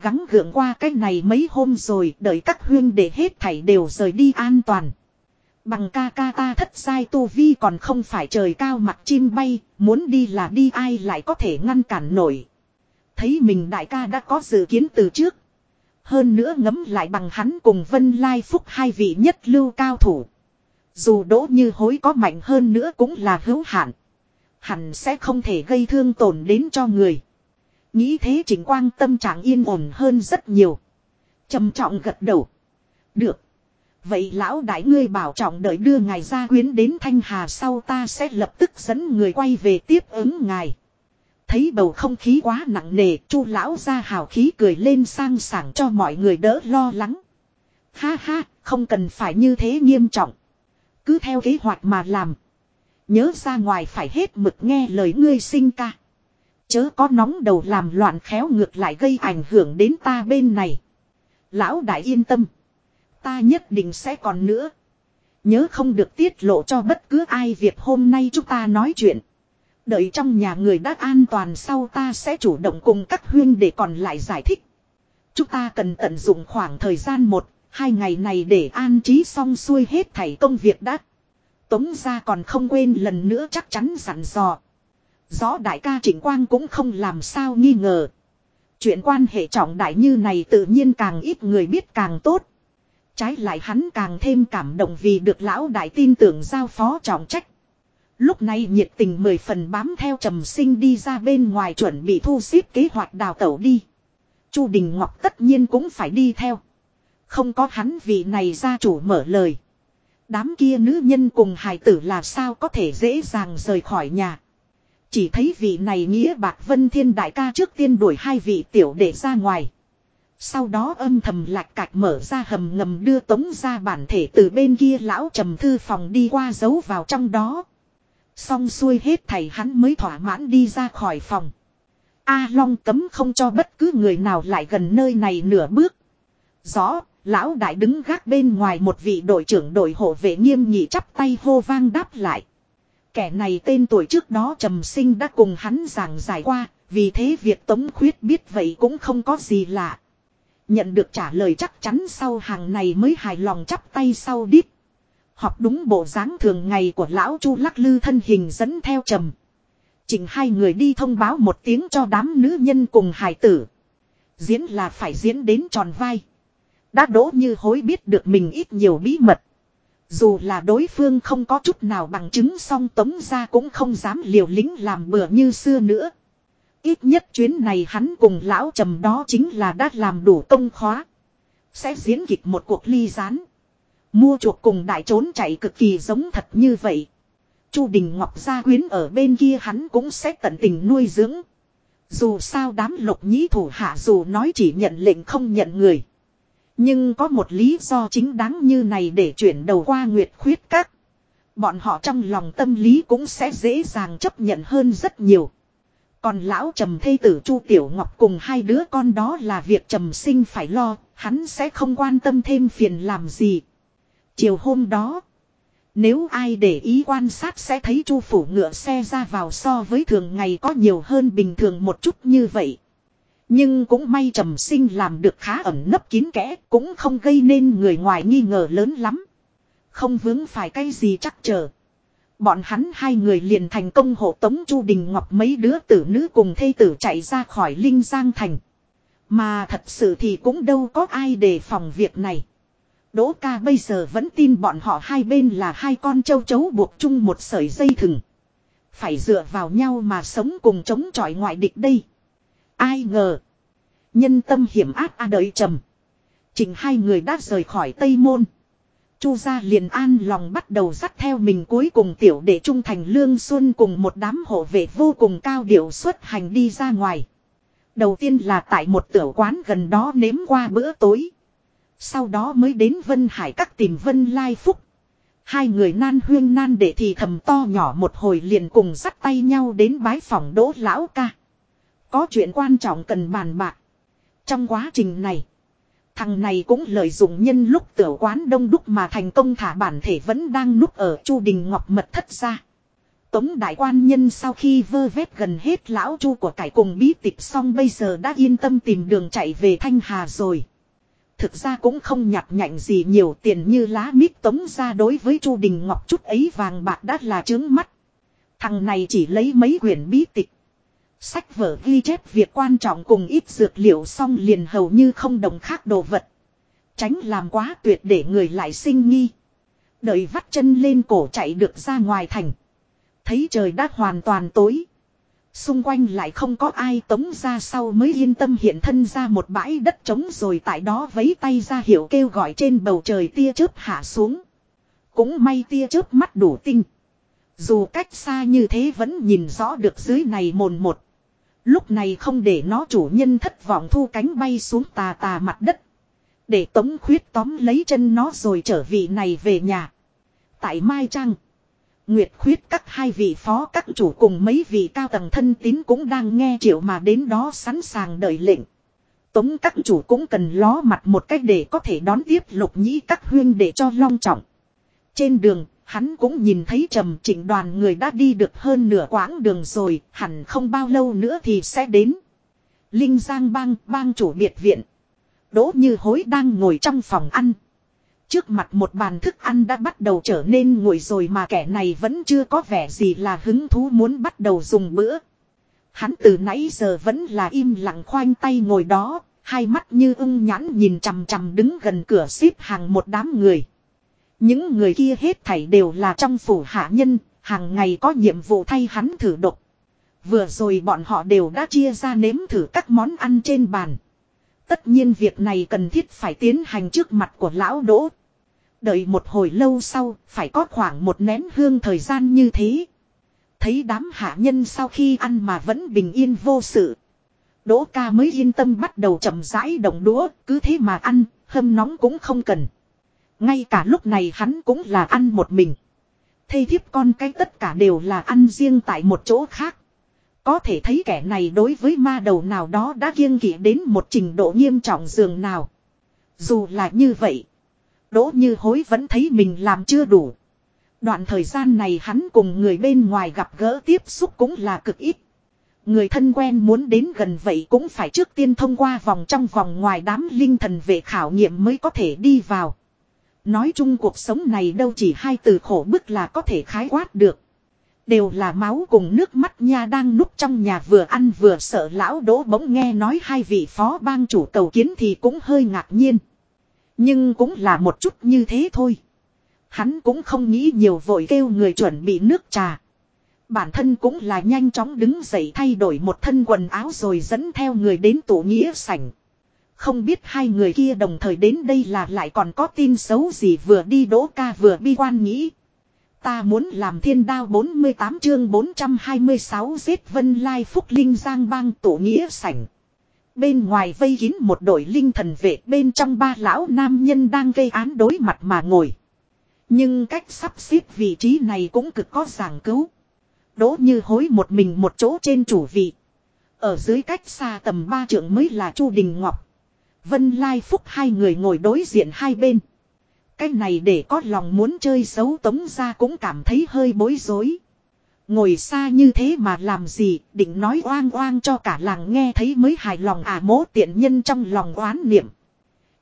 Gắng gượng qua cái này mấy hôm rồi, đợi các huyên để hết thảy đều rời đi an toàn. Bằng ca ca ta thất sai tu vi còn không phải trời cao mặt chim bay, muốn đi là đi ai lại có thể ngăn cản nổi. Thấy mình đại ca đã có dự kiến từ trước. Hơn nữa ngấm lại bằng hắn cùng Vân Lai Phúc hai vị nhất lưu cao thủ. Dù đỗ như hối có mạnh hơn nữa cũng là hữu hạn. Hẳn sẽ không thể gây thương tổn đến cho người. Nghĩ thế chỉnh quang tâm trạng yên ổn hơn rất nhiều. trầm trọng gật đầu. Được. Vậy lão đại ngươi bảo trọng đợi đưa ngài ra quyến đến Thanh Hà sau ta sẽ lập tức dẫn người quay về tiếp ứng ngài. Thấy bầu không khí quá nặng nề, chu lão ra hào khí cười lên sang sảng cho mọi người đỡ lo lắng. Ha ha, không cần phải như thế nghiêm trọng. Cứ theo kế hoạch mà làm. Nhớ ra ngoài phải hết mực nghe lời ngươi sinh ca. Chớ có nóng đầu làm loạn khéo ngược lại gây ảnh hưởng đến ta bên này. Lão đại yên tâm. Ta nhất định sẽ còn nữa. Nhớ không được tiết lộ cho bất cứ ai việc hôm nay chúng ta nói chuyện. Đợi trong nhà người đã an toàn sau ta sẽ chủ động cùng các huyên để còn lại giải thích. Chúng ta cần tận dụng khoảng thời gian một, hai ngày này để an trí xong xuôi hết thảy công việc đã. Tống ra còn không quên lần nữa chắc chắn dặn dò. Gió đại ca Trịnh Quang cũng không làm sao nghi ngờ. Chuyện quan hệ trọng đại như này tự nhiên càng ít người biết càng tốt. Trái lại hắn càng thêm cảm động vì được lão đại tin tưởng giao phó trọng trách. Lúc này nhiệt tình mười phần bám theo trầm sinh đi ra bên ngoài chuẩn bị thu xếp kế hoạch đào tẩu đi. Chu Đình Ngọc tất nhiên cũng phải đi theo. Không có hắn vị này gia chủ mở lời. Đám kia nữ nhân cùng hài tử là sao có thể dễ dàng rời khỏi nhà. Chỉ thấy vị này nghĩa bạc vân thiên đại ca trước tiên đuổi hai vị tiểu để ra ngoài. Sau đó âm thầm lạch cạch mở ra hầm ngầm đưa tống ra bản thể từ bên kia lão trầm thư phòng đi qua giấu vào trong đó. Xong xuôi hết thầy hắn mới thỏa mãn đi ra khỏi phòng. A Long cấm không cho bất cứ người nào lại gần nơi này nửa bước. Rõ, lão đại đứng gác bên ngoài một vị đội trưởng đội hộ vệ nghiêm nhị chắp tay hô vang đáp lại. Kẻ này tên tuổi trước đó trầm sinh đã cùng hắn giảng giải qua, vì thế việc Tống Khuyết biết vậy cũng không có gì lạ. Nhận được trả lời chắc chắn sau hàng này mới hài lòng chắp tay sau đít. Học đúng bộ dáng thường ngày của lão chu lắc lư thân hình dẫn theo trầm. Chỉnh hai người đi thông báo một tiếng cho đám nữ nhân cùng hài tử. Diễn là phải diễn đến tròn vai. Đã đỗ như hối biết được mình ít nhiều bí mật. Dù là đối phương không có chút nào bằng chứng song tống ra cũng không dám liều lính làm bừa như xưa nữa. Ít nhất chuyến này hắn cùng lão trầm đó chính là đã làm đủ công khóa. Sẽ diễn kịch một cuộc ly gián. Mua chuộc cùng đại trốn chạy cực kỳ giống thật như vậy. Chu Đình Ngọc gia quyến ở bên kia hắn cũng sẽ tận tình nuôi dưỡng. Dù sao đám lục nhĩ thủ hạ dù nói chỉ nhận lệnh không nhận người. Nhưng có một lý do chính đáng như này để chuyển đầu qua Nguyệt Khuyết Các. Bọn họ trong lòng tâm lý cũng sẽ dễ dàng chấp nhận hơn rất nhiều. Còn lão trầm thê tử Chu Tiểu Ngọc cùng hai đứa con đó là việc trầm sinh phải lo, hắn sẽ không quan tâm thêm phiền làm gì. Chiều hôm đó, nếu ai để ý quan sát sẽ thấy Chu phủ ngựa xe ra vào so với thường ngày có nhiều hơn bình thường một chút như vậy. Nhưng cũng may trầm sinh làm được khá ẩn nấp kín kẽ, cũng không gây nên người ngoài nghi ngờ lớn lắm. Không vướng phải cái gì chắc chờ. Bọn hắn hai người liền thành công hộ tống Chu Đình Ngọc mấy đứa tử nữ cùng thê tử chạy ra khỏi Linh Giang Thành. Mà thật sự thì cũng đâu có ai đề phòng việc này. Đỗ ca bây giờ vẫn tin bọn họ hai bên là hai con châu chấu buộc chung một sợi dây thừng. Phải dựa vào nhau mà sống cùng chống chọi ngoại địch đây. Ai ngờ. Nhân tâm hiểm ác a đợi trầm. Chính hai người đã rời khỏi Tây Môn. Chu gia liền an lòng bắt đầu dắt theo mình cuối cùng tiểu để trung thành lương xuân cùng một đám hộ vệ vô cùng cao điệu xuất hành đi ra ngoài. Đầu tiên là tại một tiểu quán gần đó nếm qua bữa tối. Sau đó mới đến Vân Hải các tìm Vân Lai Phúc. Hai người nan huyên nan để thì thầm to nhỏ một hồi liền cùng dắt tay nhau đến bái phòng đỗ lão ca. Có chuyện quan trọng cần bàn bạc. Trong quá trình này. Thằng này cũng lợi dụng nhân lúc tiểu quán đông đúc mà thành công thả bản thể vẫn đang núp ở Chu Đình Ngọc mật thất ra. Tống đại quan nhân sau khi vơ vét gần hết lão chu của cải cùng bí tịch xong bây giờ đã yên tâm tìm đường chạy về Thanh Hà rồi. Thực ra cũng không nhặt nhạnh gì nhiều tiền như lá mít tống ra đối với Chu Đình Ngọc chút ấy vàng bạc đã là trướng mắt. Thằng này chỉ lấy mấy quyển bí tịch. Sách vở ghi chép việc quan trọng cùng ít dược liệu xong liền hầu như không đồng khác đồ vật. Tránh làm quá tuyệt để người lại sinh nghi. Đợi vắt chân lên cổ chạy được ra ngoài thành. Thấy trời đã hoàn toàn tối. Xung quanh lại không có ai tống ra sau mới yên tâm hiện thân ra một bãi đất trống rồi tại đó vấy tay ra hiệu kêu gọi trên bầu trời tia chớp hạ xuống. Cũng may tia chớp mắt đủ tinh. Dù cách xa như thế vẫn nhìn rõ được dưới này mồn một. Lúc này không để nó chủ nhân thất vọng thu cánh bay xuống tà tà mặt đất. Để tống khuyết tóm lấy chân nó rồi trở vị này về nhà. Tại Mai Trăng. Nguyệt khuyết các hai vị phó các chủ cùng mấy vị cao tầng thân tín cũng đang nghe triệu mà đến đó sẵn sàng đợi lệnh. Tống các chủ cũng cần ló mặt một cách để có thể đón tiếp lục nhĩ các huyên để cho long trọng. Trên đường, hắn cũng nhìn thấy trầm chỉnh đoàn người đã đi được hơn nửa quãng đường rồi, hẳn không bao lâu nữa thì sẽ đến. Linh Giang bang, bang chủ biệt viện. Đỗ như hối đang ngồi trong phòng ăn. Trước mặt một bàn thức ăn đã bắt đầu trở nên nguội rồi mà kẻ này vẫn chưa có vẻ gì là hứng thú muốn bắt đầu dùng bữa. Hắn từ nãy giờ vẫn là im lặng khoanh tay ngồi đó, hai mắt như ưng nhãn nhìn chằm chằm đứng gần cửa xếp hàng một đám người. Những người kia hết thảy đều là trong phủ hạ nhân, hàng ngày có nhiệm vụ thay hắn thử độc. Vừa rồi bọn họ đều đã chia ra nếm thử các món ăn trên bàn. Tất nhiên việc này cần thiết phải tiến hành trước mặt của lão đỗ. Đợi một hồi lâu sau, phải có khoảng một nén hương thời gian như thế. Thấy đám hạ nhân sau khi ăn mà vẫn bình yên vô sự. Đỗ ca mới yên tâm bắt đầu chậm rãi động đũa, cứ thế mà ăn, hâm nóng cũng không cần. Ngay cả lúc này hắn cũng là ăn một mình. Thây thiếp con cái tất cả đều là ăn riêng tại một chỗ khác. Có thể thấy kẻ này đối với ma đầu nào đó đã kiêng kỵ đến một trình độ nghiêm trọng dường nào. Dù là như vậy. Đỗ như hối vẫn thấy mình làm chưa đủ. Đoạn thời gian này hắn cùng người bên ngoài gặp gỡ tiếp xúc cũng là cực ít. Người thân quen muốn đến gần vậy cũng phải trước tiên thông qua vòng trong vòng ngoài đám linh thần về khảo nghiệm mới có thể đi vào. Nói chung cuộc sống này đâu chỉ hai từ khổ bức là có thể khái quát được. Đều là máu cùng nước mắt nha đang núp trong nhà vừa ăn vừa sợ lão đỗ bỗng nghe nói hai vị phó bang chủ cầu kiến thì cũng hơi ngạc nhiên. Nhưng cũng là một chút như thế thôi. Hắn cũng không nghĩ nhiều vội kêu người chuẩn bị nước trà. Bản thân cũng là nhanh chóng đứng dậy thay đổi một thân quần áo rồi dẫn theo người đến tổ nghĩa sảnh. Không biết hai người kia đồng thời đến đây là lại còn có tin xấu gì vừa đi đỗ ca vừa bi quan nghĩ. Ta muốn làm thiên đao 48 chương 426 giết vân lai phúc linh giang bang tổ nghĩa sảnh. Bên ngoài vây kín một đội linh thần vệ, bên trong ba lão nam nhân đang gây án đối mặt mà ngồi. Nhưng cách sắp xếp vị trí này cũng cực có giảng cứu. Đỗ như hối một mình một chỗ trên chủ vị. Ở dưới cách xa tầm ba trượng mới là Chu Đình Ngọc. Vân Lai Phúc hai người ngồi đối diện hai bên. Cái này để có lòng muốn chơi xấu tống ra cũng cảm thấy hơi bối rối. Ngồi xa như thế mà làm gì, định nói oang oang cho cả làng nghe thấy mới hài lòng à mố tiện nhân trong lòng oán niệm.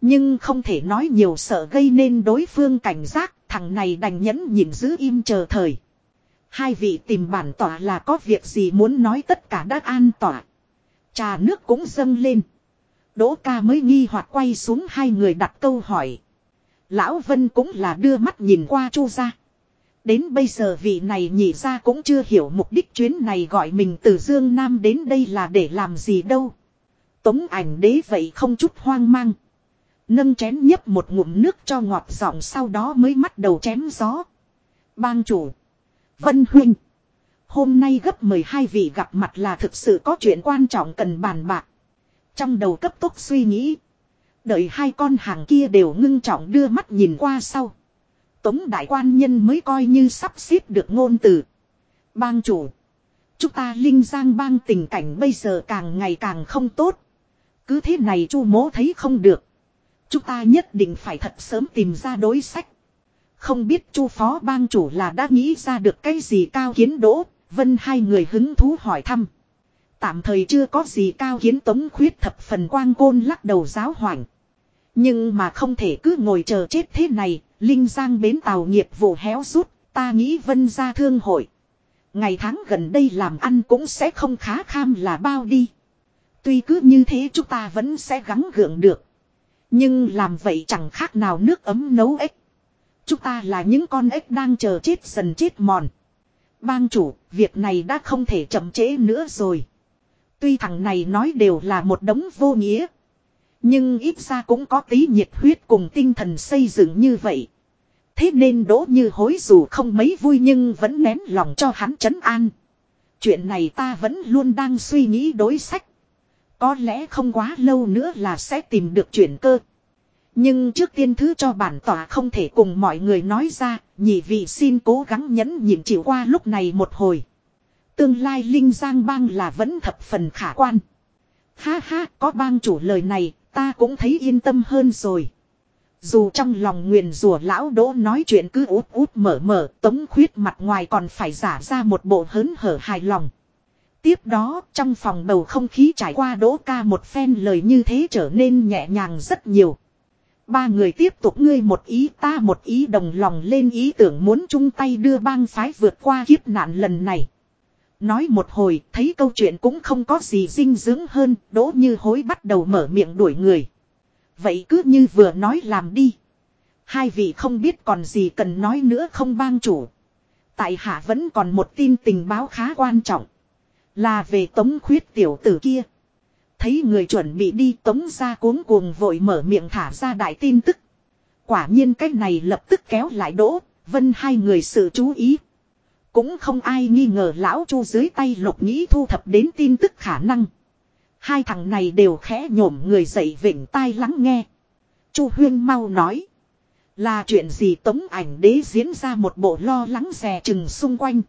Nhưng không thể nói nhiều sợ gây nên đối phương cảnh giác, thằng này đành nhẫn nhìn giữ im chờ thời. Hai vị tìm bản tỏa là có việc gì muốn nói tất cả đã an tỏa. Trà nước cũng dâng lên. Đỗ ca mới nghi hoặc quay xuống hai người đặt câu hỏi. Lão Vân cũng là đưa mắt nhìn qua chu ra. Đến bây giờ vị này nhị ra cũng chưa hiểu mục đích chuyến này gọi mình từ Dương Nam đến đây là để làm gì đâu. Tống ảnh đế vậy không chút hoang mang. Nâng chén nhấp một ngụm nước cho ngọt giọng sau đó mới bắt đầu chém gió. Bang chủ. Vân Huynh. Hôm nay gấp 12 vị gặp mặt là thực sự có chuyện quan trọng cần bàn bạc. Trong đầu cấp tốc suy nghĩ. Đợi hai con hàng kia đều ngưng trọng đưa mắt nhìn qua sau. Tống đại quan nhân mới coi như sắp xếp được ngôn từ. Bang chủ. Chúng ta linh giang bang tình cảnh bây giờ càng ngày càng không tốt. Cứ thế này chu mố thấy không được. Chúng ta nhất định phải thật sớm tìm ra đối sách. Không biết chu phó bang chủ là đã nghĩ ra được cái gì cao kiến đỗ, vân hai người hứng thú hỏi thăm. Tạm thời chưa có gì cao kiến tống khuyết thập phần quang côn lắc đầu giáo hoảng. Nhưng mà không thể cứ ngồi chờ chết thế này, Linh Giang bến tàu nghiệp vụ héo rút, ta nghĩ vân ra thương hội. Ngày tháng gần đây làm ăn cũng sẽ không khá kham là bao đi. Tuy cứ như thế chúng ta vẫn sẽ gắng gượng được. Nhưng làm vậy chẳng khác nào nước ấm nấu ếch. Chúng ta là những con ếch đang chờ chết dần chết mòn. Bang chủ, việc này đã không thể chậm trễ nữa rồi. Tuy thằng này nói đều là một đống vô nghĩa. Nhưng ít ra cũng có tí nhiệt huyết cùng tinh thần xây dựng như vậy. Thế nên đỗ như hối dù không mấy vui nhưng vẫn nén lòng cho hắn chấn an. Chuyện này ta vẫn luôn đang suy nghĩ đối sách. Có lẽ không quá lâu nữa là sẽ tìm được chuyển cơ. Nhưng trước tiên thứ cho bản tỏa không thể cùng mọi người nói ra, nhị vị xin cố gắng nhẫn nhịn chịu qua lúc này một hồi. Tương lai Linh Giang bang là vẫn thập phần khả quan. Ha ha, có bang chủ lời này, ta cũng thấy yên tâm hơn rồi. Dù trong lòng nguyền rủa lão đỗ nói chuyện cứ út út mở mở, tống khuyết mặt ngoài còn phải giả ra một bộ hớn hở hài lòng. Tiếp đó, trong phòng bầu không khí trải qua đỗ ca một phen lời như thế trở nên nhẹ nhàng rất nhiều. Ba người tiếp tục ngươi một ý ta một ý đồng lòng lên ý tưởng muốn chung tay đưa bang phái vượt qua kiếp nạn lần này. Nói một hồi, thấy câu chuyện cũng không có gì dinh dưỡng hơn, đỗ như hối bắt đầu mở miệng đuổi người. Vậy cứ như vừa nói làm đi. Hai vị không biết còn gì cần nói nữa không bang chủ. Tại hạ vẫn còn một tin tình báo khá quan trọng. Là về tống khuyết tiểu tử kia. Thấy người chuẩn bị đi tống ra cuống cuồng vội mở miệng thả ra đại tin tức. Quả nhiên cách này lập tức kéo lại đỗ, vân hai người sự chú ý. Cũng không ai nghi ngờ lão chu dưới tay lục nhĩ thu thập đến tin tức khả năng. Hai thằng này đều khẽ nhổm người dậy vịnh tai lắng nghe. chu huyên mau nói. Là chuyện gì tống ảnh đế diễn ra một bộ lo lắng rè chừng xung quanh.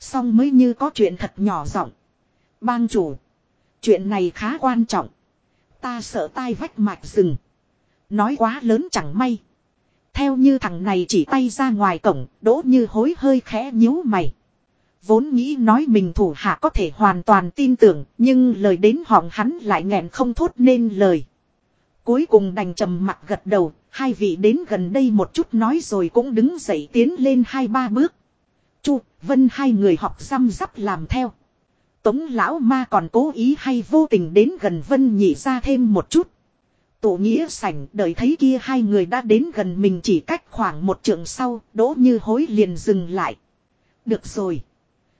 Xong mới như có chuyện thật nhỏ giọng. Bang chủ. Chuyện này khá quan trọng. Ta sợ tai vách mạch rừng. Nói quá lớn chẳng may. Theo như thằng này chỉ tay ra ngoài cổng, đỗ như hối hơi khẽ nhíu mày. Vốn nghĩ nói mình thủ hạ có thể hoàn toàn tin tưởng, nhưng lời đến họng hắn lại nghẹn không thốt nên lời. Cuối cùng đành trầm mặt gật đầu, hai vị đến gần đây một chút nói rồi cũng đứng dậy tiến lên hai ba bước. Chu, Vân hai người học răm rắp làm theo. Tống lão ma còn cố ý hay vô tình đến gần Vân nhị ra thêm một chút. Tổ nghĩa sảnh đợi thấy kia hai người đã đến gần mình chỉ cách khoảng một trượng sau, đỗ như hối liền dừng lại. Được rồi.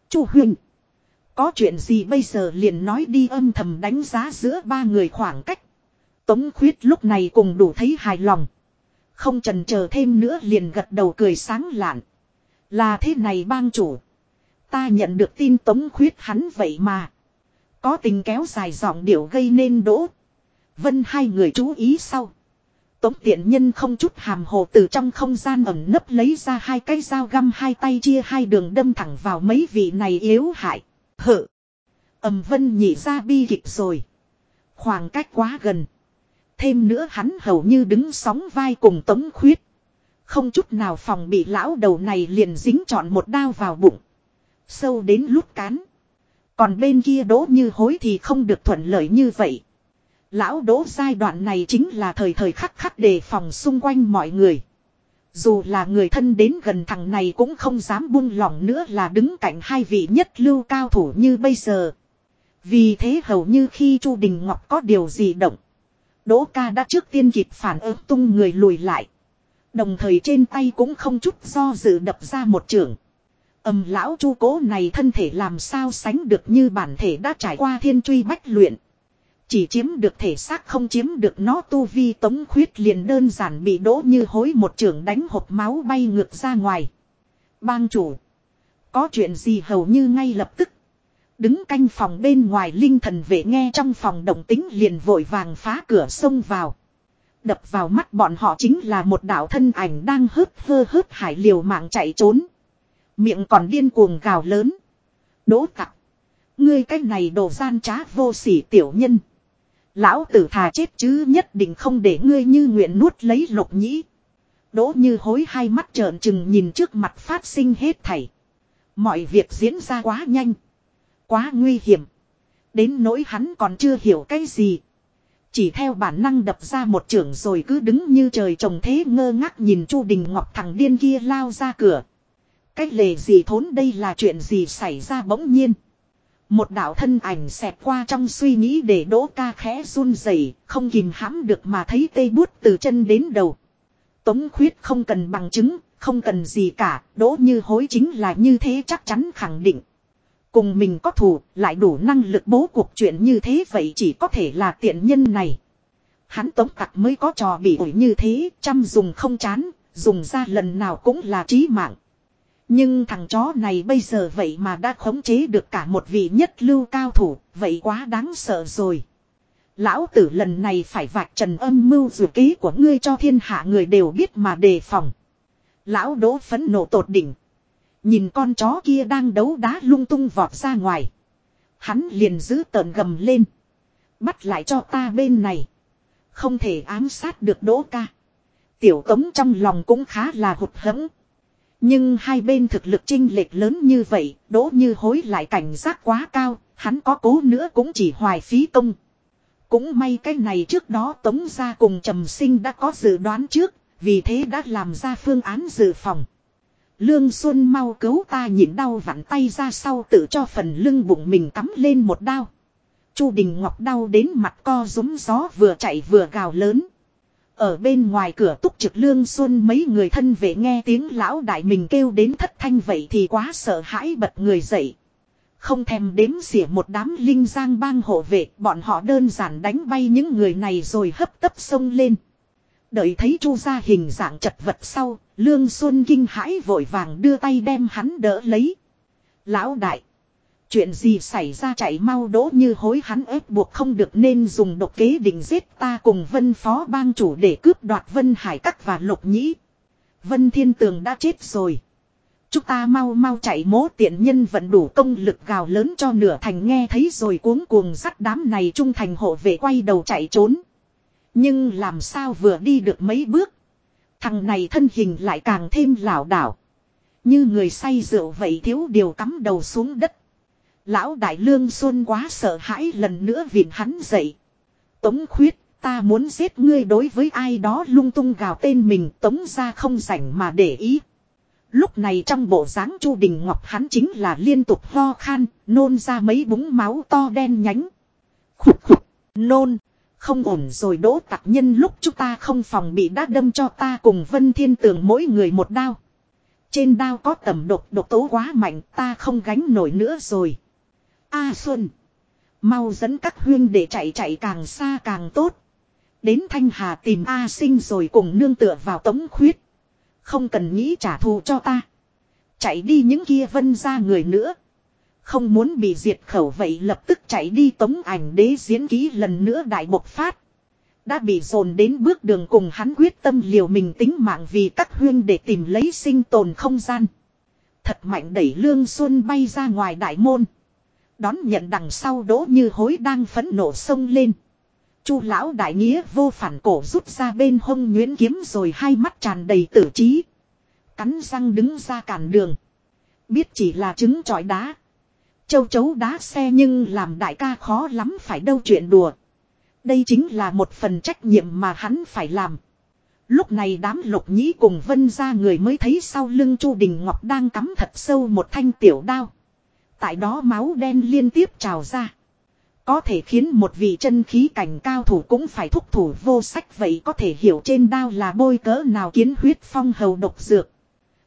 Chu Huyền. Có chuyện gì bây giờ liền nói đi âm thầm đánh giá giữa ba người khoảng cách. Tống khuyết lúc này cùng đủ thấy hài lòng. Không trần chờ thêm nữa liền gật đầu cười sáng lạn. Là thế này bang chủ. Ta nhận được tin tống khuyết hắn vậy mà. Có tình kéo dài giọng điệu gây nên đỗ. Vân hai người chú ý sau. Tống tiện nhân không chút hàm hồ từ trong không gian ẩn nấp lấy ra hai cái dao găm hai tay chia hai đường đâm thẳng vào mấy vị này yếu hại. Hự. ầm vân nhị ra bi kịch rồi. Khoảng cách quá gần. Thêm nữa hắn hầu như đứng sóng vai cùng tống khuyết. Không chút nào phòng bị lão đầu này liền dính trọn một đao vào bụng. Sâu đến lút cán. Còn bên kia đỗ như hối thì không được thuận lợi như vậy. Lão đỗ giai đoạn này chính là thời thời khắc khắc đề phòng xung quanh mọi người. Dù là người thân đến gần thằng này cũng không dám buông lỏng nữa là đứng cạnh hai vị nhất lưu cao thủ như bây giờ. Vì thế hầu như khi Chu Đình Ngọc có điều gì động. Đỗ ca đã trước tiên kịp phản ứng tung người lùi lại. Đồng thời trên tay cũng không chút do dự đập ra một trường. Ầm, lão chu cố này thân thể làm sao sánh được như bản thể đã trải qua thiên truy bách luyện. Chỉ chiếm được thể xác không chiếm được nó tu vi tống khuyết liền đơn giản bị đỗ như hối một trường đánh hộp máu bay ngược ra ngoài. Bang chủ. Có chuyện gì hầu như ngay lập tức. Đứng canh phòng bên ngoài linh thần vệ nghe trong phòng động tính liền vội vàng phá cửa xông vào. Đập vào mắt bọn họ chính là một đạo thân ảnh đang hớp hơ hớp hải liều mạng chạy trốn. Miệng còn điên cuồng gào lớn. Đỗ tặc. Ngươi cái này đồ gian trá vô sỉ tiểu nhân. Lão tử thà chết chứ nhất định không để ngươi như nguyện nuốt lấy lục nhĩ. Đỗ như hối hai mắt trợn trừng nhìn trước mặt phát sinh hết thảy. Mọi việc diễn ra quá nhanh. Quá nguy hiểm. Đến nỗi hắn còn chưa hiểu cái gì. Chỉ theo bản năng đập ra một trưởng rồi cứ đứng như trời trồng thế ngơ ngác nhìn Chu Đình Ngọc thằng điên kia lao ra cửa. Cách lề gì thốn đây là chuyện gì xảy ra bỗng nhiên. Một đạo thân ảnh xẹt qua trong suy nghĩ để đỗ ca khẽ run rẩy, không kìm hãm được mà thấy tê bút từ chân đến đầu. Tống khuyết không cần bằng chứng, không cần gì cả, đỗ như hối chính là như thế chắc chắn khẳng định. Cùng mình có thù, lại đủ năng lực bố cuộc chuyện như thế vậy chỉ có thể là tiện nhân này. Hắn tống tặc mới có trò bị ổi như thế, chăm dùng không chán, dùng ra lần nào cũng là trí mạng. Nhưng thằng chó này bây giờ vậy mà đã khống chế được cả một vị nhất lưu cao thủ, vậy quá đáng sợ rồi. Lão tử lần này phải vạch trần âm mưu dù ký của ngươi cho thiên hạ người đều biết mà đề phòng. Lão đỗ phấn nộ tột đỉnh. Nhìn con chó kia đang đấu đá lung tung vọt ra ngoài. Hắn liền giữ tợn gầm lên. Bắt lại cho ta bên này. Không thể ám sát được đỗ ca. Tiểu tống trong lòng cũng khá là hụt hẫng. Nhưng hai bên thực lực chênh lệch lớn như vậy, đỗ như hối lại cảnh giác quá cao, hắn có cố nữa cũng chỉ hoài phí công. Cũng may cái này trước đó tống ra cùng trầm sinh đã có dự đoán trước, vì thế đã làm ra phương án dự phòng. Lương Xuân mau cứu ta nhịn đau vặn tay ra sau tự cho phần lưng bụng mình cắm lên một đao. Chu Đình Ngọc đau đến mặt co rúm gió vừa chạy vừa gào lớn. Ở bên ngoài cửa túc trực lương xuân mấy người thân vệ nghe tiếng lão đại mình kêu đến thất thanh vậy thì quá sợ hãi bật người dậy. Không thèm đếm xỉa một đám linh giang bang hộ vệ bọn họ đơn giản đánh bay những người này rồi hấp tấp sông lên. Đợi thấy chu ra hình dạng chật vật sau, lương xuân kinh hãi vội vàng đưa tay đem hắn đỡ lấy. Lão đại. Chuyện gì xảy ra chạy mau đỗ như hối hắn ép buộc không được nên dùng độc kế định giết ta cùng vân phó bang chủ để cướp đoạt vân hải cắt và lục nhĩ. Vân thiên tường đã chết rồi. Chúng ta mau mau chạy mố tiện nhân vẫn đủ công lực gào lớn cho nửa thành nghe thấy rồi cuống cuồng sắt đám này trung thành hộ vệ quay đầu chạy trốn. Nhưng làm sao vừa đi được mấy bước. Thằng này thân hình lại càng thêm lảo đảo. Như người say rượu vậy thiếu điều cắm đầu xuống đất. Lão Đại Lương Xuân quá sợ hãi lần nữa viện hắn dậy. Tống khuyết, ta muốn giết ngươi đối với ai đó lung tung gào tên mình tống ra không rảnh mà để ý. Lúc này trong bộ dáng Chu Đình Ngọc hắn chính là liên tục ho khan, nôn ra mấy búng máu to đen nhánh. Khục khục, nôn, không ổn rồi đỗ tặc nhân lúc chúng ta không phòng bị đã đâm cho ta cùng Vân Thiên Tường mỗi người một đao. Trên đao có tầm độc độc tố quá mạnh ta không gánh nổi nữa rồi. A Xuân. Mau dẫn các huyên để chạy chạy càng xa càng tốt. Đến Thanh Hà tìm A sinh rồi cùng nương tựa vào tống khuyết. Không cần nghĩ trả thù cho ta. Chạy đi những kia vân ra người nữa. Không muốn bị diệt khẩu vậy lập tức chạy đi tống ảnh đế diễn ký lần nữa đại bộc phát. Đã bị dồn đến bước đường cùng hắn quyết tâm liều mình tính mạng vì các huyên để tìm lấy sinh tồn không gian. Thật mạnh đẩy Lương Xuân bay ra ngoài đại môn. Đón nhận đằng sau đỗ như hối đang phấn nộ sông lên. Chu lão đại nghĩa vô phản cổ rút ra bên hông nguyễn kiếm rồi hai mắt tràn đầy tử trí. Cắn răng đứng ra cản đường. Biết chỉ là trứng trọi đá. Châu chấu đá xe nhưng làm đại ca khó lắm phải đâu chuyện đùa. Đây chính là một phần trách nhiệm mà hắn phải làm. Lúc này đám lục nhĩ cùng vân ra người mới thấy sau lưng Chu Đình Ngọc đang cắm thật sâu một thanh tiểu đao. Tại đó máu đen liên tiếp trào ra. Có thể khiến một vị chân khí cảnh cao thủ cũng phải thúc thủ vô sách vậy có thể hiểu trên đao là bôi cỡ nào kiến huyết phong hầu độc dược.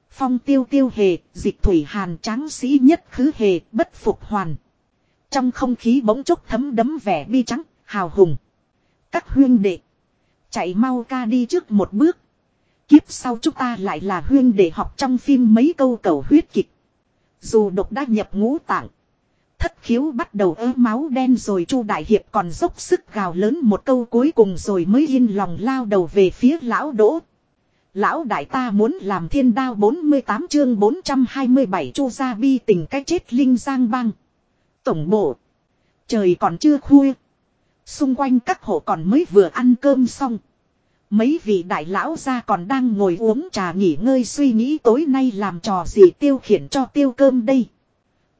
Phong tiêu tiêu hề, dịch thủy hàn tráng sĩ nhất khứ hề, bất phục hoàn. Trong không khí bỗng chốc thấm đấm vẻ bi trắng, hào hùng. Các huyên đệ. Chạy mau ca đi trước một bước. Kiếp sau chúng ta lại là huyên đệ học trong phim mấy câu cầu huyết kịch. Dù độc đã nhập ngũ tạng. Thất khiếu bắt đầu ớ máu đen rồi Chu Đại Hiệp còn dốc sức gào lớn một câu cuối cùng rồi mới yên lòng lao đầu về phía lão đỗ. Lão đại ta muốn làm thiên đao 48 chương 427 Chu Gia Bi tình cách chết linh giang băng. Tổng bộ. Trời còn chưa khuya. Xung quanh các hộ còn mới vừa ăn cơm xong. Mấy vị đại lão gia còn đang ngồi uống trà nghỉ ngơi suy nghĩ tối nay làm trò gì tiêu khiển cho tiêu cơm đây.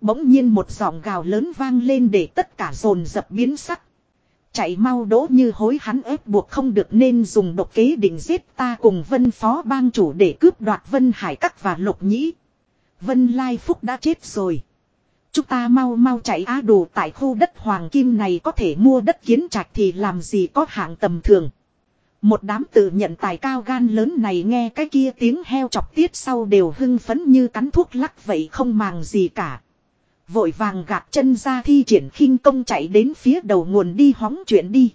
Bỗng nhiên một giọng gào lớn vang lên để tất cả rồn dập biến sắc. Chạy mau đỗ như hối hắn ép buộc không được nên dùng độc kế định giết ta cùng vân phó bang chủ để cướp đoạt vân hải cắt và lục nhĩ. Vân Lai Phúc đã chết rồi. Chúng ta mau mau chạy á đồ tại khu đất hoàng kim này có thể mua đất kiến trạch thì làm gì có hạng tầm thường. Một đám tự nhận tài cao gan lớn này nghe cái kia tiếng heo chọc tiết sau đều hưng phấn như cắn thuốc lắc vậy không màng gì cả. Vội vàng gạt chân ra thi triển khinh công chạy đến phía đầu nguồn đi hóng chuyện đi.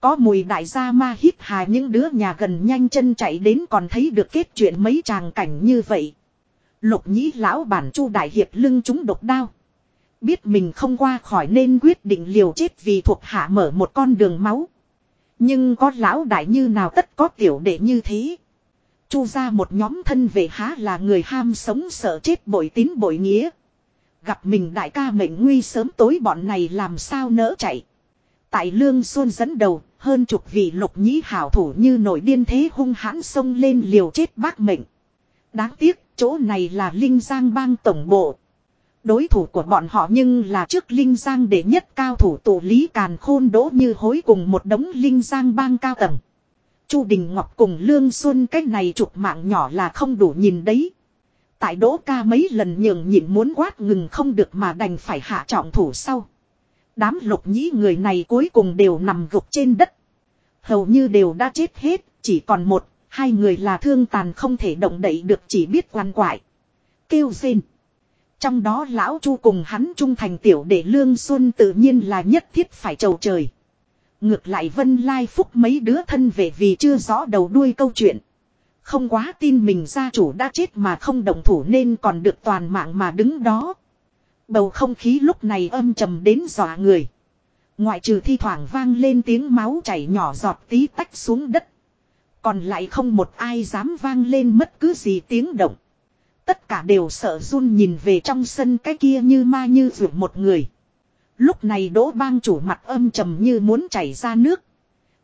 Có mùi đại gia ma hít hà những đứa nhà gần nhanh chân chạy đến còn thấy được kết chuyện mấy tràng cảnh như vậy. Lục nhĩ lão bản chu đại hiệp lưng chúng độc đao. Biết mình không qua khỏi nên quyết định liều chết vì thuộc hạ mở một con đường máu. Nhưng có lão đại như nào tất có tiểu đệ như thế. Chu ra một nhóm thân về há là người ham sống sợ chết bội tín bội nghĩa. Gặp mình đại ca mệnh nguy sớm tối bọn này làm sao nỡ chạy. Tại Lương Xuân dẫn đầu, hơn chục vị lục nhĩ hảo thủ như nổi điên thế hung hãn xông lên liều chết bác mệnh. Đáng tiếc, chỗ này là Linh Giang bang tổng bộ. Đối thủ của bọn họ nhưng là trước Linh Giang đệ nhất cao thủ tổ lý càn khôn đỗ như hối cùng một đống Linh Giang bang cao tầng. Chu Đình Ngọc cùng Lương Xuân cách này chụp mạng nhỏ là không đủ nhìn đấy. Tại đỗ ca mấy lần nhường nhịn muốn quát ngừng không được mà đành phải hạ trọng thủ sau. Đám lục nhĩ người này cuối cùng đều nằm gục trên đất. Hầu như đều đã chết hết, chỉ còn một, hai người là thương tàn không thể động đậy được chỉ biết quan quại. Kêu rên. Trong đó lão chu cùng hắn trung thành tiểu đệ lương xuân tự nhiên là nhất thiết phải trầu trời. Ngược lại vân lai phúc mấy đứa thân về vì chưa rõ đầu đuôi câu chuyện. Không quá tin mình gia chủ đã chết mà không động thủ nên còn được toàn mạng mà đứng đó. Bầu không khí lúc này âm trầm đến dọa người. Ngoại trừ thi thoảng vang lên tiếng máu chảy nhỏ giọt tí tách xuống đất. Còn lại không một ai dám vang lên mất cứ gì tiếng động. Tất cả đều sợ run nhìn về trong sân cái kia như ma như vượt một người. Lúc này đỗ bang chủ mặt âm trầm như muốn chảy ra nước.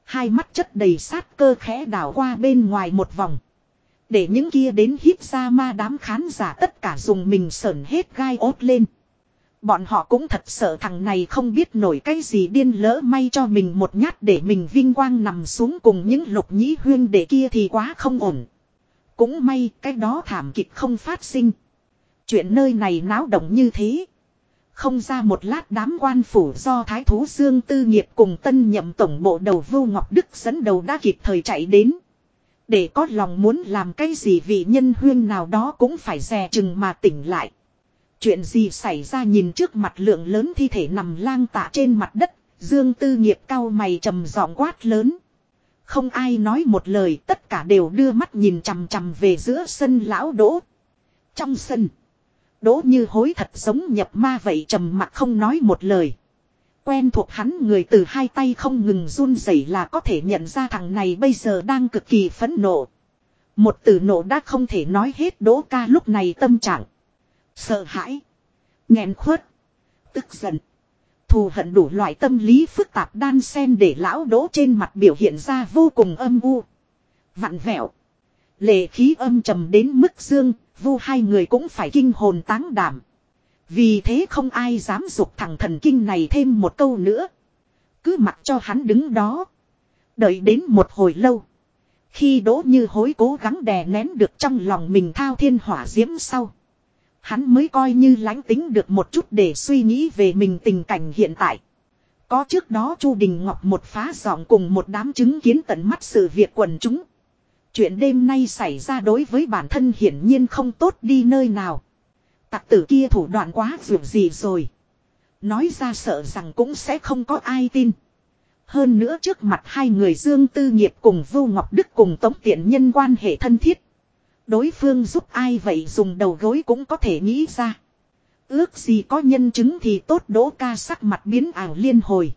Hai mắt chất đầy sát cơ khẽ đảo qua bên ngoài một vòng. Để những kia đến hít ra ma đám khán giả tất cả dùng mình sờn hết gai ốt lên. Bọn họ cũng thật sợ thằng này không biết nổi cái gì điên lỡ may cho mình một nhát để mình vinh quang nằm xuống cùng những lục nhĩ huyên để kia thì quá không ổn. Cũng may cái đó thảm kịch không phát sinh. Chuyện nơi này náo động như thế. Không ra một lát đám quan phủ do Thái Thú Dương Tư Nghiệp cùng tân nhậm tổng bộ đầu Vu Ngọc Đức dẫn đầu đã kịp thời chạy đến. Để có lòng muốn làm cái gì vì nhân huyên nào đó cũng phải dè chừng mà tỉnh lại. Chuyện gì xảy ra nhìn trước mặt lượng lớn thi thể nằm lang tạ trên mặt đất, Dương Tư Nghiệp cao mày trầm giọng quát lớn. Không ai nói một lời, tất cả đều đưa mắt nhìn chằm chằm về giữa sân lão đỗ. Trong sân. Đỗ như hối thật giống nhập ma vậy trầm mặt không nói một lời. Quen thuộc hắn người từ hai tay không ngừng run rẩy là có thể nhận ra thằng này bây giờ đang cực kỳ phẫn nộ. Một từ nộ đã không thể nói hết đỗ ca lúc này tâm trạng. Sợ hãi. nghẹn khuất. Tức giận. Thù hận đủ loại tâm lý phức tạp đan xen để lão đỗ trên mặt biểu hiện ra vô cùng âm u. Vặn vẹo. Lệ khí âm trầm đến mức dương, vu hai người cũng phải kinh hồn táng đảm. Vì thế không ai dám dục thằng thần kinh này thêm một câu nữa. Cứ mặc cho hắn đứng đó. Đợi đến một hồi lâu. Khi đỗ như hối cố gắng đè nén được trong lòng mình thao thiên hỏa diễm sau. Hắn mới coi như lánh tính được một chút để suy nghĩ về mình tình cảnh hiện tại. Có trước đó Chu Đình Ngọc một phá giọng cùng một đám chứng kiến tận mắt sự việc quần chúng. Chuyện đêm nay xảy ra đối với bản thân hiển nhiên không tốt đi nơi nào. Tặc tử kia thủ đoạn quá vượt gì rồi. Nói ra sợ rằng cũng sẽ không có ai tin. Hơn nữa trước mặt hai người Dương Tư Nghiệp cùng Vu Ngọc Đức cùng Tống Tiện Nhân quan hệ thân thiết. Đối phương giúp ai vậy dùng đầu gối cũng có thể nghĩ ra. Ước gì có nhân chứng thì tốt đỗ ca sắc mặt biến ảo liên hồi.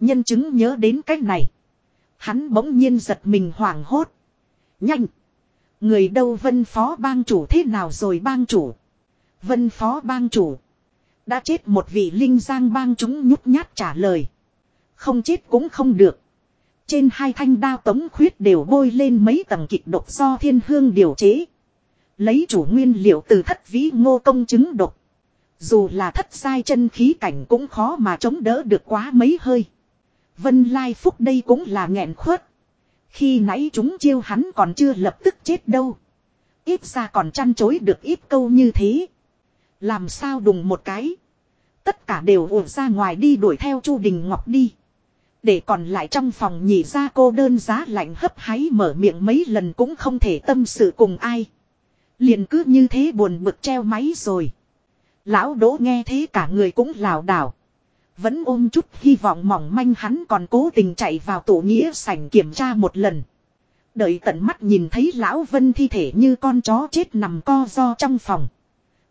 Nhân chứng nhớ đến cách này. Hắn bỗng nhiên giật mình hoảng hốt. Nhanh. Người đâu vân phó bang chủ thế nào rồi bang chủ. Vân phó bang chủ. Đã chết một vị linh giang bang chúng nhút nhát trả lời. Không chết cũng không được. Trên hai thanh đao tống khuyết đều bôi lên mấy tầng kịch độc do thiên hương điều chế. Lấy chủ nguyên liệu từ thất vĩ ngô công chứng độc. Dù là thất sai chân khí cảnh cũng khó mà chống đỡ được quá mấy hơi. Vân Lai Phúc đây cũng là nghẹn khuất. Khi nãy chúng chiêu hắn còn chưa lập tức chết đâu. Ít ra còn chăn chối được ít câu như thế. Làm sao đùng một cái. Tất cả đều ùa ra ngoài đi đuổi theo Chu Đình Ngọc đi. Để còn lại trong phòng nhị ra cô đơn giá lạnh hấp háy mở miệng mấy lần cũng không thể tâm sự cùng ai. Liền cứ như thế buồn bực treo máy rồi. Lão đỗ nghe thế cả người cũng lảo đảo. Vẫn ôm chút hy vọng mỏng manh hắn còn cố tình chạy vào tổ nghĩa sảnh kiểm tra một lần. Đợi tận mắt nhìn thấy lão vân thi thể như con chó chết nằm co do trong phòng.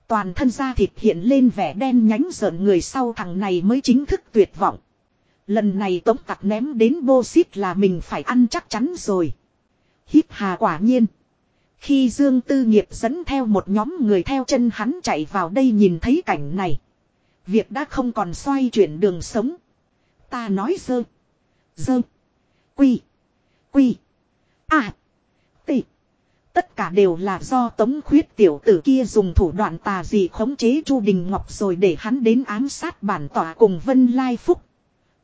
Toàn thân da thịt hiện lên vẻ đen nhánh rợn người sau thằng này mới chính thức tuyệt vọng. Lần này tống tặc ném đến bô xít là mình phải ăn chắc chắn rồi. Hít hà quả nhiên. Khi Dương Tư Nghiệp dẫn theo một nhóm người theo chân hắn chạy vào đây nhìn thấy cảnh này. Việc đã không còn xoay chuyển đường sống. Ta nói dơ. Dơ. Quy. Quy. À. Tị. Tất cả đều là do tống khuyết tiểu tử kia dùng thủ đoạn tà gì khống chế Chu Đình Ngọc rồi để hắn đến ám sát bản tỏa cùng Vân Lai Phúc.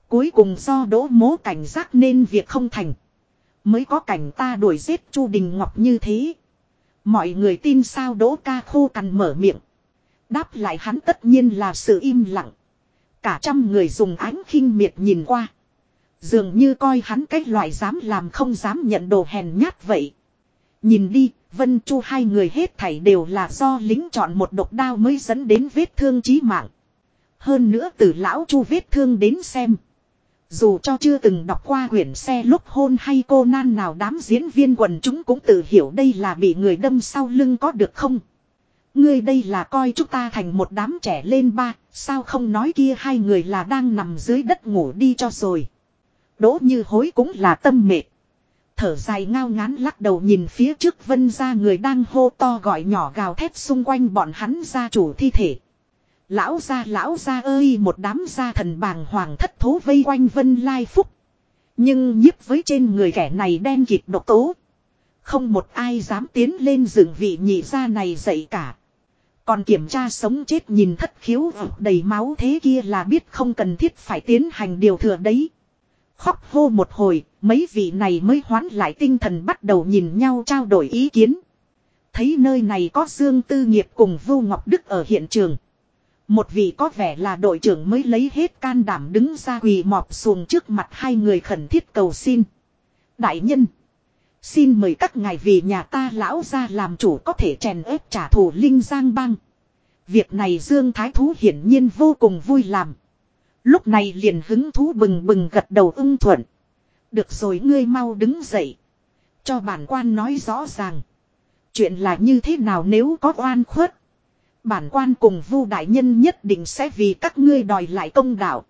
Cuối cùng do đỗ mố cảnh giác nên việc không thành. Mới có cảnh ta đuổi giết Chu Đình Ngọc như thế. Mọi người tin sao đỗ ca khô cằn mở miệng. Đáp lại hắn tất nhiên là sự im lặng. Cả trăm người dùng ánh khinh miệt nhìn qua. Dường như coi hắn cái loại dám làm không dám nhận đồ hèn nhát vậy. Nhìn đi, Vân Chu hai người hết thảy đều là do lính chọn một độc đao mới dẫn đến vết thương chí mạng. Hơn nữa từ lão Chu vết thương đến xem. Dù cho chưa từng đọc qua quyển xe lúc hôn hay cô nan nào đám diễn viên quần chúng cũng tự hiểu đây là bị người đâm sau lưng có được không. Ngươi đây là coi chúng ta thành một đám trẻ lên ba, sao không nói kia hai người là đang nằm dưới đất ngủ đi cho rồi. Đỗ như hối cũng là tâm mệt. Thở dài ngao ngán lắc đầu nhìn phía trước vân ra người đang hô to gọi nhỏ gào thét xung quanh bọn hắn gia chủ thi thể. Lão gia lão gia ơi một đám gia thần bàng hoàng thất thố vây quanh vân lai phúc. Nhưng nhiếp với trên người kẻ này đen kịt độc tố. Không một ai dám tiến lên rừng vị nhị gia này dậy cả. Còn kiểm tra sống chết nhìn thất khiếu đầy máu thế kia là biết không cần thiết phải tiến hành điều thừa đấy. Khóc hô một hồi, mấy vị này mới hoán lại tinh thần bắt đầu nhìn nhau trao đổi ý kiến. Thấy nơi này có Dương Tư Nghiệp cùng Vu Ngọc Đức ở hiện trường. Một vị có vẻ là đội trưởng mới lấy hết can đảm đứng ra quỳ mọp xuồng trước mặt hai người khẩn thiết cầu xin. Đại nhân. Xin mời các ngài vì nhà ta lão ra làm chủ có thể chèn ép trả thù Linh Giang Bang. Việc này Dương Thái Thú hiển nhiên vô cùng vui làm. Lúc này liền hứng thú bừng bừng gật đầu ưng thuận. Được rồi ngươi mau đứng dậy. Cho bản quan nói rõ ràng. Chuyện là như thế nào nếu có oan khuất. Bản quan cùng vu đại nhân nhất định sẽ vì các ngươi đòi lại công đạo.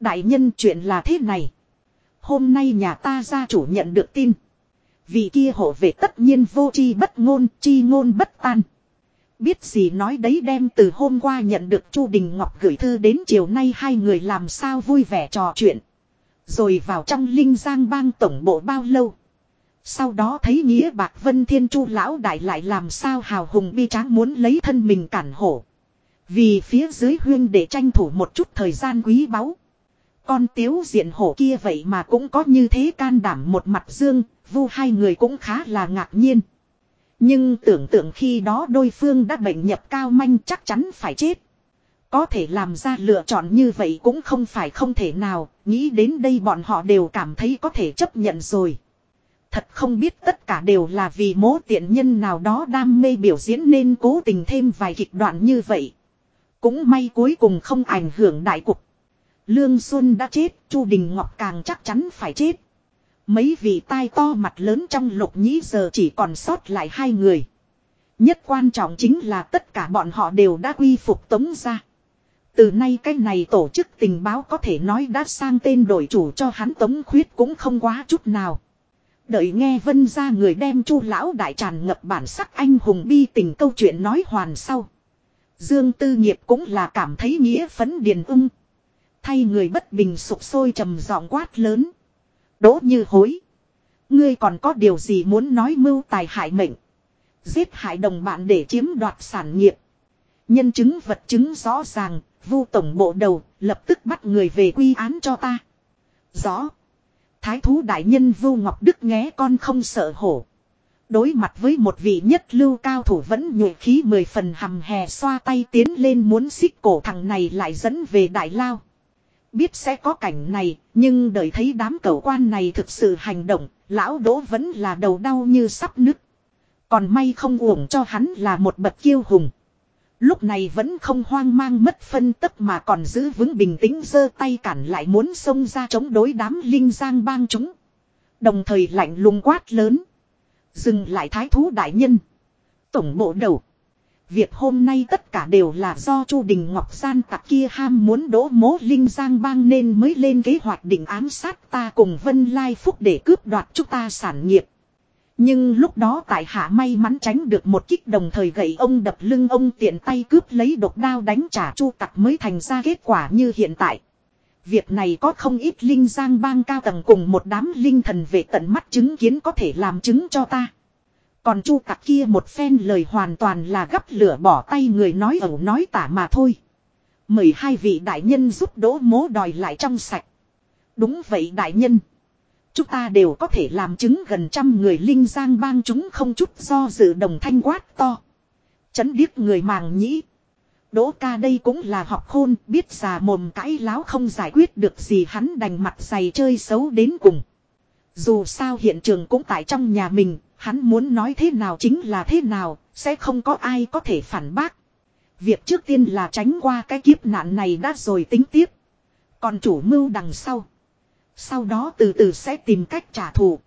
Đại nhân chuyện là thế này. Hôm nay nhà ta gia chủ nhận được tin. Vì kia hộ về tất nhiên vô chi bất ngôn, chi ngôn bất tan. Biết gì nói đấy đem từ hôm qua nhận được Chu Đình Ngọc gửi thư đến chiều nay hai người làm sao vui vẻ trò chuyện. Rồi vào trong linh giang bang tổng bộ bao lâu. Sau đó thấy nghĩa bạc vân thiên chu lão đại lại làm sao hào hùng bi tráng muốn lấy thân mình cản hổ. Vì phía dưới huyên để tranh thủ một chút thời gian quý báu. Con tiếu diện hổ kia vậy mà cũng có như thế can đảm một mặt dương, vu hai người cũng khá là ngạc nhiên. Nhưng tưởng tượng khi đó đôi phương đã bệnh nhập cao manh chắc chắn phải chết. Có thể làm ra lựa chọn như vậy cũng không phải không thể nào, nghĩ đến đây bọn họ đều cảm thấy có thể chấp nhận rồi. Thật không biết tất cả đều là vì mố tiện nhân nào đó đam mê biểu diễn nên cố tình thêm vài kịch đoạn như vậy. Cũng may cuối cùng không ảnh hưởng đại cục. Lương Xuân đã chết, Chu Đình Ngọc càng chắc chắn phải chết. Mấy vị tai to mặt lớn trong lục nhĩ giờ chỉ còn sót lại hai người. Nhất quan trọng chính là tất cả bọn họ đều đã quy phục tống ra. Từ nay cái này tổ chức tình báo có thể nói đã sang tên đổi chủ cho hắn tống khuyết cũng không quá chút nào. Đợi nghe vân ra người đem chu lão đại tràn ngập bản sắc anh hùng bi tình câu chuyện nói hoàn sau. Dương tư nghiệp cũng là cảm thấy nghĩa phấn điền ung. Thay người bất bình sụp sôi trầm giọng quát lớn. Đỗ như hối. Ngươi còn có điều gì muốn nói mưu tài hại mệnh. Giết hại đồng bạn để chiếm đoạt sản nghiệp. Nhân chứng vật chứng rõ ràng, vu tổng bộ đầu, lập tức bắt người về quy án cho ta. Rõ. Thái thú đại nhân vu ngọc đức nghe con không sợ hổ. Đối mặt với một vị nhất lưu cao thủ vẫn nhuệ khí mười phần hầm hè xoa tay tiến lên muốn xích cổ thằng này lại dẫn về đại lao biết sẽ có cảnh này, nhưng đợi thấy đám cầu quan này thực sự hành động, lão đỗ vẫn là đầu đau như sắp nứt. Còn may không uổng cho hắn là một bậc kiêu hùng. Lúc này vẫn không hoang mang mất phân tức mà còn giữ vững bình tĩnh giơ tay cản lại muốn xông ra chống đối đám linh giang bang chúng. Đồng thời lạnh lùng quát lớn. Dừng lại thái thú đại nhân. Tổng bộ đầu. Việc hôm nay tất cả đều là do Chu Đình Ngọc gian tặc kia ham muốn đỗ mố Linh Giang bang nên mới lên kế hoạch định ám sát ta cùng Vân Lai Phúc để cướp đoạt chúng ta sản nghiệp. Nhưng lúc đó tại hạ may mắn tránh được một kích đồng thời gậy ông đập lưng ông tiện tay cướp lấy độc đao đánh trả chu tặc mới thành ra kết quả như hiện tại. Việc này có không ít linh giang bang cao tầng cùng một đám linh thần về tận mắt chứng kiến có thể làm chứng cho ta. Còn chu tặc kia một phen lời hoàn toàn là gấp lửa bỏ tay người nói ẩu nói tả mà thôi. Mời hai vị đại nhân giúp đỗ mố đòi lại trong sạch. Đúng vậy đại nhân. Chúng ta đều có thể làm chứng gần trăm người linh giang bang chúng không chút do dự đồng thanh quát to. Chấn điếc người màng nhĩ. Đỗ ca đây cũng là học khôn, biết già mồm cãi láo không giải quyết được gì hắn đành mặt dày chơi xấu đến cùng. Dù sao hiện trường cũng tại trong nhà mình, Hắn muốn nói thế nào chính là thế nào, sẽ không có ai có thể phản bác. Việc trước tiên là tránh qua cái kiếp nạn này đã rồi tính tiếp. Còn chủ mưu đằng sau. Sau đó từ từ sẽ tìm cách trả thù.